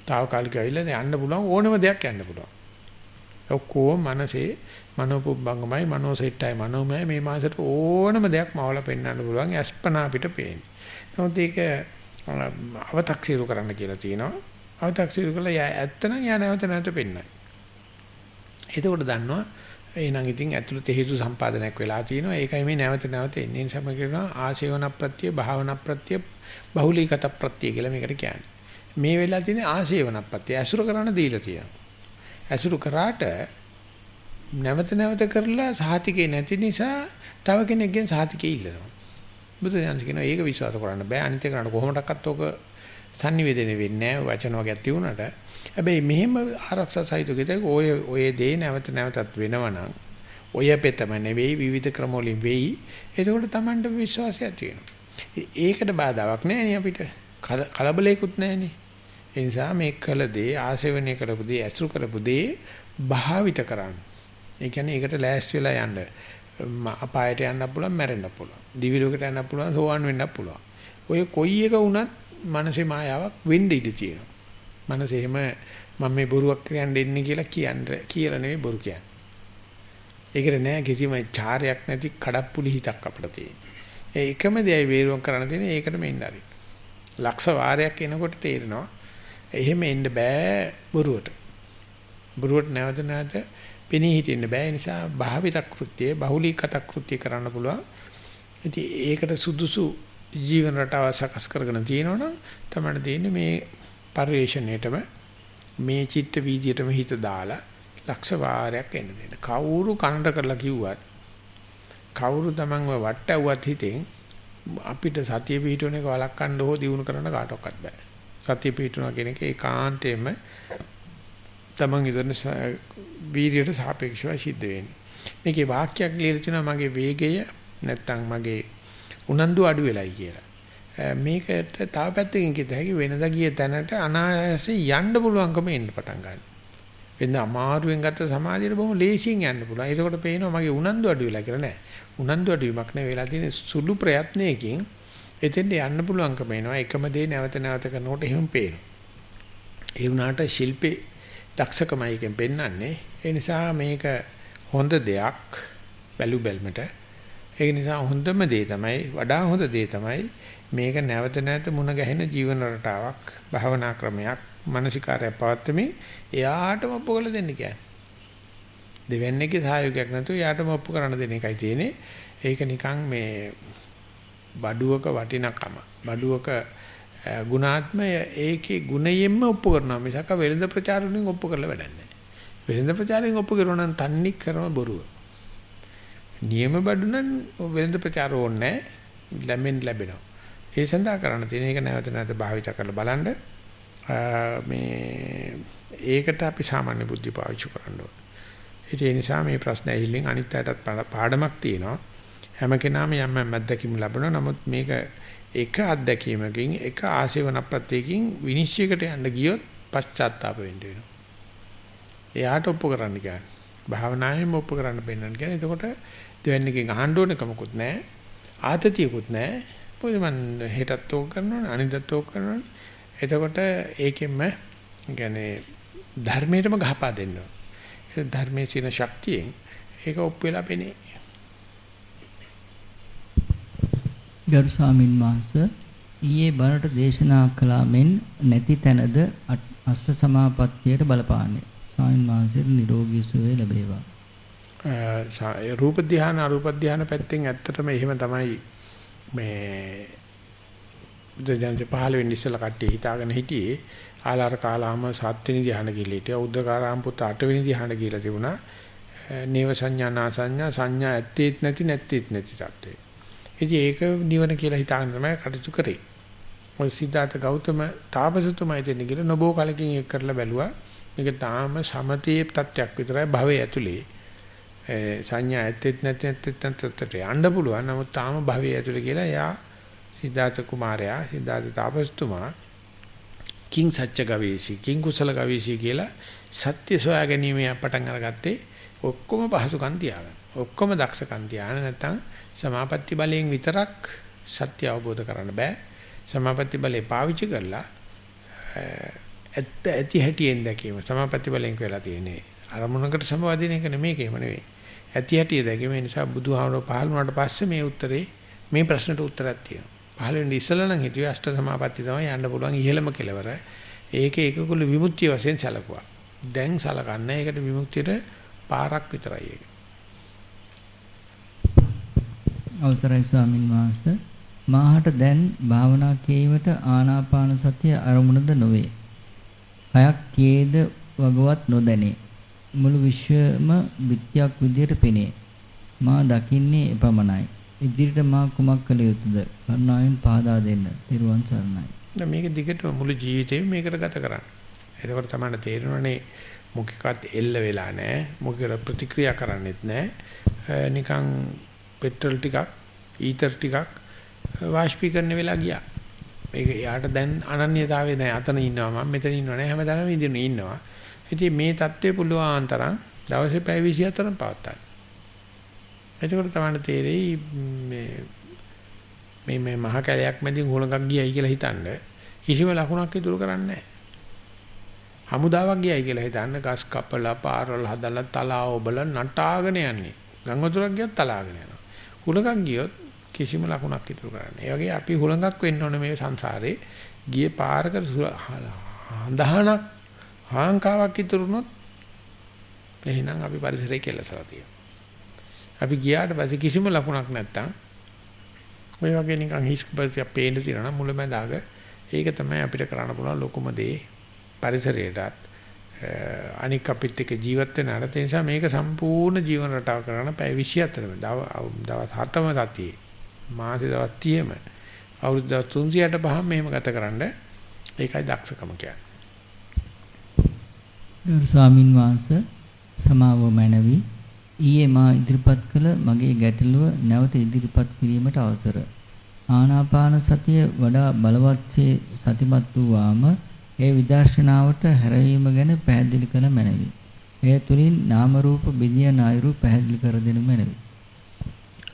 తాවකාලික ඇවිල්ලා යන්න පුළුවන් ඕනම දෙයක් යන්න පුළුවන්. ඔක්කොම මනසේ මනෝපුබ්බංගමයි මනෝසෙට්ටයි මනෝමය මේ මාසෙට ඕනම දෙයක් මවලා පෙන්වන්න පුළුවන් අස්පනා අපිට පේන්නේ. නමුත් ඒක අව탁සීරු කරන්න කියලා තියෙනවා. අව탁සීරු කළා යා ඇත්තනම් යා නැවත නැවත පෙන්නයි. එතකොට දන්නවා එහෙනම් ඉතින් ඇතුළත හේතු සම්පාදනයක් වෙලා තියෙනවා. ඒකයි මේ නැවත නැවත එන්නේ සමග කරනවා ආශේවන ප්‍රත්‍ය භාවන ප්‍රත්‍ය බහුලීගත ප්‍රත්‍ය කියලා මේකට කියන්නේ. මේ වෙලාව තියෙන ආශේවන ප්‍රත්‍ය ඇසුරු කරන්න දීලා තියෙනවා. ඇසුරු කරාට නැවත නැවත කරලා සාහිතිකේ නැති නිසා තව කෙනෙක්ගෙන් සාහිතිකේ ඉල්ලනවා. බුදුදහම කියනවා ඒක විශ්වාස කරන්න බෑ. අනිත් එක කරන්න කොහොමඩක්වත් ඔක sannivedana වෙන්නේ නැහැ වචන වර්ගයක් තියුණාට. හැබැයි මෙහෙම ආරක්ෂා සහිතකෙද ඔය ඔය දේ නැවත නැවතත් වෙනවනම් ඔය පෙතම නෙවෙයි විවිධ ක්‍රම වලින් වෙයි. එතකොට Tamanට විශ්වාසය ඇති වෙනවා. ඒකට බාධාවක් නැහැ නේ අපිට. කලබලයක්වත් නැහැ නේ. ඒ නිසා මේ කළ දේ ආශේවනය කරපු දේ ඇසුරු කරපු දේ භාවිත කරන්න. ඒ කියන්නේ ඒකට ලෑස්ති වෙලා යන්න. අපායට යන්න පුළුවන් මැරෙන්න පුළුවන්. දිවි ලෝකයට යන්න පුළුවන් සෝවන් වෙන්න පුළුවන්. ඔය කොයි එක වුණත් මනසේ මායාවක් වෙන්න ඉඩ තියෙනවා. මනසේ එහෙම මම මේ බොරුවක් කියන්න ඉන්නේ කියලා කියන්නේ කියලා නෙවෙයි බොරු කියන්නේ. ඒකට නෑ කිසිම චාරයක් නැති කඩප්පුලි හිතක් අපිට තියෙන්නේ. ඒ එකම දෙයයි වේරුවක් කරන්න තියෙන්නේ ඒකට මෙන්න හරි. ලක්ෂ වාරයක් එනකොට තේරෙනවා එහෙම එන්න බෑ බොරුවට. බොරුවට නැවත නැවත පෙනී හිටින්න බෑ නිසා භාවිත කෘත්‍යය බහුලීකත කෘත්‍ය කරන්න පුළුවන්. ඉතින් ඒකට සුදුසු ජීවන රටාව සකස් කරගෙන තියෙනවනම් තමයි දෙන්නේ මේ පරිවේශණයටම මේ චිත්ත වීදියටම හිත දාලා ලක්ෂ වාරයක් එන්න දෙන්න. කවුරු කනට කරලා කිව්වත් කවුරු තමන්ව වට්ටවුවත් හිතෙන් අපිට සතිය පිහිටුවන එක වළක්වන්න හෝ දිනු කරන්න කාටවත් බෑ. සතිය පිහිටුනවා කියන එක ඒකාන්තයෙන්ම තමන් ඉදන වීර්යයට සාපේක්ෂව සිද්ධ වෙන්නේ. මේකේ වාක්‍යයක් ලියලා තිනවා මගේ වේගය නැත්තම් මගේ උනන්දු අඩු වෙලයි කියලා. මේකට තව පැත්තකින් කිව්ත හැකි වෙනදා ගිය තැනට අනායාසයෙන් යන්න පුළුවන්කම එන්න පටන් ගන්නවා. වෙන අමාරුවෙන් ගත්ත සමාධියට බොහොම ලේසියෙන් යන්න පුළුවන්. ඒකකොට පේනවා මගේ උනන්දු අඩු වෙලා කියලා නෑ. උනන්දු අඩුවීමක් නෙවෙයි වෙලා තියෙන සුළු ප්‍රයත්නයකින් එතෙන්ට යන්න පුළුවන්කම එනවා. එකම දේ නැවත නැවත කරනකොට එහෙම පේනවා. ඒ වුණාට ශිල්පේ දක්ෂකමයි එකෙන් පෙන්වන්නේ. ඒ නිසා මේක හොඳ දෙයක් බැලු බැල්මට. ඒක නිසා හොඳම දේ තමයි වඩා හොඳ දේ තමයි මේක නැවත නැවත මුණ ගැහෙන ජීවන රටාවක්, භාවනා ක්‍රමයක්, මානසිකාරයක් පවත්වමින් එයාටම ඔප්පු කරලා දෙන්න කියන්නේ. දෙවන්නේගේ සහයෝගයක් නැතුව එයාටම ඔප්පු කරන්න දෙන එකයි තියෙන්නේ. ඒක නිකන් මේ බඩුවක වටිනකම. බඩුවක ගුණාත්මය ඒකේ ගුණයෙන්ම ඔප්පු කරනවා මිසක වෙළඳ ප්‍රචාර වලින් ඔප්පු කරලා වැඩක් නැහැ. වෙළඳ ප්‍රචාරයෙන් ඔප්පු කරනවා නම් තන්නේ කරම බොරුව. නියම බඩු නම් වෙළඳ ප්‍රචාර ඕනේ නැහැ. ලැබෙන්න ලැබෙනවා. ඒ සඳහා කරන්න තියෙන එක නැවත නැවත භාවිත කරලා බලන්න මේ ඒකට අපි සාමාන්‍ය බුද්ධි පාවිච්චි කරන්න ඕනේ. ඒ නිසා මේ ප්‍රශ්න ඇහිල්ලෙන් අනිත් අයටත් පාඩමක් තියෙනවා. හැම කෙනාම යම් යම් අත්දැකීම් ලැබෙනවා. නමුත් මේක එක අත්දැකීමකින් එක ආශේවන ප්‍රත්‍යයෙන් විනිශ්චයකට යන්න ගියොත් පශ්චාත්තාප වෙන්න වෙනවා. එයාට ඔප්පු කරන්න කියන්නේ. භාවනාවෙන් ඔප්පු කරන්න බෙන්නන්න කියන්නේ. එතකොට දෙවන්නේකින් අහන්න ඕනකමකුත් නැහැ. ආතතියකුත් නැහැ. මොකද මම හෙටත් ඕක කරනවා අනිද්දාත් ඕක කරනවා. එතකොට ඒකෙන්ම කියන්නේ ධර්මයටම ගහපා දෙන්න ඕන. ඒ ධර්මයේ තියෙන ශක්තියෙන් ඒක ඔප්පු වෙලා පෙනේ. ගරු ස්වාමින් වහන්සේ ඊයේ බරට දේශනා කළා මෙන් නැති තැනද අෂ්ට සමාපත්තියට බලපාන්නේ. ස්වාමින් වහන්සේට නිරෝගී සුවය ලැබේවා. රූප ධානය අරූප ධානය පැත්තෙන් ඇත්තටම එහෙම තමයි මේ බුදුදහමේ පහළ වෙන්න ඉස්සලා කට්ටිය හිතාගෙන හිටියේ ආලාර කාලාම සත්වෙනි ධ්‍යාන කියලා හිටියා. උද්දකාරාම පුත අටවෙනි ධ්‍යාන කියලා තිබුණා. නේව සංඥා නා සංඥා සංඥා ඇත්තේත් නැති නැත්තේත් නැති තත්ත්වේ ඉතින් ඒක නිවන කියලා හිතාගෙන තමයි කටයුතු කරේ. ඔය සිද්ධාර්ථ ගෞතම තාපසතුමා දෙන්න කියලා නොබෝ කලකින් ඒක කරලා බැලුවා. මේක තාම සමතේ තත්ත්වයක් විතරයි භවයේ ඇතුලේ. සංඥා ඇත්තෙත් නැති නැත්තෙත් නැත්තට යන්න පුළුවන්. නමුත් තාම භවයේ ඇතුලේ කියලා එයා සිද්ධාර්ථ කුමාරයා සිද්ධාර්ථ තාපස්තුමා කිං සත්‍ය ගවේෂී කිං කුසල ගවේෂී කියලා සත්‍ය සොයා ගැනීම පටන් අරගත්තේ ඔක්කොම පහසුකම් තියාගන්න. ඔක්කොම දක්ෂකම් තියාගෙන නැත්නම් සමාපatti බලයෙන් විතරක් සත්‍ය අවබෝධ කරන්න බෑ. සමාපatti බලේ පාවිච්චි කරලා ඇත්ත ඇති හැටියෙන් දැකීම සමාපatti බලෙන් වෙලා තියෙන්නේ. අරමුණකට සමවදින එක නෙමෙයි ඒකම නෙවෙයි. ඇති හැටිය දැකීම නිසා බුදුහාමර පහළ වුණාට පස්සේ මේ උත්තරේ මේ ප්‍රශ්නට උත්තරයක් තියෙනවා. පහළ වෙන්නේ ඉස්සලා නම් හිතුවේ අෂ්ට සමාපatti තමයි යන්න පුළුවන් ඉහළම කෙලවර. ඒක ඒකකුළු විමුක්තිය වශයෙන් සැලකුවා. දැන් සලකන්නේ ඒකට විමුක්තියට පාරක් විතරයි ඒක. අවසරයි ස්වාමින් වහන්සේ මාහට දැන් භාවනා කීමට ආනාපාන සතිය අරමුණද නොවේ. හයක් කේද වගවත් නොදැනේ. මුළු විශ්වම විත්‍යක් විදියට පෙනේ. මා දකින්නේ එපමණයි. ඉදිරියට මා කුමක් කළ යුතුද? කරුණාවෙන් පහදා දෙන්න. ත්‍රිවන් සරණයි. දැන් මේක දිගටම මුළු ජීවිතේම මේකට ගත කරන්න. එතකොට තමයි තේරෙනවනේ මොකෙකවත් එල්ල වෙලා නැහැ. මොකෙකට ප්‍රතික්‍රියා කරන්නෙත් නැහැ. නිකන් පෙට්‍රල් ටිකක්, ඊතර් ටිකක් වාෂ්පීකරණ වෙලා ගියා. ඒක යාට දැන් අනන්‍යතාවය නැහැ. අතන ඉන්නවා මම මෙතන ඉන්නව නෑ හැමදාම ඉඳින ඉන්නවා. ඉතින් මේ தત્ත්වය පුළුවන් තරම් දවසේ පැය 24ක් පවත්තා. එතකොට තමයි තේරෙයි මේ මේ මේ මහ කැලයක් මැදින් හොලඟක් ගියයි කියලා හිතන්න කිසිම ලකුණක් ඉතුරු කරන්නේ නැහැ. හමුදාවක් ගියයි කියලා හිතන්න ගස් කපලා පාරවල් හදලා තලාව ඔබල නටාගෙන යන්නේ. ගංගා වතුරක් ගියත් තලාගෙන යනවා. හුලඟක් ගියොත් කිසිම ලකුණක් ඉතුරු කරන්නේ. ඒ වගේ අපි හුලඟක් වෙන්න ඕනේ මේ සංසාරේ. ගියේ පාරක හඳහනක් හාංකාවක් ඉතුරුනොත් එහෙනම් අපි පරිසරය කෙලසලා තියෙනවා. අපි ගියාට පස්සේ කිසිම ලකුණක් නැත්තම් ඔය වගේ නිකන් හිස් පරිසරය පේන්න තියෙනවා මුලමඳාග ඒක තමයි අපිට කරන්න පුළුවන් ලොකුම දේ පරිසරයටත්. අනික් අපිත් එක්ක ජීවත් වෙන අර ඒ නිසා මේක සම්පූර්ණ ජීවන රටාව කරන පැය 24ම දවස් 7ම තතියේ මාසේ දවස් 30ම අවුරුදු 365 මෙහෙම ගතකරනද ඒකයි දක්ෂකම කියන්නේ. ස්වාමින් වහන්සේ සමාව මැනවි. ඊයේ මා ඉදිරිපත් කළ මගේ ගැටලුව නැවත ඉදිරිපත් කිරීමට අවසර. ආනාපාන සතිය වඩා බලවත්සේ සතිමත් වූවාම ඒ විදර්ශනාවට හැරවීම ගැන පැහැදිලි කළ මැනවි. එය තුලින් නාම රූප බිඳියන අයුරු පැහැදිලි කර දෙනු මැනවි.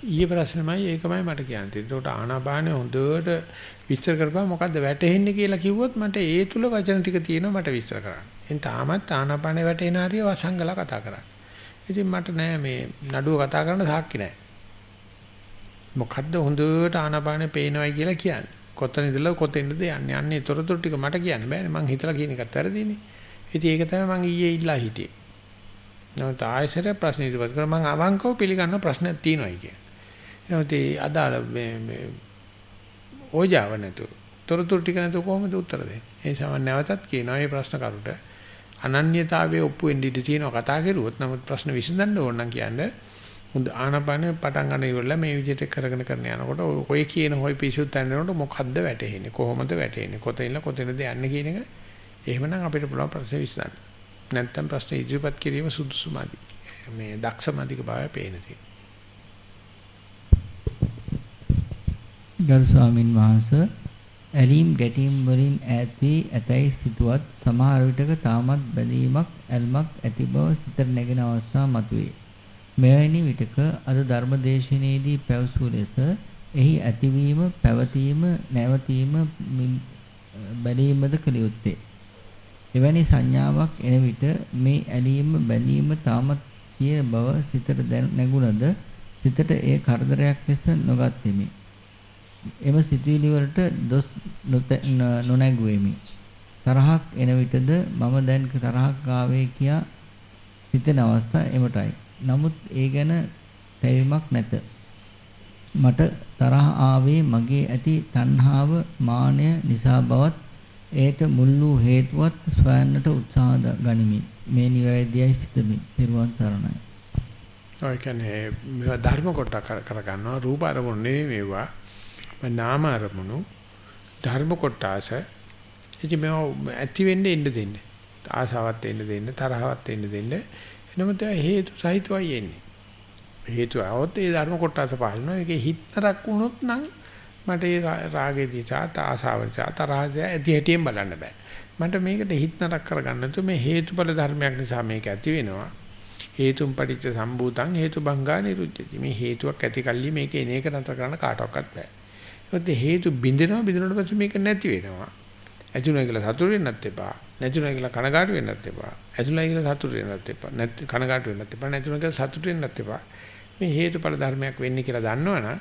ඊයේ ප්‍රශ්නමයි ඒකමයි මට කියන්නේ. ඒකට ආනාපානෙ හොඳට විස්තර කරපුවා මොකද්ද වැටෙන්නේ කියලා කිව්වොත් මට ඒ තුල වචන ටික තියෙනවා මට විස්තර කරන්න. එන් තාමත් ආනාපානෙ වැටෙන හරිය වසංගල කතා කරන්නේ. ඉතින් මට නෑ මේ නඩුව කතා කරන්න සාක්ෂි නෑ. මොකද්ද හොඳට ආනාපානෙ පේනවයි කියලා කියන්නේ. කොතන ඉඳලා කොතෙන්ද යන්නේ? යන්නේ තොරතුරු ටික මට කියන්න බෑනේ. මං හිතලා කියන එකත් වැරදිනේ. ඉතින් ඒක තමයි මං ඊයේ ඉල්ලා හිටියේ. නමුත් ආයෙසර ප්‍රශ්න ඉදිරිපත් කරා මං අවංකව පිළිගන්න ප්‍රශ්නයක් තියෙනවායි කියන්නේ. නමුත් ඒ අදාළ මේ මේ ඕජාව නැතු තොරතුරු ටික නැතු කොහොමද උත්තර දෙන්නේ? ඒ සමන් නැවතත් කියනවා මේ ප්‍රශ්න කරුට අනන්‍යතාවයේ ඔප්පු වෙන්න ඉඩ තියෙනවා කතා කරුවොත් නමුත් ප්‍රශ්න විසඳන්න ඕන නම් කියන්නේ හොඳ ආනපනේ පටන් ගන්න ඉවරලා මේ විදිහට කරගෙන කරන යනකොට ඔය කියන හොයි පිසුත් යනකොට මොකද්ද වැටෙන්නේ කොහොමද වැටෙන්නේ කොතනින්ද කොතනද යන්නේ කියන එක එහෙමනම් අපිට පුළුවන් ප්‍රශ්න විසඳන්න. නැත්තම් ප්‍රශ්න ඉදිරිපත් කිරීම සුදුසුමදි. මේ දක්ෂමදික භාවය පේන තියෙනවා. ගරු ස්වාමින් වහන්සේ ඇලීම් ගැටීම් වලින් ඈත් වී ඇතැයි සිතුවත් සමහර විටක තාමත් බැඳීමක් ඇල්මක් ඇති බව සිතට නැගෙන අවස්ථා මතුවේ. මෙවැනි විටක අද ධර්මදේශනයේදී පැවසූ ලෙස එහි ඇතිවීම පැවතීම නැවතීම බැලීමද කළ යුත්තේ. එවැනි සංඥාවක් එන විට මේ ඇලීම බැඳීම තාමත් කිය බව සිතට නැගුණද සිතට ඒ කරදරයක් ලෙස නොගත්ෙමි. එම සිතුවිලි වලට දොස් නොනැගුවෙමි. තරහක් එන විටද මම දැන් තරහක් ආවේ කියා සිතන අවස්ථා එමටයි. නමුත් ඒ ගැන තැවීමක් නැත. මට තරහ ආවේ මගේ ඇති තණ්හාව මානය නිසා බවත් ඒට මුල් වූ හේතුවත් සොයන්නට උත්සාහ ගනිමි. මේ නිවැරදියයි සිතමි. පෙරවන් සරණයි. ඔය කියන්නේ ධර්ම කොට කර ගන්නවා රූප අරමුණ නෙවෙයි මේවා. නාම අරමුණු ධර්ම කොටාස ඉතින් මේව ඇති වෙන්න එන්න දෙන්න. ආසාවත් එන්න දෙන්න, තරහවත් එන්න දෙන්න. එනමුත් හේතු සහිතවයි එන්නේ. හේතු આવොත් ඒ ධර්ම කොටාස පාලනවා. ඒකේ හිතරක් වුණොත් නම් මට ඒ රාගේ දිචා, ආසාව දිචා, තරහද ඇති හැටියෙන් බලන්න බෑ. මට මේකට හිත නරක කරගන්න නැතුව මේ හේතුඵල ධර්මයක් නිසා මේක ඇති වෙනවා. හේතුම් පටිච්ච සම්භූතං හේතු බංගා නිරුද්ධති. මේ හේතුවක් ඇති කල්ලි මේක එන එක නතර කරන්න කාටවත් බෑ. ඒත් හේතු බින්දෙනවා බින්දුනට පස්සේ මේක නැති වෙනවා. ඇතුළේ කියලා සතුට වෙන්නත් එපා. නැතුණා කියලා කනගාටු වෙන්නත් එපා. ඇතුළේ කියලා සතුට වෙන්නත් එපා. නැත් කනගාටු වෙන්නත් එපා. නැතුණා කියලා සතුට වෙන්නත් එපා. මේ හේතුඵල ධර්මයක් වෙන්නේ කියලා දන්නවනම්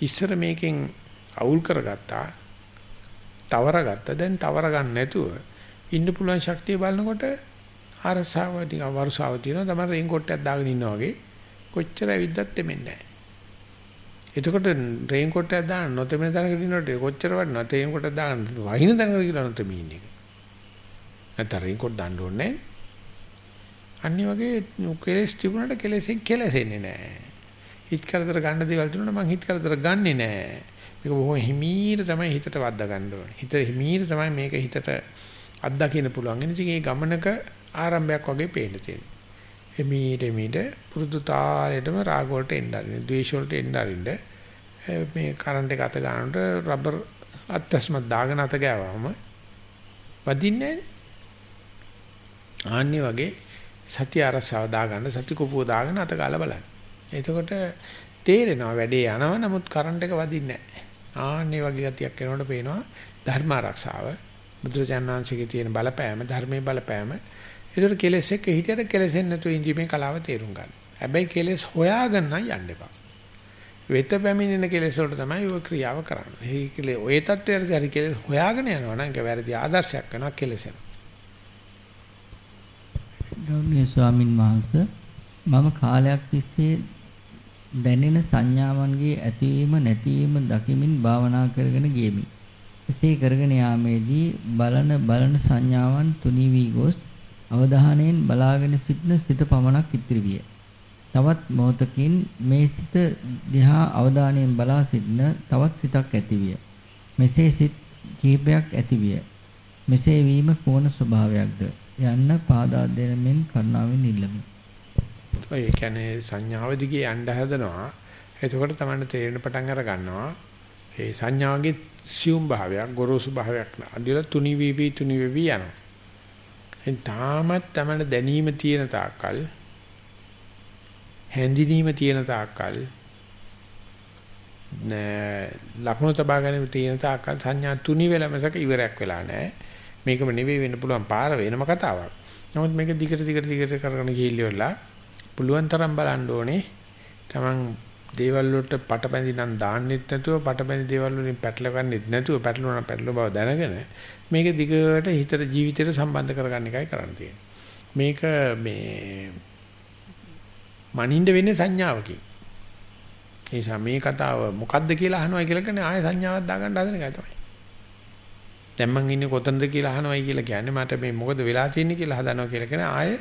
ඉස්සර මේකෙන් අවුල් කරගත්තා. තවරගත්තා. දැන් තවර ගන්න නැතුව ඉන්න පුළුවන් ශක්තිය බලනකොට අරසාව ටික වර්ෂාව තියෙනවා තමයි රේන් කොට්ටයක් දාගෙන ඉන්නා වගේ කොච්චර ඇවිද්දත් එමෙන්නේ නැහැ. එතකොට රේන් කොට්ටයක් දාන්න නොතෙමෙන තැනකට ඉන්නකොට කොච්චර වඩනවද රේන් කොට්ටයක් දාන්න වහින තැනකට කියලා නොතෙමී ඉන්නේ. නැත්නම් රේන් කොට් දාන්න ඕනේ නැහැ. අනිත් වගේ කෙලස් තිබුණාට කෙලෙසෙන් කෙලසෙන්නේ නැහැ. හිත කරදර ගන්න දේවල් තිබුණා මම හිත කරදර ගන්නෙ නැහැ. මේක බොහොම හිමීර තමයි හිතට වද්දා ගන්න ඕනේ. හිත හිමීර තමයි මේක හිතට අත්දකින්න පුළුවන්. ඉතින් මේ ගමනක ආරම්භයක් වගේ පේන්න තියෙනවා. එමීට එමීට පුරුදු තාලෙටම රාග වලට එන්න ආරින්න, ද්වේෂ වලට එන්න ආරින්න මේ කරන්ට් එක අත ගන්නකොට රබර් අත්‍යස්මත් දාගෙන අත ගෑවම වදින්නේ ආන්නේ වගේ සතිය අරසාව දාගන්න සති කුපුව දාගෙන අත ගාලා බලන්න. එතකොට තේරෙනවා වැඩේ යනවා නමුත් කරන්ට් එක වදින්නේ නැහැ. ආන්නේ වගේ ගතියක් එනකොට පේනවා ධර්ම ආරක්ෂාව බුදුරජාණන් වහන්සේගේ තියෙන බලපෑම ධර්මයේ බලපෑම ඒතර කෙලෙස් එක්ක හිටියට කෙලෙසෙන් නැතුව ඉඳීමේ කලාව තේරුම් ගන්න. හැබැයි කෙලෙස් හොයාගෙන යන්න එපා. වෙත පැමිණෙන කෙලෙස් වලට තමයි ඔය ක්‍රියාව කරන්නේ. ඒ කෙලෙ ඔය தත්ත්වයට හරි කෙලෙස් හොයාගෙන යනවා නම් ඒක වැරදි ආදර්ශයක් වෙනවා කෙලෙසෙන. ගෞරවනීය ස්වාමින් වහන්සේ මම කාලයක් තිස්සේ දැනෙන සංඥාවන්ගේ ඇතිවීම නැතිවීම දකිමින් භාවනා කරගෙන ගියෙමි. එසේ කරගෙන යාමේදී බලන බලන සංඥාවන් තුනී වී ගොස් අවධානයෙන් බලාගෙන සිටින සිත පමණක් ඉතිරි විය. තවත් මොහොතකින් මේ සිත දිහා අවධානයෙන් බලා සිටින තවත් සිතක් ඇති විය. මෙසේ සිත් කිහිපයක් ඇති විය. මෙසේ වීම කොන ස්වභාවයක්ද යන්න පාදා දෙනමින් කරුණාවෙන් ඉල්ලමි. ඔය කියන්නේ සංඥාව දිගේ යන්න හදනවා. එතකොට තමයි තේරෙන පටන් අර ගන්නවා. ඒ සංඥාවගේ සියුම් භාවයක්, ගොරෝසු භාවයක් නෑ. තුනි වී තුනි වෙවි යනවා. එන් තාමත් තමයි දැනීම තියෙන තාක්කල් හැඳිනීම තියෙන තාක්කල් ලක්ෂණ තබා ගැනීම තියෙන තාක්කල් සංඥා තුනි වෙලමසක ඉවරයක් වෙලා නැහැ. මේකම නෙවෙයි වෙන්න පුළුවන් පාර වෙනම කතාවක්. නමුත් මේක දිගට දිගට දිගට කරගෙන ගිහිල්ලා පුළුවන් තරම් බලන්න ඕනේ. Taman දේවල් වලට පටබැඳි නම් දාන්නෙත් නැතුව පටබැඳි දේවල් වලින් පැටලවන්නෙත් නැතුව පැටලුණා පැටලව බව දැනගෙන මේක දිගට හිතට ජීවිතයට සම්බන්ධ කරගන්න එකයි කරන්න තියෙන්නේ. මේක මේ මනින්න වෙන්නේ සංඥාවකින්. ඒ නිසා මේ කතාව මොකද්ද කියලා අහනවා කියලා කියන්නේ ආයෙ සංඥාවක් දාගන්න හදන එකයි තමයි. දැන් මං ඉන්නේ කොතනද කියලා අහනවායි කියලා කියන්නේ මට මේ මොකද වෙලා තියෙන්නේ කියලා හදනවා කියලා කියන්නේ ආයෙ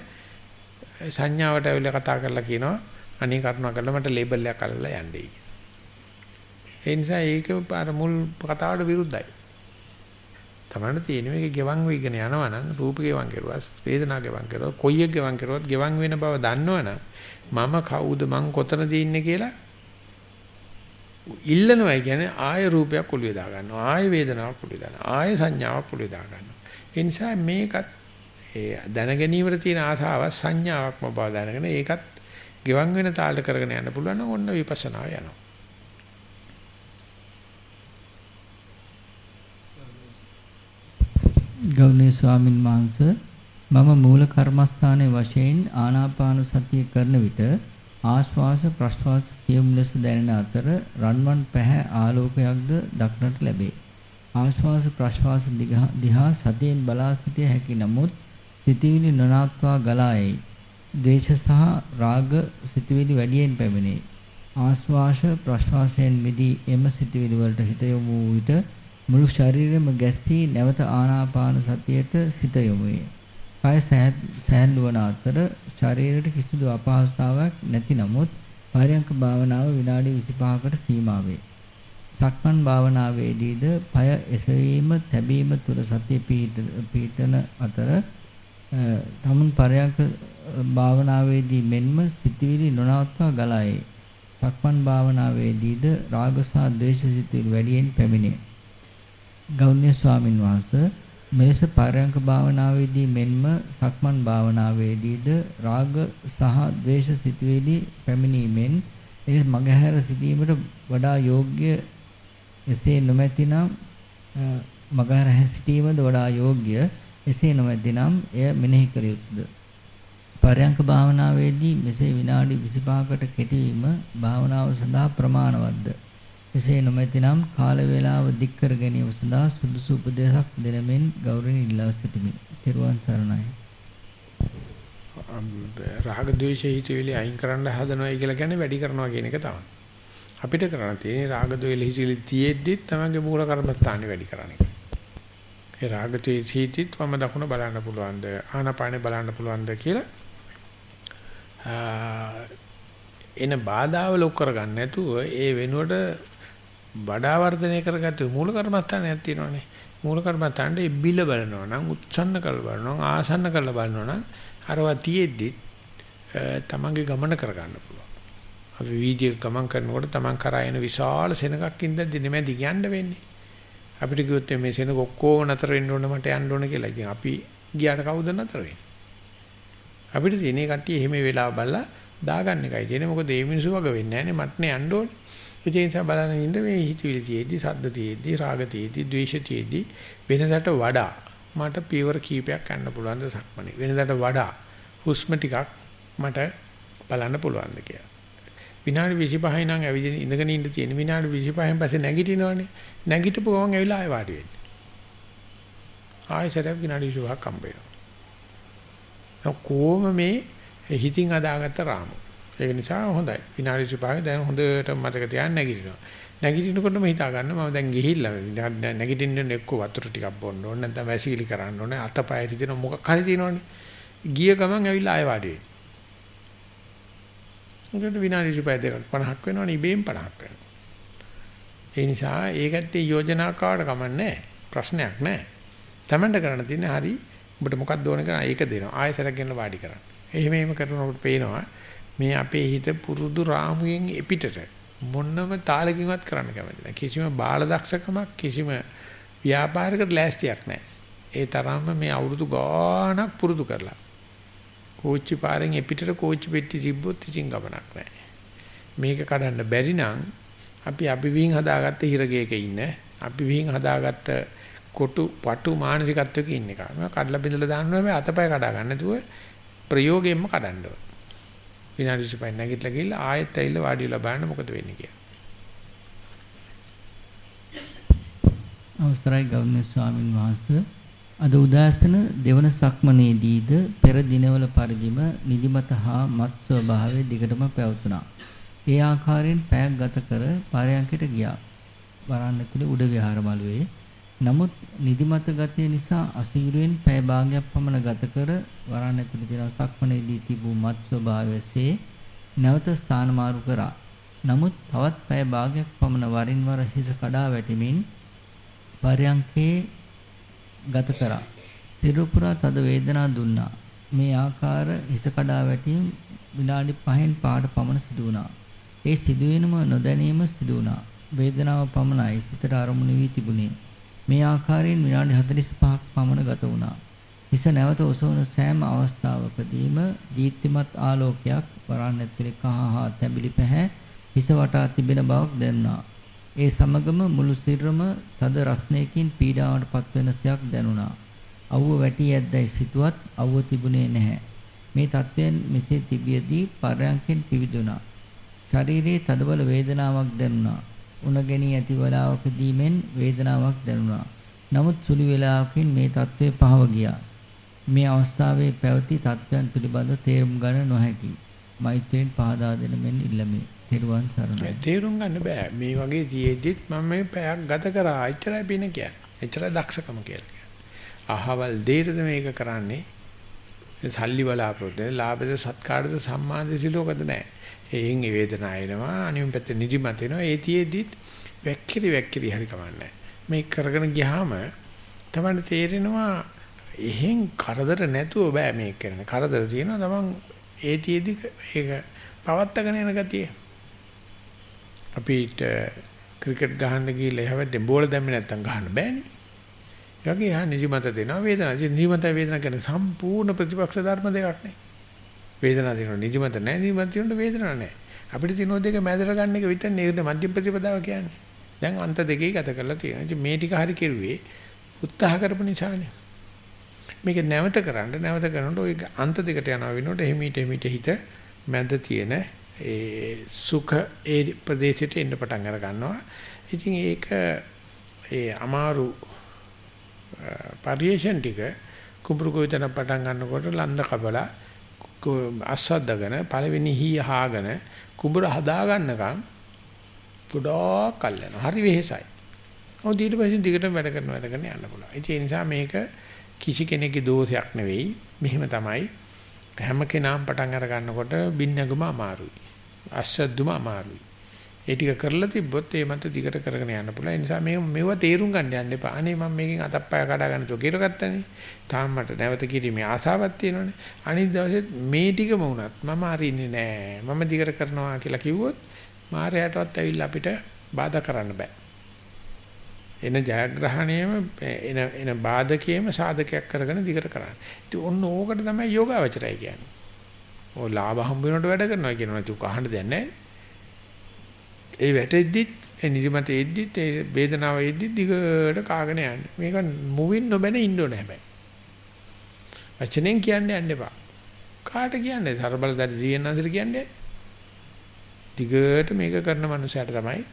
සංඥාවට ඇවිල්ලා කතා කරලා කියනවා අනේ කරුණා කරලා මට ලේබල් එකක් අල්ලලා යන්නයි කියලා. ඒ නිසා ඒක අර මුල් කතාවට විරුද්ධයි. තමන්න තියෙන මේක ගෙවන් වෙගෙන යනවා නම් රූප ගෙවන් කරුවා වේදනා ගෙවන් කරුවා කොයි එක ගෙවන් කරුවත් ගෙවන් වෙන බව දන්නවනම් මම කවුද මං කොතනද ඉන්නේ කියලා ඉල්ලනවා. කියන්නේ ආය රූපයක් ඔළුවේ දා ගන්නවා ආය වේදනාවක් ඔළුවේ දානවා ආය සංඥාවක් ඔළුවේ දා ගන්නවා ඒ නිසා මේකත් ඒ දැන ගැනීමට තියෙන ආසාව සංඥාවක්ම බව දැනගෙන ඒකත් ගෙවන් වෙන තාලට කරගෙන යන්න පුළුවන් නම් ඔන්න විපස්සනාව යනවා. ගෞරවනීය ස්වාමින් වහන්සේ මම මූල කර්මස්ථානයේ වශයෙන් ආනාපාන සතිය කරන විට ආශ්වාස ප්‍රශ්වාස සියුම් ලෙස දැනෙන අතර රන්වන් පැහැ ආලෝකයක්ද දක්නට ලැබේ. ආශ්වාස ප්‍රශ්වාස දිහා සතියෙන් බලා සිටිය හැකි නමුත් සිතවිලි නොනවත්වා ගලා එයි. ද්වේෂ සහ රාග සිතවිලි වැඩියෙන් පැමිණේ. ආශ්වාස ප්‍රශ්වාසයෙන් මිදී එම සිතවිලි වලට හිත යොමු විට මුළු ශරීරෙම ගැස්සී නැවත ආනාපාන සතියට සිත යොමු වේ. කය සෑහළු වන අතර ශරීරයට කිසිදු අපහසුතාවක් නැති නමුත් පරයන්ක භාවනාව විනාඩි 25කට සීමා වේ. සක්මන් භාවනාවේදීද පය එසවීම තැබීම තුර සතිය පීඨන අතර තමුන් පරයන්ක භාවනාවේදී මෙන්ම සිතවිලි නොනවත්වා ගලායේ. සක්මන් භාවනාවේදීද රාග සහ ද්වේෂ සිතවිලි වැඩියෙන් පැමිණේ. ගෞණ්‍ය ස්වාමින් වහන්සේ මෙලෙස පරයන්ක භාවනාවේදී මෙන්ම සක්මන් භාවනාවේදීද රාග සහ ද්වේෂ සිතුවිලි පැමිණීමෙන් ඒ මගහැර සිටීමට වඩා යෝග්‍ය එසේ නොමැතිනම් මගහැර සිටීමද වඩා යෝග්‍ය එසේ නොමැතිනම් එය මෙනෙහි කර යුතුද? පරයන්ක භාවනාවේදී මෙසේ විනාඩි 25කට කෙටිවීම භාවනාව සඳහා ප්‍රමාණවත්ද? එසේ නොමැතිනම් කාල වේලාව දික් කර ගැනීම සඳහා සුදුසු උපදේශක් දෙන මෙන් ගෞරවයෙන් ඉල්ලා සිටිමි. තෙරුවන් සරණයි. රාග ద్వේෂ හිතවිලි අයින් කරන්න හදනවා කියලා කියන්නේ වැඩි කරනවා කියන එක තමයි. අපිට කරන්න තියෙන්නේ රාග ద్వේෂ හිතවිලි තියෙද්දි තමයි මූල කර්මස්ථානේ වැඩි කරන එක. ඒ රාග ద్వේෂ හිතිත් වම දකුණ බලන්න පුළුවන්ද ආනාපානෙ බලන්න පුළුවන්ද කියලා එන බාධාව ලොක් කරගන්න නැතුව ඒ වෙනුවට වඩා වර්ධනය කරගත්තු මූල කර්මස්ථානයක් තියෙනවානේ. මූල කර්මස්ථානයේ බිල බලනවා නම් උච්චන්න කරලා බලනවා නම් ආසන්න කරලා බලනවා නම් අරවා තියෙද්දි තමන්ගේ ගමන කරගන්න පුළුවන්. අපි වීදියේ ගමන් කරනකොට තමන් කරා එන විශාල සෙනගක් ඉඳද්දි නෙමෙයි යන්න වෙන්නේ. අපිට කිව්වොත් මේ සෙනග ඔක්කොම නතර වෙන්න ඕන මට යන්න ඕන කියලා. ඉතින් අපි ගියාට කවුද නතර වෙන්නේ? අපිට තියෙන කට්ටිය එහෙම වෙලාව බලලා දාගන්න එකයි තියෙන්නේ. මොකද මේ මිනිස්සු වග වෙන්නේ නැහනේ මට නේ යන්න ඕනේ. ඒ නිසා බලන්න ඉන්න මේ හිතවිලි තියේදී, සද්ද තියේදී, රාග තියේදී, ද්වේෂ තියේදී වෙනදාට වඩා මට පියවර කීපයක් ගන්න පුළුවන් ද සක්මනේ. වෙනදාට වඩා හුස්ම ටිකක් මට බලන්න පුළුවන් ද කියලා. විනාඩි 25යි නම් ඇවිදින ඉඳගෙන ඉන්න තියෙන විනාඩි 25න් පස්සේ නැගිටිනවනේ. නැගිටපු ගමන් ඇවිල්ලා ආයෙ වාඩි වෙන්නේ. ආයෙසරක් විනාඩි 25ක් හම්බ වෙනවා. කොහොම මේ හිතින් අදාගත්ත රාමු. ඒක නිසා හොඳයි. විනාඩි 25 දැන් හොඳට මතක තියාගන්න නැගිටිනවා. නැගිටිනකොටම හිතා ගන්න මම දැන් ගිහිල්ලා නැගිටින්න එක්ක වතුර ටිකක් බොන්න ඕනේ නැත්නම් වැසිකිලි කරන්න ඕනේ අතපය රිදෙන මොකක් හරි තියෙනවනේ. ගිය ගමන් ඇවිල්ලා ආයෙ වාඩි වෙන්න. උඩට විනාඩි 25 50ක් වෙනවනේ ඉබේම 50ක් වෙනවා. ඒ නිසා ඒකත්තේ යෝජනා කාවට කමන්නේ ප්‍රශ්නයක් නැහැ. Tamanට කරන්න තියෙන්නේ හරි ඔබට මොකක්ද ඕන කරා ඒක දෙනවා. ආයෙසරක් ගෙනලා වාඩි කරන්න. එහෙම එහෙම කරනකොට පේනවා මේ අපේ හිත පුරුදු රාමුවෙන් එපිටට මොනම තාලකින්වත් කරන්න කැමති නැහැ. කිසිම බාල දක්ෂකමක් කිසිම ව්‍යාපාරයකට ලෑස්තියක් නැහැ. ඒ තරම්ම මේ අවුරුදු ගාණක් පුරුදු කරලා. කෝච්චි පාරෙන් එපිටට කෝච්චි පෙට්ටි තිබ්බොත් ඉතින් ගමනක් නැහැ. මේක කඩන්න බැරි නම් අපි අපි විහිං හදාගත්ත හිරගයක ඉන්න අපි විහිං හදාගත්ත කොටු පටු මානසිකත්වයක ඉන්න එක. මම කඩලා බෙදලා දාන්න ඕනේ අතපය කඩා ගන්න නැතුව ප්‍රයෝගයෙන්ම කඩන්න ඕනේ. විනාඩි 25 නැගිටලා ගිහලා ආයෙත් ඇවිල්ලා වාඩි වෙලා බලන්න මොකද වෙන්නේ කියලා. අවස්ථරයි ගෞරවනීය ස්වාමින් වහන්සේ අද උදාස්තන දෙවන සක්මනේදීද පෙර දිනවල පරිදිම නිදිමත හා මත් ස්වභාවයේ දිගටම පැවතුණා. ඒ ආකාරයෙන් පැයක් ගත කර පරයන්කට ගියා. වරණතුලේ උඩ විහාර මළුවේ නමුත් නිදිමත ගතිය නිසා අසීරුවෙන් පැය භාගයක් පමණ ගත කර වරණ ඇතුළේ තියෙන සක්මණේදී තිබූ මත් ස්වභාවයසේ නැවත ස්ථාන මාරු කරා. නමුත් තවත් පැය භාගයක් පමණ වරින් වර හිස කඩා වැටෙමින් පරයන්කේ ගත කරා. සිරුපුරා තද වේදනා දුන්නා. මේ ආකාර හිස කඩා වැටීම විනාඩි 5න් පාඩ පමණ සිදු වුණා. ඒ සිදුවෙනම නොදැනීම සිදු වුණා. වේදනාව පමණයි සිතට අරමුණු වී තිබුණේ. මේ ආකාරයෙන් විනාඩි 45ක් පමණ ගත වුණා. හිස නැවත ඔසවන සෑම අවස්ථාවකදීම දීප්තිමත් ආලෝකයක් වරන් ඇතුලේ කහහා තැඹිලි පැහැ හිස වටා තිබෙන බවක් දැනුණා. ඒ සමගම මුළු සිරුරම තද රස්නයකින් පීඩාවට පත්වෙන සයක් දැනුණා. අවුව වැටි ඇද්දයි සිතුවත් අවුව තිබුණේ නැහැ. මේ තත්වයන් මෙසේ තිබියදී පරයන්කෙන් පිවිදුණා. ශරීරයේ තදබල වේදනාවක් දැනුණා. උණගැනී ඇති වේලාවකදී මෙන් වේදනාවක් දැනුණා. නමුත් සුළු වේලාවකින් මේ తත්වය පහව ගියා. මේ අවස්ථාවේ පැවති තත්ත්වයන් පිළිබඳ තේරුම් ගන්න නොහැකි. මෛත්‍රියෙන් පහදා දෙන මෙන් ඉල්ලමි. තෙරුවන් සරණයි. තේරුම් ගන්න බෑ. මේ වගේ දියේදිත් මම මේ පැයක් ගත කරා. එච්චරයි පින කියන්නේ. එච්චරයි දක්ෂකම කියලා කියන්නේ. අහවල් දෙයටද මේක කරන්නේ? සල්ලි බලාපොරොත්තු වෙන ලාභද සත්කාරද සම්මානද සිලෝකද නැහැ. එයින් ඒ වේදනාව එනවා අනිත් පැත්තේ නිදිමත එනවා. ඒ තියේදිත් වැක්කිරි වැක්කිරි හරි කමන්නේ මේ කරගෙන ගියාම තමයි තේරෙනවා එහෙන් කරදර නැතුව බෑ මේක කරන්න. කරදර තියෙනවා තමන් ඒ තියේදි ඒක පවත්තගෙන යන ගතිය. අපිට ක්‍රිකට් ගහන්න ගිහලා හැවැද්දේ බෝල දැම්මේ නැත්තම් ගහන්න බෑනේ. යගේ යා නිදිමත දෙනවා වේදනාව. නිදිමත වේදනාව කියන්නේ සම්පූර්ණ ප්‍රතිපක්ෂ ධර්ම දෙකක් නේ. වේදනාව දෙනවා නිදිමත නැහැ නිදිමත තියෙනකොට වේදනාවක් නැහැ. අපිට තියෙන දෙක මැදට ගන්න එක විතර නේද මධ්‍යම ප්‍රතිපදාව කියන්නේ. දැන් අන්ත දෙකේ ගත කරලා තියෙනවා. ඉතින් මේ ටික හරි කෙරුවේ උත්සාහ කරපු නිසානේ. මේක නැවත කරන්න නැවත කරනකොට ওই අන්ත දෙකට යනවා වෙනකොට එහිමිට එහිමිට හිත මැද තියෙන ඒ සුඛ ඒ ප්‍රදේශයට එන්න පටන් අර ගන්නවා. ඉතින් ඒක ඒ අමාරු පරිේශන් ටික කුඹුරු කොයිතන පටන් ගන්නකොට ලන්ද කබලා අස්සද්දගෙන පළවෙනි හී හාගෙන කුඹුර හදා ගන්නකම් ගොඩාක් කල් යනවා. හරි වෙහෙසයි. ඔව් ඊට පස්සේ දිගටම වැඩ කරන වැඩ කරන යන්න පුළුවන්. ඒ නිසා මේක කිසි කෙනෙකුගේ දෝෂයක් නෙවෙයි. මෙහෙම තමයි හැම කෙනාම පටන් අර ගන්නකොට බින්නගම අමාරුයි. අස්සද්දුම අමාරුයි. ඒ ටික කරලා තිබ්බොත් ඒ මත දිගට කරගෙන යන්න පුළුවන්. ඒ නිසා මේ මේව තේරුම් ගන්න යන්න එපා. අනේ මම මේකෙන් අතප්පය කඩා ගන්න තෝ කියලා ගත්තනේ. තාම මට නැවත කිරීමේ ආසාවක් තියෙනවනේ. අනිත් දවසෙත් මේ ටිකම වුණත් මම අරින්නේ නෑ. මම දිගට කරනවා කියලා කිව්වොත් මායයටවත් ඇවිල්ලා අපිට බාධා කරන්න බෑ. එන ජයග්‍රහණයම එන එන බාධකයේම සාධකයක් කරගෙන දිගට කරන්න. ඉතින් ඔන්න ඕකට තමයි යෝගාවචරය කියන්නේ. ඔය ලාභ හම්බ වෙනකොට වැඩ කරනවා කියනවා තු කහන්න දෙයක් නැහැ. ඒ වැටෙද්දිත් ඒ නිදිමත එද්දිත් ඒ වේදනාව එද්දිත් දිගට කාගෙන යන්න. මේක මුවින් නොබැන ඉන්න ඕනේ හැබැයි. වචනෙන් කියන්නේ යන්න එපා. කාට කියන්නේ? සරබලදාරි දීයන්න්සට කියන්නේ. දිගට මේක කරන මනුස්සයට තමයි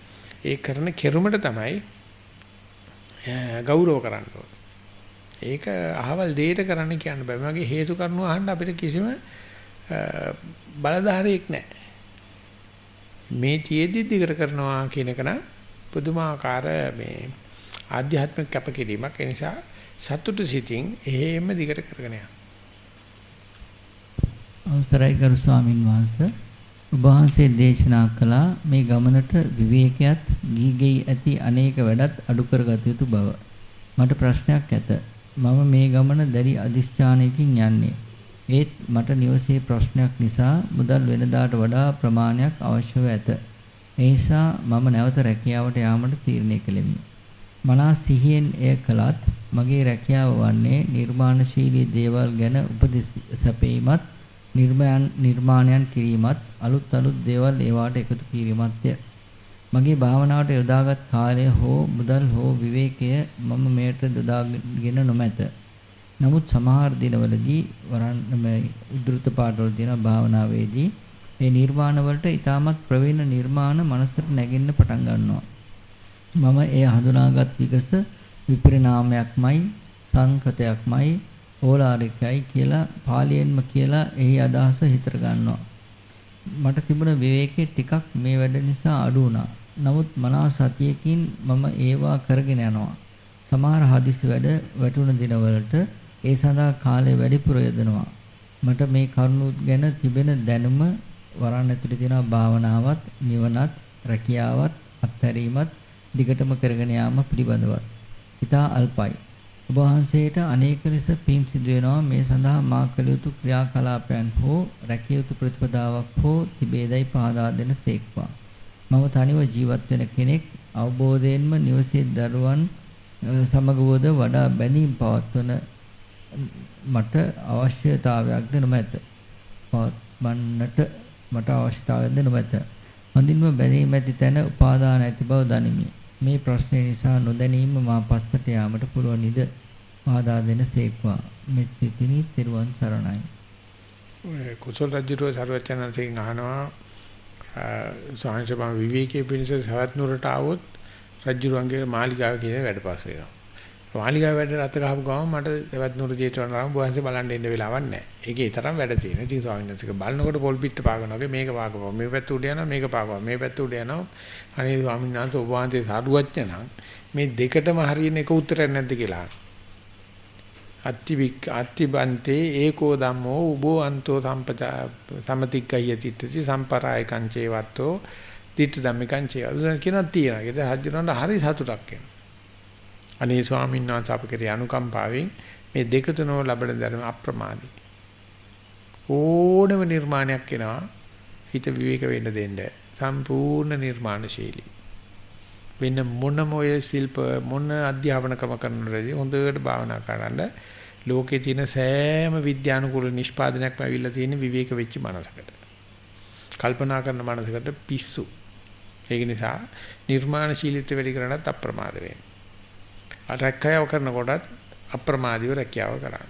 ඒ කරන කෙරුමට තමයි ගෞරව කරන්න ඕනේ. ඒක අහවල් දෙයට කරන්න කියන්න බෑ. මගේ හේතු කරුණු අහන්න අපිට කිසිම බලධාරියෙක් නැහැ. මේ තියේදී දිගට කරනවා කියන එක නම් පුදුමාකාර මේ ආධ්‍යාත්මික කැපකිරීමක්. ඒ නිසා සතුටු සිතින් එහෙම දිගට කරගෙන යන්න. අවස්ථරයි ගරු ස්වාමින් වහන්සේ ඔබ වහන්සේ දේශනා කළා මේ ගමනට විවේකයක් ගිහිගෙයි ඇති අනේක වැඩත් අඩු කරගත යුතු බව. මට ප්‍රශ්නයක් ඇත. මම මේ ගමන දැඩි අදිස්ථානයකින් යන්නේ. ඒත් මට නිවසේ ප්‍රශ්නයක් නිසා මුදල් වෙනදාට වඩා ප්‍රමාණයක් අවශ්‍යව ඇත. ඒ නිසා මම නැවත රැකියාවට යාමට තීරණය කළෙමි. මනස සිහියෙන් එය කළත් මගේ රැකියාව වන්නේ නිර්මාණශීලී දේවල් ගැන උපදෙස් සැපීමත් නිර්මාණ නිර්මාණයන් කිරීමත් අලුත් අලුත් දේවල් ඒවාට එකතු කිරීමත්ය. මගේ භාවනාවට යොදාගත් කාලය හෝ මුදල් හෝ විවේකය මම මෙයට යොදාගෙන නොමැත. නමුත් සමහර දිනවලදී වරන් මේ උද්දෘත පාඩවල තියෙන භාවනාවේදී මේ නිර්මාණ වලට ඊටමත් ප්‍රවීණ නිර්මාණ මනසට නැගෙන්න පටන් ගන්නවා. මම එය හඳුනාගත් විගස විපරිණාමයක්මයි සංකතයක්මයි ඕලාරිකයි කියලා පාලියෙන්ම කියලා එහි අදහස හිතර ගන්නවා. මට තිබුණ විවේකේ ටිකක් මේ වැඩ නිසා අඩු වුණා. නමුත් මනා සතියකින් මම ඒවා කරගෙන යනවා. සමහර හදිසි වැඩ වැටුණ දිනවලට ඒ සඳහා කාලය වැඩිපුර යොදනවා. මට මේ කරුණු ගැන තිබෙන දැනුම වරන් ඇතුලේ තියෙන භාවනාවත්, නිවනත්, රැකියාවත්, අත්හැරීමත් දිගටම කරගෙන යාම පිළිබඳවත්. ඊට අල්පයි. ඔබ වහන්සේට අනේක ලෙස පින් සිදු වෙනවා මේ සඳහා මා කළ යුතු ක්‍රියාකලාපයන් හෝ රැකිය යුතු ප්‍රතිපදාවක් හෝ තිබේදයි පහදා දෙන සේක්වා. මම තනිව ජීවත් වෙන කෙනෙක් අවබෝධයෙන්ම නිවසේ දරුවන් සමගවද වඩා බැඳීම් පවත්වන මට අවශ්‍යතාවයක්ද නොමැත. පවත්වන්නට මට අවශ්‍යතාවයක්ද නොමැත. හොඳින්ම බැඳීම් ඇති තැන උපාදාන ඇති බව දනිමි. මේ ප්‍රශ්නේ නිසා නොදැනීම මා පස්සට යාමට පුළුවන් ඉද පාදා දෙන සේක්වා මෙත් සිතිනි තෙරුවන් සරණයි. කුසල රජුරෝ සර්වචනන්සේගෙන් අහනවා සාංශපම විවේකයේ පිණිස සවැත් නුරට ආවොත් රජුරන්ගේ මාලිගාව කියන වැඩපස් වෙනවා. මාලිගාව වැඩ රත ගහපු ගමන් මට සවැත් නුර ජේතවනාරාම බුවන්සේ බලන්න එන්න වෙලාවක් නැහැ. ඒකේ තරම් වැඩ තියෙනවා. ඉතින් ස්වාමීන් වහන්සේ බලනකොට පොල් පිට පාගනවා වගේ මේක පාගපුවා. මේ පැත්ත උඩ යනවා මේක පාගපුවා. මේ පැත්ත උඩ යනවා. අනේ ස්වාමීන් වහන්සේ ඔබ වහන්සේ සාදුවච්ච නම් මේ දෙකටම හරියන එක උත්තරයක් නැද්ද කියලා. අත්ති වික් අත්ති බන්තේ ඒකෝ ධම්මෝ උබෝ අන්තෝ සම්පචා සමතික්කය තිට්ඨති සම්පරාය කංචේ වත්තෝ තිට්ඨ ධම්මිකං චේ. අද කියනවා තියනවා. ඒක හජ්ජනන්ට හරි සතුටක් එනවා. අනේ ස්වාමීන් වහන්සේ අප කෙරේ අනුකම්පාවෙන් මේ දෙක තුනම ලබන ධර්ම අප්‍රමාදී. ඕනම නිර්මාණයක් එනවා හිත විවේක වෙන්න දෙන්න. සම්පූර්ණ නිර්මාණශීලී. වෙන මොනම ඔය ශිල්ප මොන අධ්‍යාපන ක්‍රම කරනවලදී හොඳට භාවනා කරන්න ලෝකේ තියෙන සෑම විද්‍යානුකූල නිෂ්පාදනයක්ම ඇවිල්ලා තියෙන විවේක වෙච්ච මනසකට. කල්පනා කරන මනසකට පිස්සු. ඒක නිසා නිර්මාණශීලීත්වය වැඩි කරන්නත් අප්‍රමාද වෙන්න. රැක්කයව කරනකොටත් අප්‍රමාදීව රැකියාව කරන්න.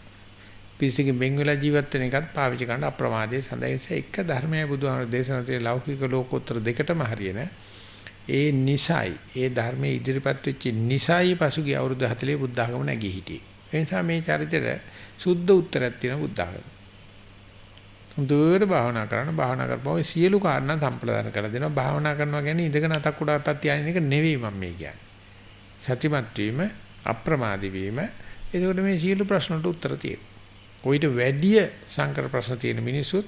පිරිසකින් බෙන් වෙලා ජීවත් වෙන එකත් පාවිච්චි කරන්න අප්‍රමාදයේ සඳහන් එක ධර්මයේ බුදුහාමර දේශනා තියෙන ලෞකික ලෝකෝත්තර දෙකටම හරියන ඒ නිසයි ඒ ධර්මයේ ඉදිරිපත් වෙච්ච නිසයි පසුගිය අවුරුදු 40 බුද්ධ ආගම නැගී හිටියේ. ඒ නිසා මේ චරිතෙට සුද්ධ උත්තරයක් තියෙන බුද්ධ ආගම. හොඳට භාවනා කරන භාවනා කරපුවා සියලු කාරණා සම්ප්‍රදාන කරලා දෙනවා. භාවනා කරනවා කියන්නේ ඉඳගෙන අතක් උඩ අතක් තියාගෙන එක නෙවෙයි මම මේ කියන්නේ. සතිමත් වීම, අප්‍රමාදී වීම. එතකොට මේ සියලු ප්‍රශ්නට උත්තර තියෙනවා. කොයිට වැඩිය සංකර ප්‍රශ්න තියෙන මිනිසුත්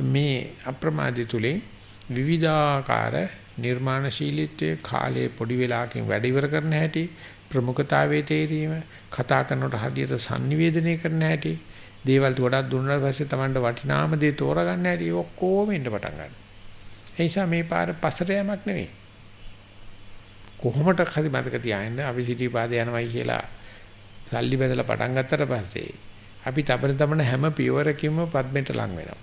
මේ අප්‍රමාදී තුලින් විවිධාකාර නිර්මාණශීලීත්වයේ කාලයේ පොඩි වෙලාවකින් වැඩ ඉවර කරන හැටි ප්‍රමුඛතාවයේ තේරීම කතා කරනකොට හරියට sannivedanaya කරන හැටි දේවල් ගොඩක් දුන්නාට පස්සේ Tamanට වටිනාම දේ තෝරගන්න හැටි ඔක්කොම එන්න පටන් ගන්නවා. ඒ නිසා මේ පාර පසට යamak නෙවෙයි. කොහොමද හරි මතක තියාගන්න අපි සිටි පාදේ යනවයි කියලා සල්ලි බෙදලා පටන් ගත්තට පස්සේ අපි තබන තබන හැම පියවරකින්ම පද්මෙට ලං වෙනවා.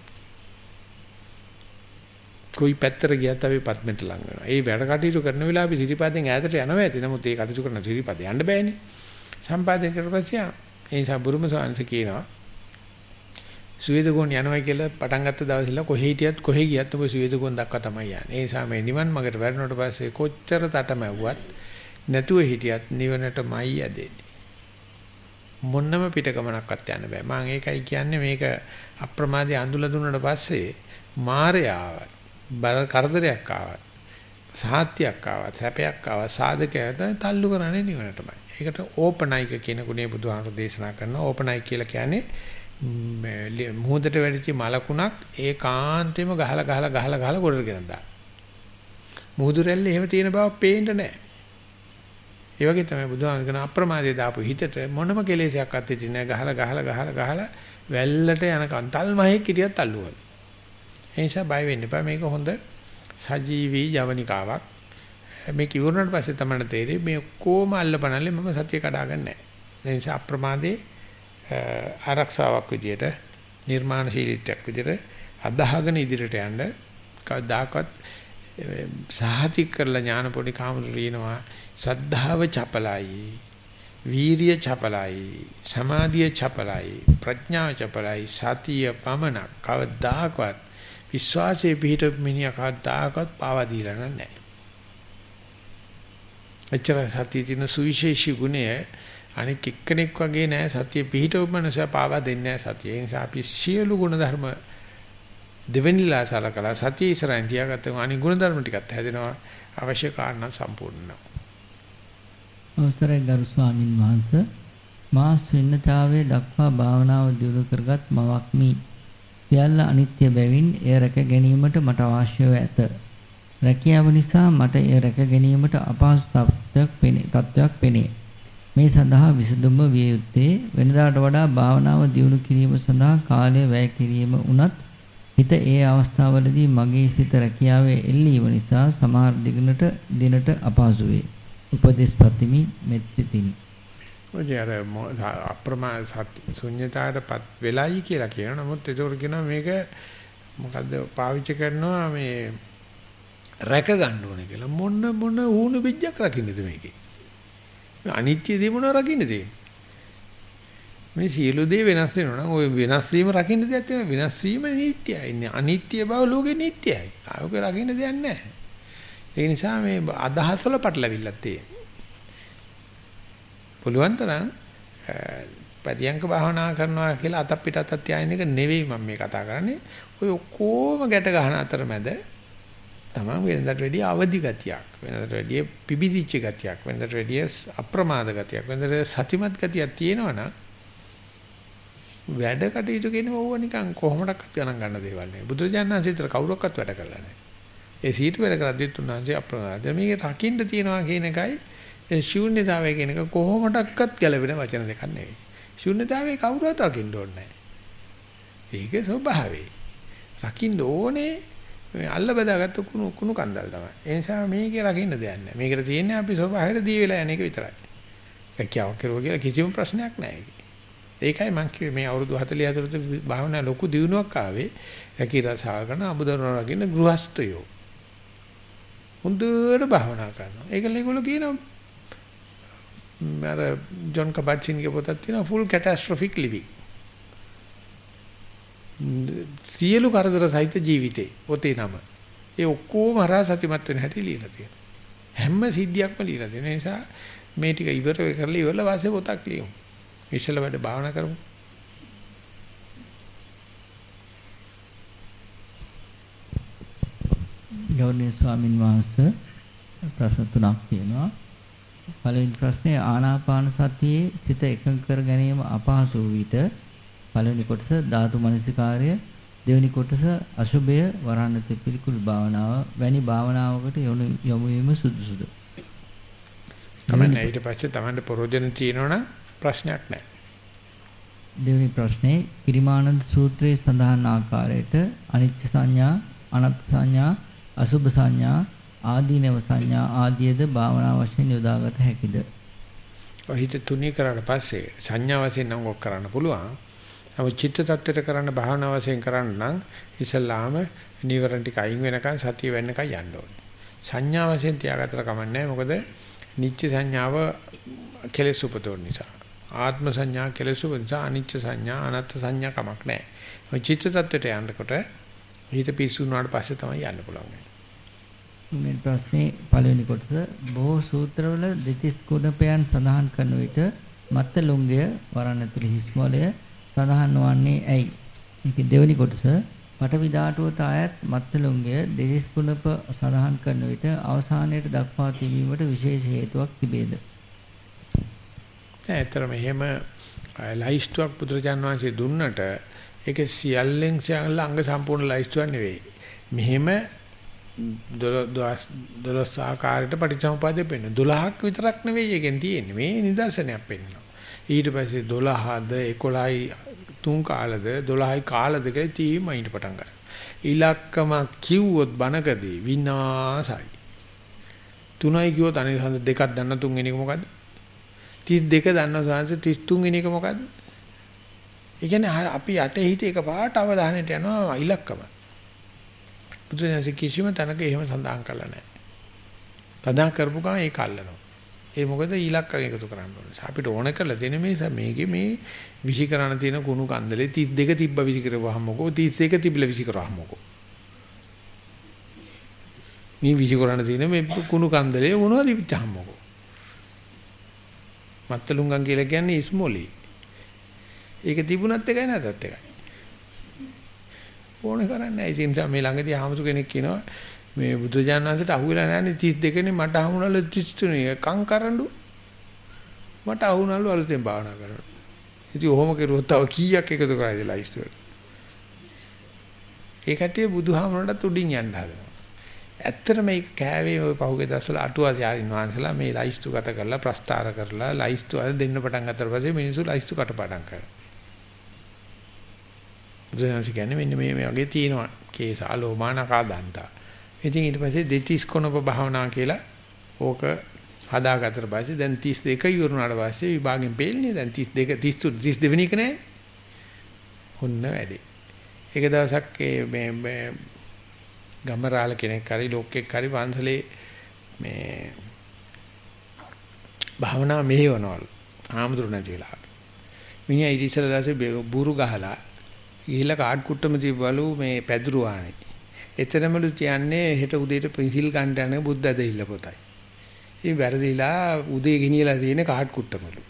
કોઈ පැත්තට ගියත් අපි පද්මෙට ලං වෙනවා. ඒ වැඩ කටයුතු කරන වෙලාව අපි සිටිපදෙන් ඈතට යනවා ඇති. නමුත් ඒ කටයුතු කරන සිටිපද යන්න බෑනේ. සම්පාදනය කරපස්සේ යනවා. ඒ නිසා බුරුම සාංශ කියනවා සුවේදගෝන් යනවා කියලා පටන් ගත්ත දවසේල කොහේ හිටියත් කොහේ ගියත් ඔබ සුවේදගෝන් දක්වා තමයි යන්නේ. ඒ නිසා මේ නිවන් මාර්ගට වැටෙනකොට පස්සේ කොච්චර තටමැව්වත් නැතුව හිටියත් නිවනටමයි යදෙන්නේ. මොන්නම පිටකමනක්වත් යන්න බෑ. මම ඒකයි කියන්නේ මේක අප්‍රමාදී අඳුල දුන්නට පස්සේ මායාවක් බර කරදරයක් ආවත් සාහත්‍යයක් ආවත් හැපයක් ආවත් සාධකයක් තල්ලු කරන්නේ නිවනටමයි. ඒකට ඕපනයික කියන ගුණේ බුදුහාමුදුරේ දේශනා කරනවා. ඕපනයික කියලා කියන්නේ මුහුදට වැටිච්ච මලකුණක් ඒකාන්තෙම ගහලා ගහලා ගහලා ගහලා ගොඩට ගෙන දාන. මුහුදු රැල්ලේ එහෙම තියෙන බව පේන්න නැහැ. ඒ වගේ තමයි බුදුහාම කියන අප්‍රමාදයේ දාපු හිතට මොනම කෙලෙසයක් අත්විඳින්නේ නැහැ. ගහලා ගහලා ගහලා ගහලා වැල්ලට යනකන් තල්මහේ කිරියත් අල්ලුවල. ඒ නිසා බය වෙන්න එපා. මේක හොඳ සජීවී ජවනිකාවක්. මේ කිවුරුනට පස්සේ තමයි තේරෙන්නේ මේ කොහොම අල්ලපනල්ලේ මම සතිය කඩාගන්නේ නැහැ. ඒ නිසා අප්‍රමාදයේ ආරක්ෂාවක් විදියට නිර්මාණශීලීත්වයක් විදියට අදහගෙන ඉදිරියට යන්න කවදාකවත් සාහතික කරලා ඥාන පොඩි කාමරු ලියනවා ශ්‍රද්ධාව චපලයි වීරිය චපලයි සමාධිය චපලයි ප්‍රඥාව චපලයි සතිය පමණ කවදාකවත් විශ්වාසයේ පිහිට මිනිහා කවදාකවත් පාවා දීලා නැහැ. එච්චර සතිය තියෙන සුවිශේෂී ගුණය අනික එක්කෙනෙක් වගේ නෑ සතිය පිහිටව මනස පාවා දෙන්නේ නෑ සතිය. ඒ නිසා අපි සියලු ගුණ ධර්ම දෙවෙනිලා සලකලා සතිය ඉස්සරහින් තියාගත්තම අනික ගුණ ධර්ම ටිකත් හැදෙනවා අවශ්‍ය කාරණා සම්පූර්ණ වෙනවා. අවස්ථරයි ගරු ස්වාමින් වහන්සේ මා ශුන්්‍යතාවයේ දක්වා භාවනාව දියුණු කරගත් මවක්මි. සියල්ල අනිත්‍ය බැවින් එය රැක ගැනීමට මට අවශ්‍යව ඇත. රැකියාව නිසා මට එය රැක ගැනීමට අපහසු තත්ත්වයක් පෙනේ. මේ සඳහා විසඳුම විය යුත්තේ වෙනදාට වඩා භාවනාව දියුණු කිරීම සඳහා කාලය වැය කිරීම උනත් හිත ඒ අවස්ථාවලදී මගේ සිත රැකියාවේ එල්ලීම නිසා සමහර දිගනට දිනට අපහසු වේ. උපදේශ ප්‍රතිමි මෙත්සිතිනි. ඔය අර අප්‍රමා ශුන්‍යතාවටපත් වෙලයි කියලා කියනවා. නමුත් ඒකෝර කියනවා මේක මොකද්ද පාවිච්චි කරනවා මේ රැක ගන්න ඕනේ කියලා. මොන මොන ඌණු බිජ්ජක් රකින්නද මේකේ? අනිත්‍ය දේ මොනව රකින්න තියෙන්නේ? මේ සියලු දේ වෙනස් වෙනවා නම් ওই වෙනස් වීම රකින්න දෙයක් තියෙනවා. වෙනස් වීම නිට්ටයයි. අනිත්‍ය බව ලෝකේ නිට්ටයයි. ආයෝක රකින්න දෙයක් නැහැ. ඒ නිසා මේ අදහස් වල පටලවිල්ලක් තියෙනවා. පුළුවන් තරම් පරියංක භාවනා කරනවා කියලා අතක් පිට අතක් තියාගෙන එක නෙවෙයි මම මේ කතා කරන්නේ. ඔය ඔක්කොම ගැට ගන්න අතරමැද තමයි වෙනදට වැඩිය අවදි ගතියක් වෙනදට වැඩිය පිබිදිච්ච ගතියක් වෙනදට වැඩිය අප්‍රමාද ගතියක් වෙනදට සතිමත් ගතියක් තියෙනවනම් වැඩ කටයුතු කියන ඕව නිකන් කොහොමඩක්වත් ගණන් ගන්න දේවල් නෙවෙයි බුදුරජාණන් වහන්සේ කවුරක්වත් වැඩ කරලා නැහැ ඒ සීට වැඩ කරද්දිත් උන්වහන්සේ අප්‍රමාද. මේක රකින්න තියනවා කියන එකයි ඒ ශූන්‍යතාවය කියන එක කොහොමඩක්වත් ගැලපෙන වචන දෙකක් නෙවෙයි. ශූන්‍යතාවයේ කවුරුවත් රකින්න ඕනේ නැහැ ඒකේ ස්වභාවය. රකින්න ඕනේ මේ අල්ල බදාගත්ත කුණු කුණු කන්දල් තමයි. ඒ නිසා මේකේ රකින්න දෙයක් නැහැ. මේකට තියෙන්නේ අපි ස්වභාවයට දී වෙලා යන එක විතරයි. ඒක කියව කෙරුවා කියලා කිසිම ප්‍රශ්නයක් නැහැ ඒකේ. ඒකයි මම කිව්වේ මේ අවුරුදු 40 ඇතුළත භාවනා ලොකු දියුණුවක් ආවේ. රැකී රසාව කරන අමුදරුණ රකින්න ගෘහස්තයෝ. හොඳට භාවනා කරනවා. ඒකල ඒගොල්ලෝ කියනවා මර ජොන් කබට්සින්ගේ පොතක් තියෙනවා full catastrophic living. සියලු කරදර සහිත ජීවිතේ පොතේ නම. ඒ ඔක්කොම හරහා සතිමත් වෙන හැටි ලියලා තියෙනවා. හැම සිද්ධියක්ම ලියලා තියෙන නිසා මේ ටික ඉවර කරලා ඉවරලා වාසේ පොතක් ලියමු. ඉස්සෙල්ලා වැඩ භාවනා කරමු. ගෞරවනීය ස්වාමින් වහන්සේ ප්‍රශ්න තුනක් තියෙනවා. පළවෙනි ප්‍රශ්නේ ආනාපාන සතියේ සිත එකඟ කර ගැනීම අපහසු විට පළවෙනි කොටස ධාතු මනසිකාර්ය දෙවෙනි කොටස අශුභය වරණත පිළිකුල් භාවනාව වැනි භාවනාවකට යොමු වීම සුදුසුද? කමන්නේ ඊට පස්සේ Tamanට ප්‍රෝජන තියෙනවනම් ප්‍රශ්නයක් නැහැ. දෙවෙනි ප්‍රශ්නේ කිරිමානන්ද සූත්‍රයේ සඳහන් ආකාරයට අනිත්‍ය සංඥා, අනත්ත් සංඥා, අසුභ සංඥා, ආදීනව සංඥා ආදියද භාවනා වශයෙන් යොදාගත හැකිද? ඔය හිත තුනී කරාට පස්සේ සංඥා වශයෙන් නම් ඔක් කරන්න පුළුවන්. නමුත් චිත්ත tattweට කරන්න භාවනා වශයෙන් කරන්න නම් ඉස්සල්ලාම නීවරණ ටික අයින් වෙනකන් සතිය වෙන්නකන් යන්න ඕනේ. සංඥා වශයෙන් තියාගත්තට කමන්නේ මොකද නිත්‍ය සංඥාව කෙලෙස් උපදෝන නිසා. ආත්ම සංඥා කෙලෙස් උපදෝන නිසා අනිත්‍ය සංඥා අනත්ත් සංඥා කමක් නැහැ. ඔය චිත්ත tattweට යනකොට හිත පිස්සු වුණාට පස්සේ තමයි යන්න පුළුවන්. මේ ප්‍රශ්නේ පළවෙනි කොටස බොහෝ සූත්‍රවල දෙතිස් කුණපයන් සඳහන් කරන විට මත්ත ලුංගය වරණ ඇතුළේ හිස්මොලය සඳහන් වන්නේ ඇයි? මේක දෙවෙනි කොටස පටවි ධාතුවට ආයත් මත්ත ලුංගය දෙතිස් කුණප සඳහන් කරන විට අවසානයේට දක්වා තිබීමට විශේෂ හේතුවක් තිබේද? ඇත්තටම එහෙම ලයිස්තුවක් පුදුරජාන් වහන්සේ දුන්නට ඒක සියල්ලෙන් සියල්ල අංග සම්පූර්ණ ලයිස්තුවක් නෙවෙයි. මෙහෙම දොළොස් ආකාරයට පටිච්චසමුප්පාදේ පෙන්න 12ක් විතරක් නෙවෙයි එකෙන් තියෙන්නේ මේ නිදර්ශනයක් පෙන්නනවා ඊට පස්සේ 12ද 11යි තුන් කාලද 12යි කාලද කියලා තීම ඊට පටන් ගන්නවා. ඉලක්කම කිව්වොත් බනකදී විනාසයි. තුනයි කිව්වොත් අනේ සංස දෙකක් දන්න තුන්වෙනි එක මොකද්ද? 32 දන්න සංස 33 වෙනි එක මොකද්ද? ඒ කියන්නේ අපි යට හිත එක පාට අවධානයට යනවා ඉලක්කම. බුදුසසුන කිසිම තැනක එහෙම සඳහන් කරලා නැහැ. සඳහන් කරපු ගමන් ඒක අල්ලනවා. ඒ මොකද ඉලක්ක එකතු කරන්න ඕනේ. අපිට ඕන කරලා දෙන මේ මේකේ මේ විසි කරණ තියෙන කුණු කන්දලේ 32 තිබ්බ විසි කරවහම මොකෝ 31 තිබිලා විසි කරවහම මොකෝ. මේ විසි කරණ තියෙන මේ කුණු කන්දලේ මොනවද තිබ්බහම මොකෝ. මත්තලුංගන් කියලා කියන්නේ ඉස්මොලි. ඒක තිබුණත් එකයි නැතත් එකයි. ඕනේ කරන්නේ නැහැ. ඒ නිසා මේ ළඟදී ආමතු කෙනෙක් කියනවා මේ බුදුජානනාංශයට අහුවෙලා නැන්නේ 32 නේ මට අහුණාලු 33 කං කරඬු මට අහුණාලු අලුතෙන් භාවනා කරනවා. ඉතින් ඔහොම කරුවොත් තව කීයක් එකතු කරයිද ලයිස්ට් වල. ඒ කට්ටිය බුදුහාමරටත් උඩින් යන්න හදනවා. ඇත්තට මේක කෑවේ ওই පහුගිය දවස්වල අටුවා යාරින් වහන්සලා මේ ලයිස්තු ගත කරලා ප්‍රස්තාර කරලා ලයිස්තු අද දෙන්න පටන් ගත්තට පස්සේ මිනිස්සු ලයිස්තු කටපාඩම් කරනවා. බුදුසසුන කියන්නේ මෙන්න මේ මේ වගේ තියෙනවා කේසා ලෝමානකා දන්තා. ඉතින් ඊට පස්සේ දෙතිස් කොනප භාවනා කියලා ඕක හදාගත්තට පස්සේ දැන් 32 ඉවරුනාට පස්සේ විභාගෙන් පෙළන්නේ දැන් 32 33 32 වෙනි එක නෑ. ඔන්න වැඩි. එක දවසක් මේ ගම්මරාල කෙනෙක් හරි ලෝකෙක් හරි වංශලේ මේ භාවනා මෙහෙවනවලු. ආමතුරු නැතිලා. මිනිහා ඉතිසලලාසේ බුරු ගහලා ගිහිල්ලා කාඩ් කුට්ටම තිබ්බලු මේ පැදුරු ආනේ. එතරම්ලු කියන්නේ හෙට උදේට පිසිල් ගන්න යන බුද්ධ දෙහිල්ල පොතයි. ඉතින් වැරදිලා උදේ ගෙනියලා තියෙන කාඩ් කුට්ටමලු.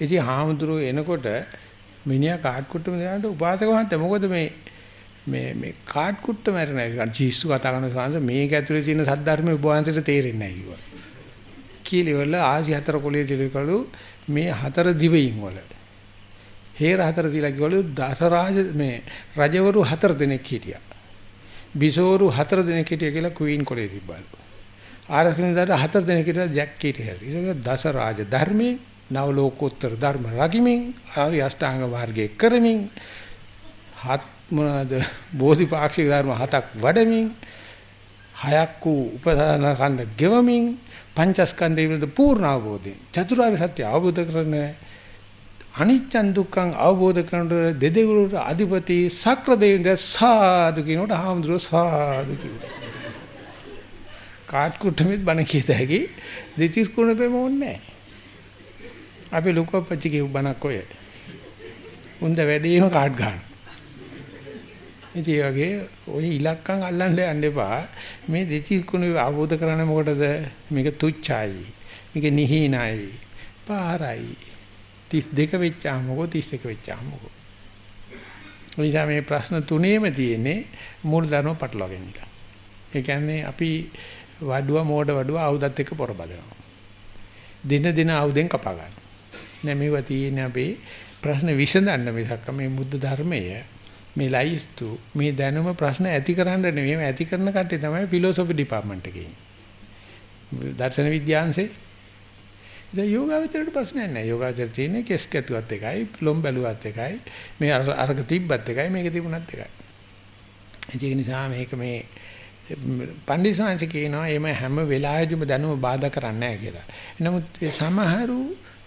ඉතින් හාමුදුරුවෝ එනකොට මිනිහා කාඩ් කුට්ටම දානට උපාසක මහත්තයා මොකද මේ මේ මේ කාඩ් කුට්ට මැරෙනවා. ජීසු කතා කරන සංස මේක ඇතුලේ තියෙන සද්ධර්මයේ උපවාසයට තේරෙන්නේ නැහැ කිව්වා. කීලිවල ආසි හතර කොලේ දිලකලු මේ හතර දිවයින් වල හේර හතර තියලා කිව්වලු දසරාජ මේ රජවරු හතර දෙනෙක් හිටියා. බිසෝරු හතර දෙනෙක් හිටියා කියලා ක්වීන් කොලේ තිබ්බලු. ආරක්ෂණදාට හතර දෙනෙක් හිටියා ජැක් කීටියල්. ඒක දසරාජ ධර්මයේ නව ලෝකෝත්තර ධර්ම රකිමින් ආර්ය අෂ්ටාංග මාර්ගයේ කරමින් හත් මොනවාද බෝධිපාක්ෂික ධර්ම හතක් වඩමින් හයක් වූ උපදාන කන්ද ගෙවමින් පංචස්කන්ධය පිළිබඳ පූර්ණ අවබෝධයෙන් චතුරාර්ය සත්‍ය අවබෝධ කරන අනිච්චන් දුක්ඛං අවබෝධ කරනකොට දෙදෙවුරුට අධිපති සක්‍ර දෙවියන්ද සාදු කියනකොට හාමුදුරුවෝ සාදු කියනවා. කාට් කුට්ටමෙත් බණ කියත හැකි දෙතිස් කුණපෙම ඕනේ අපි ලොකෝ පච්චි කියු බණක් ඔය. උන්ද වැඩිම කාඩ් ගන්න. ඉතින් ඒ වගේ ඔය ඉලක්කම් අල්ලන්න යන්න එපා. මේ දෙතිස් කුණ අවබෝධ කරගන්න මොකටද? මේක තුච්චයි. මේක නිහිනයි. පාරයි. 32 වෙච්චාම මොකෝ 31 වෙච්චාම මොකෝ. නිසා මේ ප්‍රශ්න තුනේම තියෙන්නේ මූල ධර්ම පටලවාගෙන ඉන්න. ඒ කියන්නේ අපි වඩුව මෝඩ වඩුව ආයුධත් එක්ක පොර බදනවා. දින දින ආයුධෙන් කපා ගන්න. නෑ මේවා තියෙන්නේ අපේ ප්‍රශ්න විසඳන්න මිසක් මේ බුද්ධ ධර්මය මේ ලයිස්තු මේ දැනුම ප්‍රශ්න ඇති කරන්න නෙවෙයි ඇති කරන කට්ටිය තමයි ෆිලොසොෆි ඩිපාර්ට්මන්ට් එකේ ඉන්නේ. දර්ශන විද්‍යාංශේ දැන් යෝගාවචරයට ප්‍රශ්නයක් නැහැ. යෝගාවචර තියෙන්නේ කෙස් කැටුවත් එකයි, ලොම් බැලුවත් එකයි, මේ අර්ග තිබ්බත් එකයි, මේක තිබුණත් එකයි. ඒක නිසා මේක මේ පණ්ඩිතසංශ කියනවා එimhe හැම වෙලාවෙදිම දැනුම බාධා කරන්නේ නැහැ කියලා. නමුත් ඒ සමහරු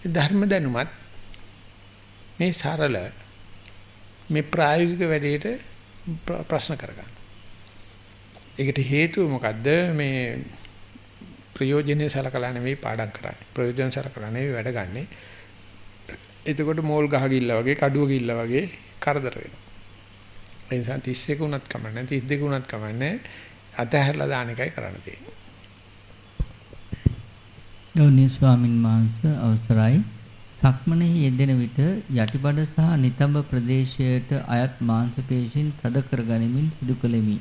ධර්ම දැනුමත් මේ සරල මේ ප්‍රායෝගික වැඩේට ප්‍රශ්න කරගන්න. ඒකට හේතුව මොකද්ද මේ ප්‍රයෝජනෙ සලකලා නෙවෙයි පාඩම් කරන්නේ. ප්‍රයෝජන සලකලා නෙවෙයි වැඩ ගන්නෙ. එතකොට මෝල් ගහ ගිල්ල වගේ කඩුව ගිල්ල වගේ කරදර වෙනවා. ඒ නිසා 31 උනත් කමන්නේ 32 උනත් කමන්නේ අතහැරලා දාන එකයි කරන්න තියෙන්නේ. ගෞණීය ස්වාමින් වහන්සේ අවසරයි. සක්මනේ යෙදෙන විට යටිබඩ සහ නිතඹ ප්‍රදේශයට අයත් මාංශ පේශීන් තද කර ගනිමින් සිදු කළෙමි.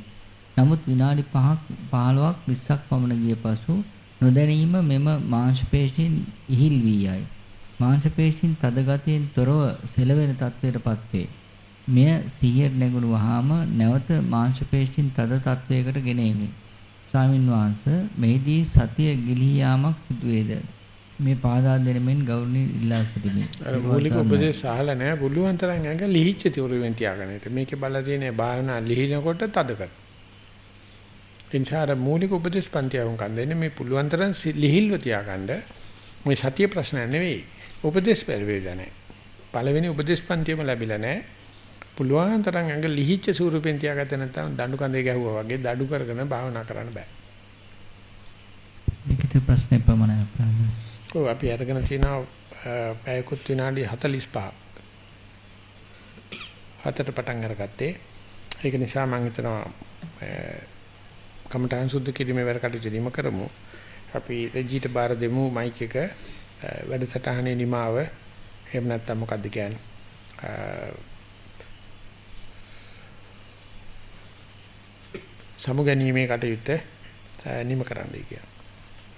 නමුත් විනාඩි 5ක් 15ක් 20ක් පමණ ගිය පසු නොදැනීම මෙම මාංශ පේශීන් ඉහිල් වී යයි. මාංශ පේශීන් තද ගතියෙන් තොරව සෙලවෙන තත්ත්වයටපත් වේ. මෙය සිහියට නැගුණු වහාම නැවත මාංශ පේශීන් තද තත්වයකට ගෙන එමි. ස්වාමින් වහන්සේ මෙහිදී සතිය ගිලිහි යාමක් සිදුවේද? මේ පාදා දෙනමින් ගෞරවණීය ඉල්ලා සිටිමි. අර මූලික උපදේශ අහලා නැහැ බුලුවන් තරම් ඇඟ ලිහිච්ච තියුරුවෙන් තියාගෙන ඉත. මේකේ බලලා තියෙන භාවනා ලිහිනකොට තද කර. ඉන්සාර මූලික උපදේශ පන්තිය වුන් දෙන්නේ මේ පුළුවන් තරම් ලිහිල්ව තියාගන්න. මේ සතිය ප්‍රශ්න නෙවෙයි. උපදේශ පරිවේද නැහැ. පළවෙනි උපදේශ පන්තියම ලැබිලා නැහැ. පුළුවන් තරම් ඇඟ ලිහිච්ච ස්වරූපෙන් තියාගත්ත නැත්නම් දඬු කඳේ ගැහුවා වගේ දඩු කරගෙන භාවනා කරන්න බෑ. ලිඛිත ප්‍රශ්න පමණයි අපරාධ. ඔව් අපි අරගෙන තියෙනවා පැයකුත් විනාඩි 45ක්. හතට පටන් අරගත්තේ. ඒක නිසා මම හිතනවා කමඨාන් සුද්ධ කිරීමේ වැඩ කටයුතු දිම කරමු. අපි රෙජිට බාර දෙමු මයික් එක වැඩසටහනේ නිමාව. එහෙම නැත්නම් මොකද්ද කියන්නේ? සමුගැනීමේ කටයුත්ත නිම කරන්නයි කියන්නේ.